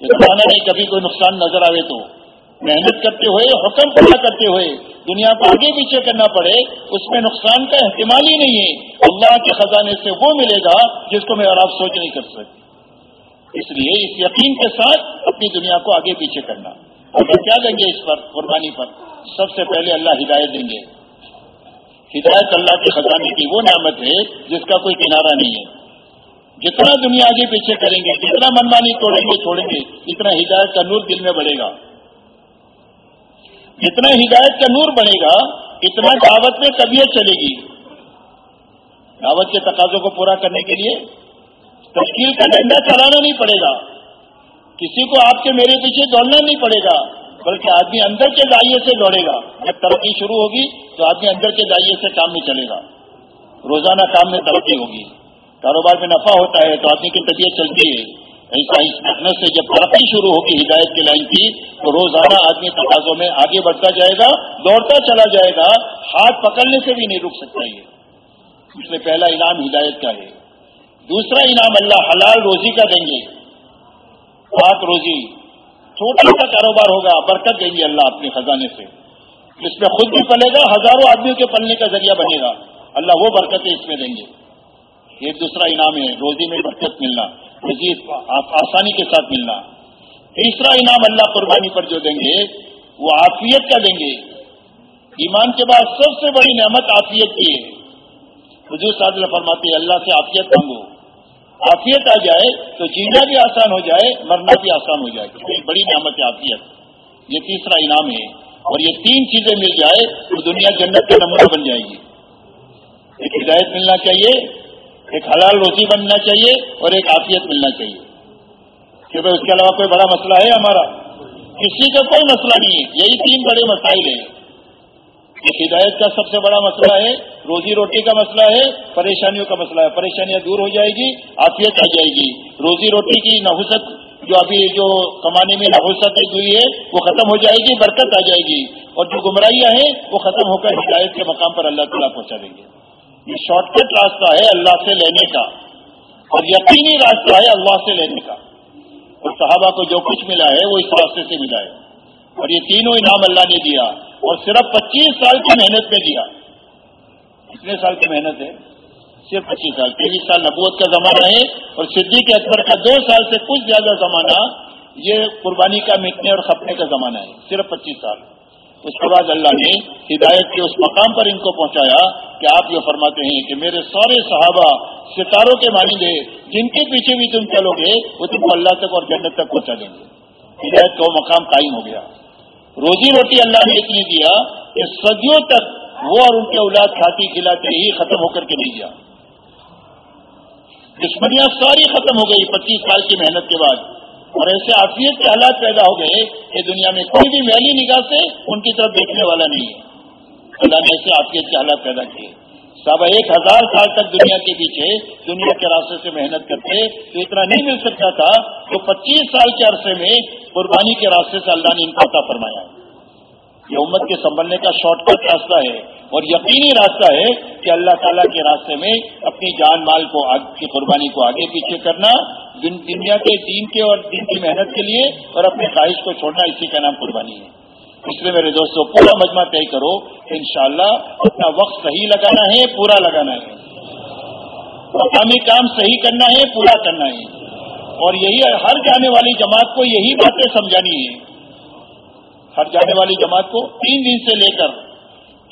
زمانہ نہیں کبھی کوئی نقصان نظر آئے تو محنت کرتے ہوئے، حکم پورا کرتے ہوئے، دنیا کو آگے پیچھے کرنا پڑے، اس میں نقصان کا احتمال ہی نہیں ہے۔ اللہ کے خزانے سے وہ ملے گا جس کو میں اور آپ سوچ نہیں کر سکتے۔ اس لیے اس یقین کے ساتھ اپنی دنیا کو آگے پیچھے کرنا۔ اور کیا دیں گے اس پر، قربانی پر؟ سب سے پہلے اللہ ہدایت دیں گے۔ ہدایت اللہ کے خزانے کی وہ نعمت ہے جس کا کوئی کنارہ نہیں ہے۔ جتنا دنیا آگے پیچھے کریں گے، جتنا منمانی توڑیں گے چھوڑیں گے، اتنا ہدایت کا نور دل میں بڑھے گا۔ جتنا ہدایت کا نور بڑھے گا، اتنا دعوت میں طبیعت چلے گی۔ دعوت کے تقاضوں کو پورا کرنے کے لیے تشکیل کا ڈنڈا چلانا نہیں پڑے گا۔ کسی کو آپ کے میرے پیچھے دوڑنا نہیں پڑے گا، بلکہ آدمی اندر کے دائیں سے دوڑے گا۔ جب ترقی شروع ہوگی تو آدمی اندر کے دائیں سے کام میں چلے گا۔ روزانہ کام میں ترقی ہوگی۔ کاروبار میں نفع ہوتا ہے تو آدمی کی طبیعت چلتی ہے۔ یعنی ایسا اس محنت سے جب ترقی شروع ہوگی ہدایت کی لائن کی، تو روزانہ آدمی تقاضوں میں آگے بڑھتا جائے گا، دوڑتا چلا جائے گا، ہاتھ پکڑنے سے بھی نہیں رک سکتا یہ۔ اس میں پہلا انعام ہدایت کا ہے۔ دوسرا انعام اللہ حلال روزی کا دیں گے۔ پاک روزی، چھوٹا سا کاروبار ہوگا، برکت دیں گے اللہ اپنے خزانے سے۔ جس میں خود بھی پلے گا، ہزاروں آدمیوں کے پلنے کا ذریعہ بنے گا۔ اللہ وہ برکتیں اس میں دیں گے۔ یہ دوسرا انعام ہے، روزی میں برکت ملنا، روزی آسانی کے ساتھ ملنا۔ تیسرا انعام اللہ قربانی پر جو دیں گے، وہ آفیت کا دیں گے۔ ایمان کے بعد سب سے بڑی نعمت آفیت کی ہے۔ حضور صاحب فرماتے اللہ سے آفیت مانگو۔ آفیت آ جائے تو جینا بھی آسان ہو جائے، مرنا بھی آسان ہو جائے۔ بڑی نعمت ہے آفیت یہ تیسرا انعام ہے۔ اور یہ تین چیزیں مل جائے تو دنیا جنت کا نمبر بن جائے گی۔ ایک ہدایت ملنا چاہیے ایک حلال روزی بننا چاہیے اور ایک عافیت ملنا چاہیے۔ کہ بھائی اس کے علاوہ کوئی بڑا مسئلہ ہے ہمارا۔ کسی کا کوئی مسئلہ نہیں ہے۔ یہی تین بڑے مسائل ہیں۔ ایک ہدایت کا سب سے بڑا مسئلہ ہے، روزی روٹی کا مسئلہ ہے، پریشانیوں کا مسئلہ ہے۔ پریشانیاں دور ہو جائے گی، عافیت آ جائے گی۔ روزی روٹی کی نحوست جو ابھی جو کمانے میں نحوست ہوئی ہے، وہ ختم ہو جائے گی، برکت آ جائے گی۔ اور جو گمراہیاں ہیں، وہ ختم ہو کر ہدایت کے مقام پر اللہ تعالیٰ پہنچا دیں گے۔ یہ شارٹ کٹ راستہ ہے اللہ سے لینے کا اور یقینی راستہ ہے اللہ سے لینے کا اور صحابہ کو جو کچھ ملا ہے وہ اس راستے سے ملا ہے اور یہ تینوں انعام اللہ نے دیا اور صرف پچیس سال کی محنت میں دیا کتنے سال کی محنت ہے؟ صرف پچیس سال، تیئیس سال نبوت کا زمانہ ہے اور صدیق اکبر کا دو سال سے کچھ زیادہ زمانہ یہ قربانی کا مٹنے اور کھپنے کا زمانہ ہے، صرف پچیس سال۔ اس کے بعد اللہ نے ہدایت کے اس مقام پر ان کو پہنچایا کہ آپ یہ فرماتے ہیں کہ میرے سارے صحابہ ستاروں کے مانند ہے جن کے پیچھے بھی تم چلو گے، وہ تم کو اللہ تک اور جنت تک پہنچا دیں گے۔ ہدایت کا وہ مقام قائم ہو گیا۔ روزی روٹی اللہ نے اتنی دیا کہ صدیوں تک وہ اور ان کے اولاد کھاتی کھلاتے ہی ختم ہو کر کے نہیں گیا۔ دشمنیاں ساری ختم ہو گئی پچیس سال کی محنت کے بعد۔ اور ایسے عافیت کے حالات پیدا ہو گئے کہ دنیا میں کوئی بھی میلی نگاہ سے ان کی طرف دیکھنے والا نہیں ہے۔ اللہ نے ایسے عافیت کے حالات پیدا کیے۔ سب ایک ہزار سال تک دنیا کے پیچھے، دنیا کے راستے سے محنت کرتے، تو اتنا نہیں مل سکتا تھا تو پچیس سال کے عرصے میں قربانی کے راستے سے اللہ نے ان کو عطا فرمایا۔ یہ امت کے سنبھلنے کا شارٹ کٹ راستہ ہے اور یقینی راستہ ہے کہ اللہ تعالیٰ کے راستے میں اپنی جان مال کو کی قربانی کو آگے پیچھے کرنا دنیا کے دین کے اور دین کی محنت کے لیے اور اپنی خواہش کو چھوڑنا، اسی کا نام قربانی ہے۔ اس لیے میرے دوستوں پورا مجمع طے کرو کہ انشاءاللہ اپنا وقت صحیح لگانا ہے، پورا لگانا ہے۔ مقامی کام صحیح کرنا ہے، پورا کرنا ہے۔ اور یہی ہر جانے والی جماعت کو یہی باتیں سمجھانی ہے ہر جانے والی جماعت کو تین دن سے لے کر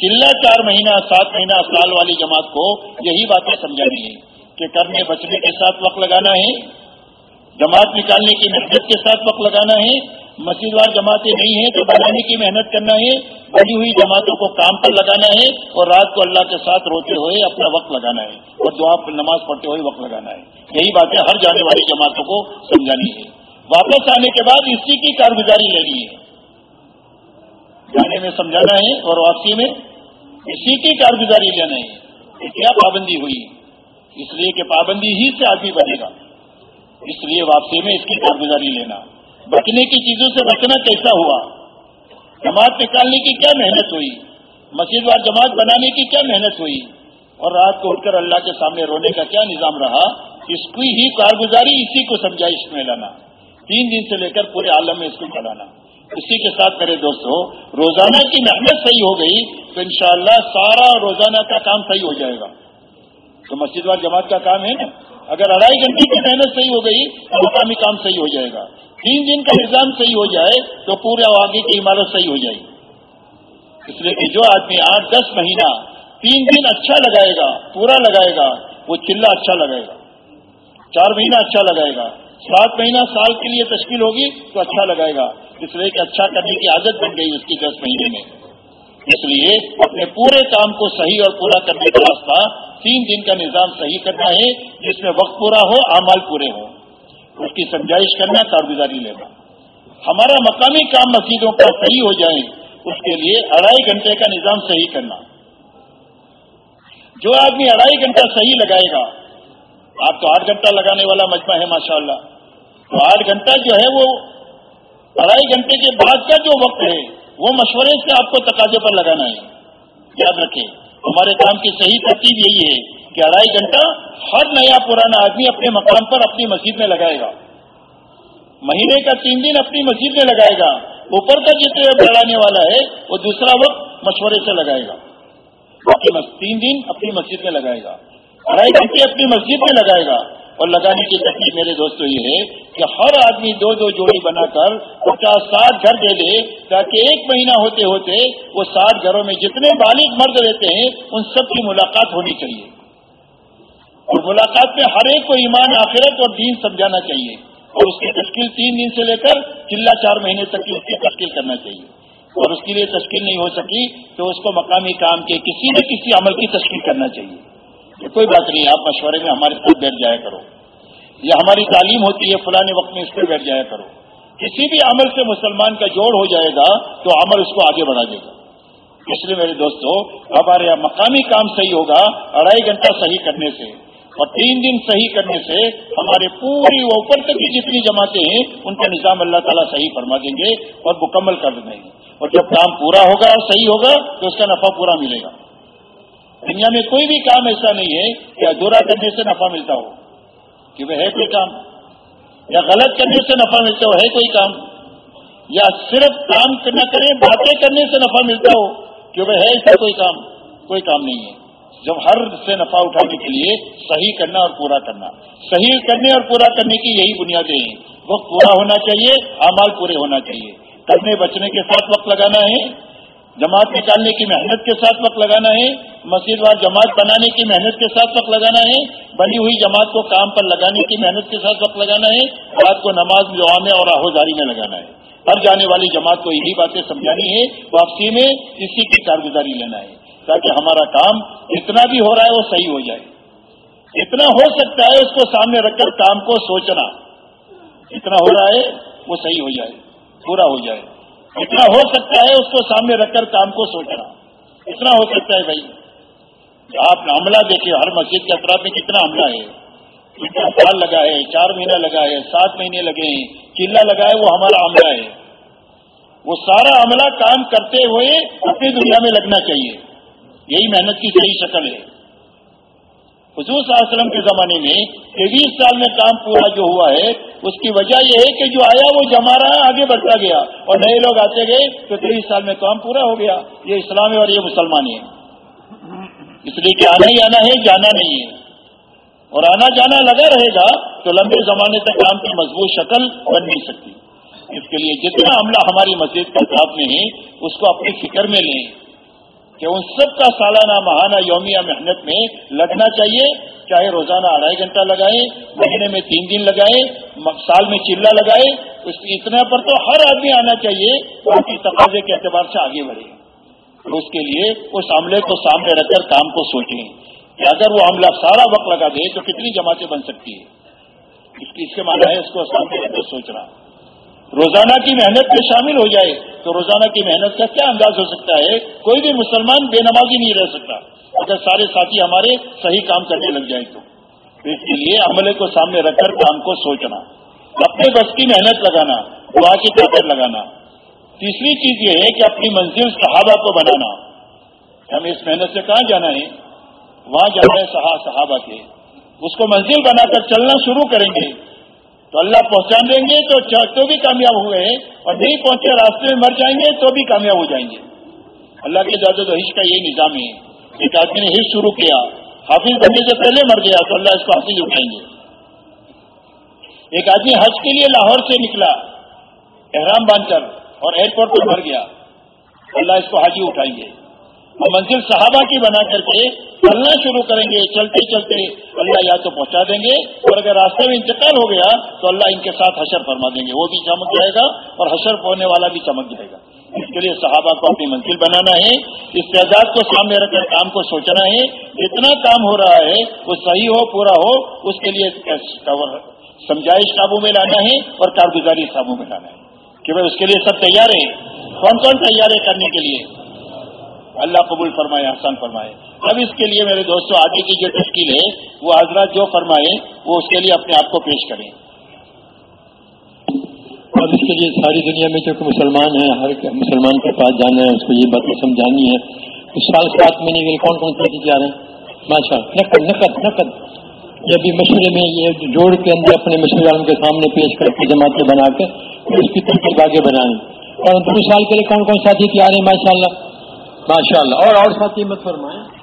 چلنا چار مہینہ، سات مہینہ سال والی جماعت کو یہی باتیں سمجھانی ہے کہ کرنے بچنے کے ساتھ وقت لگانا ہے، جماعت نکالنے کی محنت کے ساتھ وقت لگانا ہے مسجد وار جماعتیں نہیں ہیں تو بنانے کی محنت کرنا ہے بڑی ہوئی جماعتوں کو کام پر لگانا ہے اور رات کو اللہ کے ساتھ روتے ہوئے اپنا وقت لگانا ہے اور دعا پر نماز پڑھتے ہوئے وقت لگانا ہے۔ یہی باتیں ہر جانے والی جماعتوں کو سمجھانی ہے واپس آنے کے بعد اسی کی کارگزاری لینی ہے۔ جانے میں سمجھانا ہے اور واپسی میں اسی کی کارگزاری لینا ہے کیا پابندی ہوئی اس لیے کہ پابندی ہی سے آدمی بنے گا۔ اس لیے واپسی میں اس کی کارگزاری لینا۔ بچنے کی چیزوں سے بچنا کیسا ہوا؟ جماعت نکالنے کی کیا محنت ہوئی؟ مسجد وار جماعت بنانے کی کیا محنت ہوئی؟ اور رات کو اٹھ کر اللہ کے سامنے رونے کا کیا نظام رہا؟ اس کی ہی کارگزاری اسی کو سمجھائش میں لانا۔ تین دن سے لے کر پورے عالم میں اس کو چلانا اسی کے ساتھ میرے دوستو روزانہ کی محنت صحیح ہو گئی تو انشاءاللہ سارا روزانہ کا کام صحیح ہو جائے گا۔ تو مسجد وال جماعت کا کام ہے نا؟ اگر اڑائی گھنٹے کی محنت صحیح ہو گئی تو مقامی کام صحیح ہو جائے گا۔ تین دن کا نظام صحیح ہو جائے تو پورے آگے کی عمارت صحیح ہو جائے گی۔ اس لیے کہ جو آدمی آٹھ دس مہینہ تین دن اچھا لگائے گا، پورا لگائے گا، وہ چلا اچھا لگائے گا۔ چار مہینہ اچھا لگائے گا۔ سات مہینہ سال کے لیے تشکیل ہوگی تو اچھا لگائے گا۔ اس لیے کہ اچھا کرنے کی عادت بن گئی اس کی دس مہینے میں۔ اس لیے اپنے پورے کام کو صحیح اور پورا کرنے کا راستہ تین دن کا نظام صحیح کرنا ہے، جس میں وقت پورا ہو، اعمال پورے ہوں۔ اس کی سمجھائش کرنا، کارگزاری لینا۔ ہمارا مقامی کام مسجدوں کا صحیح ہو جائے، اس کے لیے اڑائی گھنٹے کا نظام صحیح کرنا۔ جو آدمی اڑائی گھنٹہ صحیح لگائے گا آپ تو آٹھ گھنٹہ لگانے والا مجمع ہے، ماشاءاللہ۔ تو آٹھ گھنٹہ جو ہے وہ اڑائی گھنٹے کے بعد کا جو وقت ہے، وہ مشورے سے آپ کو تقاضے پر لگانا ہے۔ یاد رکھیں، ہمارے کام کی صحیح ترتیب یہی ہے کہ اڑائی گھنٹہ ہر نیا پرانا آدمی اپنے مقام پر اپنی مسجد میں لگائے گا۔ مہینے کا تین دن اپنی مسجد میں لگائے گا۔ اوپر کا جتنے بڑھانے والا ہے، وہ دوسرا وقت مشورے سے لگائے گا۔ تین دن اپنی مسجد میں لگائے گا۔ اڑائی گھنٹے اپنی مسجد میں لگائے گا۔ اور لگانے کی تکلیف میرے دوستوں یہ ہے کہ ہر آدمی دو دو جوڑی بنا کر پچاس ساٹھ گھر دے دے تاکہ ایک مہینہ ہوتے ہوتے وہ ساٹھ گھروں میں جتنے بالغ مرد رہتے ہیں ان سب کی ملاقات ہونی چاہیے۔ اور ملاقات میں ہر ایک کو ایمان، آخرت اور دین سمجھانا چاہیے۔ اور اس کی تشکیل تین دن سے لے کر چلا چار مہینے تک کی اس کی تشکیل کرنا چاہیے۔ اور اس کے لیے تشکیل نہیں ہو سکی تو اس کو مقامی کام کے کسی نہ کسی عمل کی تشکیل کرنا چاہیے۔ کہ کوئی بات نہیں، آپ مشورے میں ہمارے ساتھ بیٹھ جایا کرو۔ یا ہماری تعلیم ہوتی ہے، فلاں وقت میں اس پہ بیٹھ جایا کرو۔ کسی بھی عمل سے مسلمان کا جوڑ ہو جائے گا تو عمل اس کو آگے بڑھا دے گا۔ اس لیے میرے دوستو، ہمارے یہاں مقامی کام صحیح ہوگا اڑائی گھنٹہ صحیح کرنے سے۔ اور تین دن صحیح کرنے سے ہمارے پوری اوپر تک کی جتنی جماعتیں ہیں، ان کا نظام اللہ تعالیٰ صحیح فرما دیں گے اور مکمل کر دیں گے۔ اور جب کام پورا ہوگا اور صحیح ہوگا تو اس کا نفع پورا ملے گا۔ دنیا میں کوئی بھی کام ایسا نہیں ہے کہ ادھورا کرنے سے نفع ملتا ہو، کہ وہ ہے کوئی کام، یا غلط کرنے سے نفع ملتا ہو، ہے کوئی کام، یا صرف کام نہ کریں، باتیں کرنے سے نفع ملتا ہو، کہ وہ ہے ایسا کوئی کام کوئی کام نہیں ہے۔ جب ہر سے نفع اٹھانے کے لیے صحیح کرنا اور پورا کرنا۔ صحیح کرنے اور پورا کرنے کی یہی بنیادیں ہیں۔ وقت پورا ہونا چاہیے، اعمال پورے ہونا چاہیے۔ کرنے بچنے کے ساتھ وقت لگانا ہے جماعت نکالنے کی محنت کے ساتھ وقت لگانا ہے، مسجد وار جماعت بنانے کی محنت کے ساتھ وقت لگانا ہے، بنی ہوئی جماعت کو کام پر لگانے کی محنت کے ساتھ وقت لگانا ہے، رات کو نماز میں اور آہوزاری میں لگانا ہے۔ ہر جانے والی جماعت کو یہی باتیں سمجھانی ہے، واپسی میں اسی کی کارگزاری لینا ہے، تاکہ ہمارا کام جتنا بھی ہو رہا ہے وہ صحیح ہو جائے۔ اتنا ہو سکتا ہے اس کو سامنے رکھ کر کام کو سوچنا۔ اتنا ہو رہا ہے وہ صحیح ہو جائے، پورا ہو جائے۔ اتنا ہو سکتا ہے اس کو سامنے رکھ کر کام کو سوچنا اتنا ہو سکتا ہے بھائی۔ آپ عملہ دیکھیں ہر مسجد کے اطراف میں کتنا عملہ ہے۔ کتنا سال لگا ہے، چار مہینہ لگا ہے، سات مہینے لگے ہیں۔ چلا لگا ہے، وہ ہمارا عملہ ہے۔ وہ سارا عملہ کام کرتے ہوئے اپنی دنیا میں لگنا چاہیے۔ یہی محنت کی صحیح شکل ہے۔ حضور صلی اللہ علیہ وسلم کے زمانے میں تیئیس سال میں کام پورا جو ہوا ہے، اس کی وجہ یہ ہے کہ جو آیا وہ جما رہا آگے بڑھتا گیا اور نئے لوگ آتے گئے تو تیئیس سال میں کام پورا ہو گیا۔ یہ اسلام ہے اور یہ مسلمان ہے اس لیے کہ آنا ہی آنا ہے، جانا نہیں ہے۔ اور آنا جانا لگا رہے گا تو لمبے زمانے تک کام کی مضبوط شکل بن نہیں سکتی۔ اس کے لیے جتنا عملہ ہماری مسجد کے ساتھ میں ہے، اس کو اپنی فکر میں لیں۔ کہ ان سب کا سالانہ ماہانہ یومیہ محنت میں لگنا چاہیے، چاہے روزانہ اڑائی گھنٹہ لگائے مہینے میں تین دن لگائے سال میں چلا لگائے اتنا پر تو ہر آدمی آنا چاہیے باقی تقاضے کے اعتبار سے آگے بڑھے۔ اس کے لیے اس عملے کو سامنے رکھ کر کام کو سوچیں۔ کہ اگر وہ عملہ سارا وقت لگا دے تو کتنی جماعتیں بن سکتی ہے اس اس کے معنی ہے اس کو سامنے رکھ کر سوچ رہا روزانہ کی محنت میں شامل ہو جائے تو روزانہ کی محنت کا کیا انداز ہو سکتا ہے؟ کوئی بھی مسلمان بے نمازی نہیں رہ سکتا۔ اگر سارے ساتھی ہمارے صحیح کام کرنے لگ جائیں تو۔ اس کے لیے عملے کو سامنے رکھ کر کام کو سوچنا۔ اپنے بس کی محنت لگانا، دعا کی طاقت لگانا۔ تیسری چیز یہ ہے کہ اپنی منزل صحابہ کو بنانا۔ ہمیں اس محنت سے کہاں جانا ہے؟ وہاں جانا ہے صحابہ کے۔ اس کو منزل بنا کر چلنا شروع کریں گے۔ تو اللہ پہنچان دیں گے تو تو بھی کامیاب ہوئے اور نہیں پہنچے راستے میں مر جائیں گے تو بھی کامیاب ہو جائیں گے۔ اللہ کے زیادہ تو حج کا یہ نظام ہے ایک آدمی نے حج شروع کیا۔ حافظ بننے سے پہلے مر گیا تو اللہ اس کو حافظ اٹھائیں گے۔ ایک آدمی حج کے لیے لاہور سے نکلا، احرام باندھ کر اور ایئرپورٹ پر مر گیا۔ اللہ اس کو حاجی اٹھائیں گے۔ اور منزل صحابہ کی بنا کر کے چلنا شروع کریں گے، چلتے چلتے اللہ یا تو پہنچا دیں گے، اور اگر راستے میں انتقال ہو گیا تو اللہ ان کے ساتھ حشر فرما دیں گے، وہ بھی چمک جائے گا اور حشر ہونے والا بھی چمک جائے گا۔ اس کے لیے صحابہ کو اپنی منزل بنانا ہے، اس تعداد کو سامنے رکھ کر کام کو سوچنا ہے، جتنا کام ہو رہا ہے، وہ صحیح ہو، پورا ہو، اس کے لیے سمجھائش قابو میں لانا ہے اور کارگزاری قابو میں لانا ہے۔ کہ بھائی اس کے لیے سب تیار ہیں؟ کون کون تیار ہے کرنے کے لیے؟ اللہ قبول فرمائے آسان فرمائے۔ اب اس کے لیے میرے دوستوں آگے کی جو تشکیل ہے وہ حضرات جو فرمائے، وہ اس کے لیے اپنے آپ کو پیش کریں۔ اب اس کے لیے ساری دنیا میں جو مسلمان ہیں، ہر مسلمان کے پاس جانا ہے، اس کو یہ باتیں سمجھانی ہے۔ اس سال سات مہینے کے لیے کون کون سی جا رہے ہیں؟ ماشاء نقد نقد نقد۔ یہ بھی مشورے میں یہ جوڑ کے اندر اپنے مشورے والوں کے سامنے پیش کر کے جماعتیں بنا کے، اس کی ترکیب آگے بنائیں۔ اور دو سال کے لیے کون کون ساتھی تیار ہیں؟ ماشاء اللہ ماشاء اللہ اور اور ساتھی مت فرمائیں۔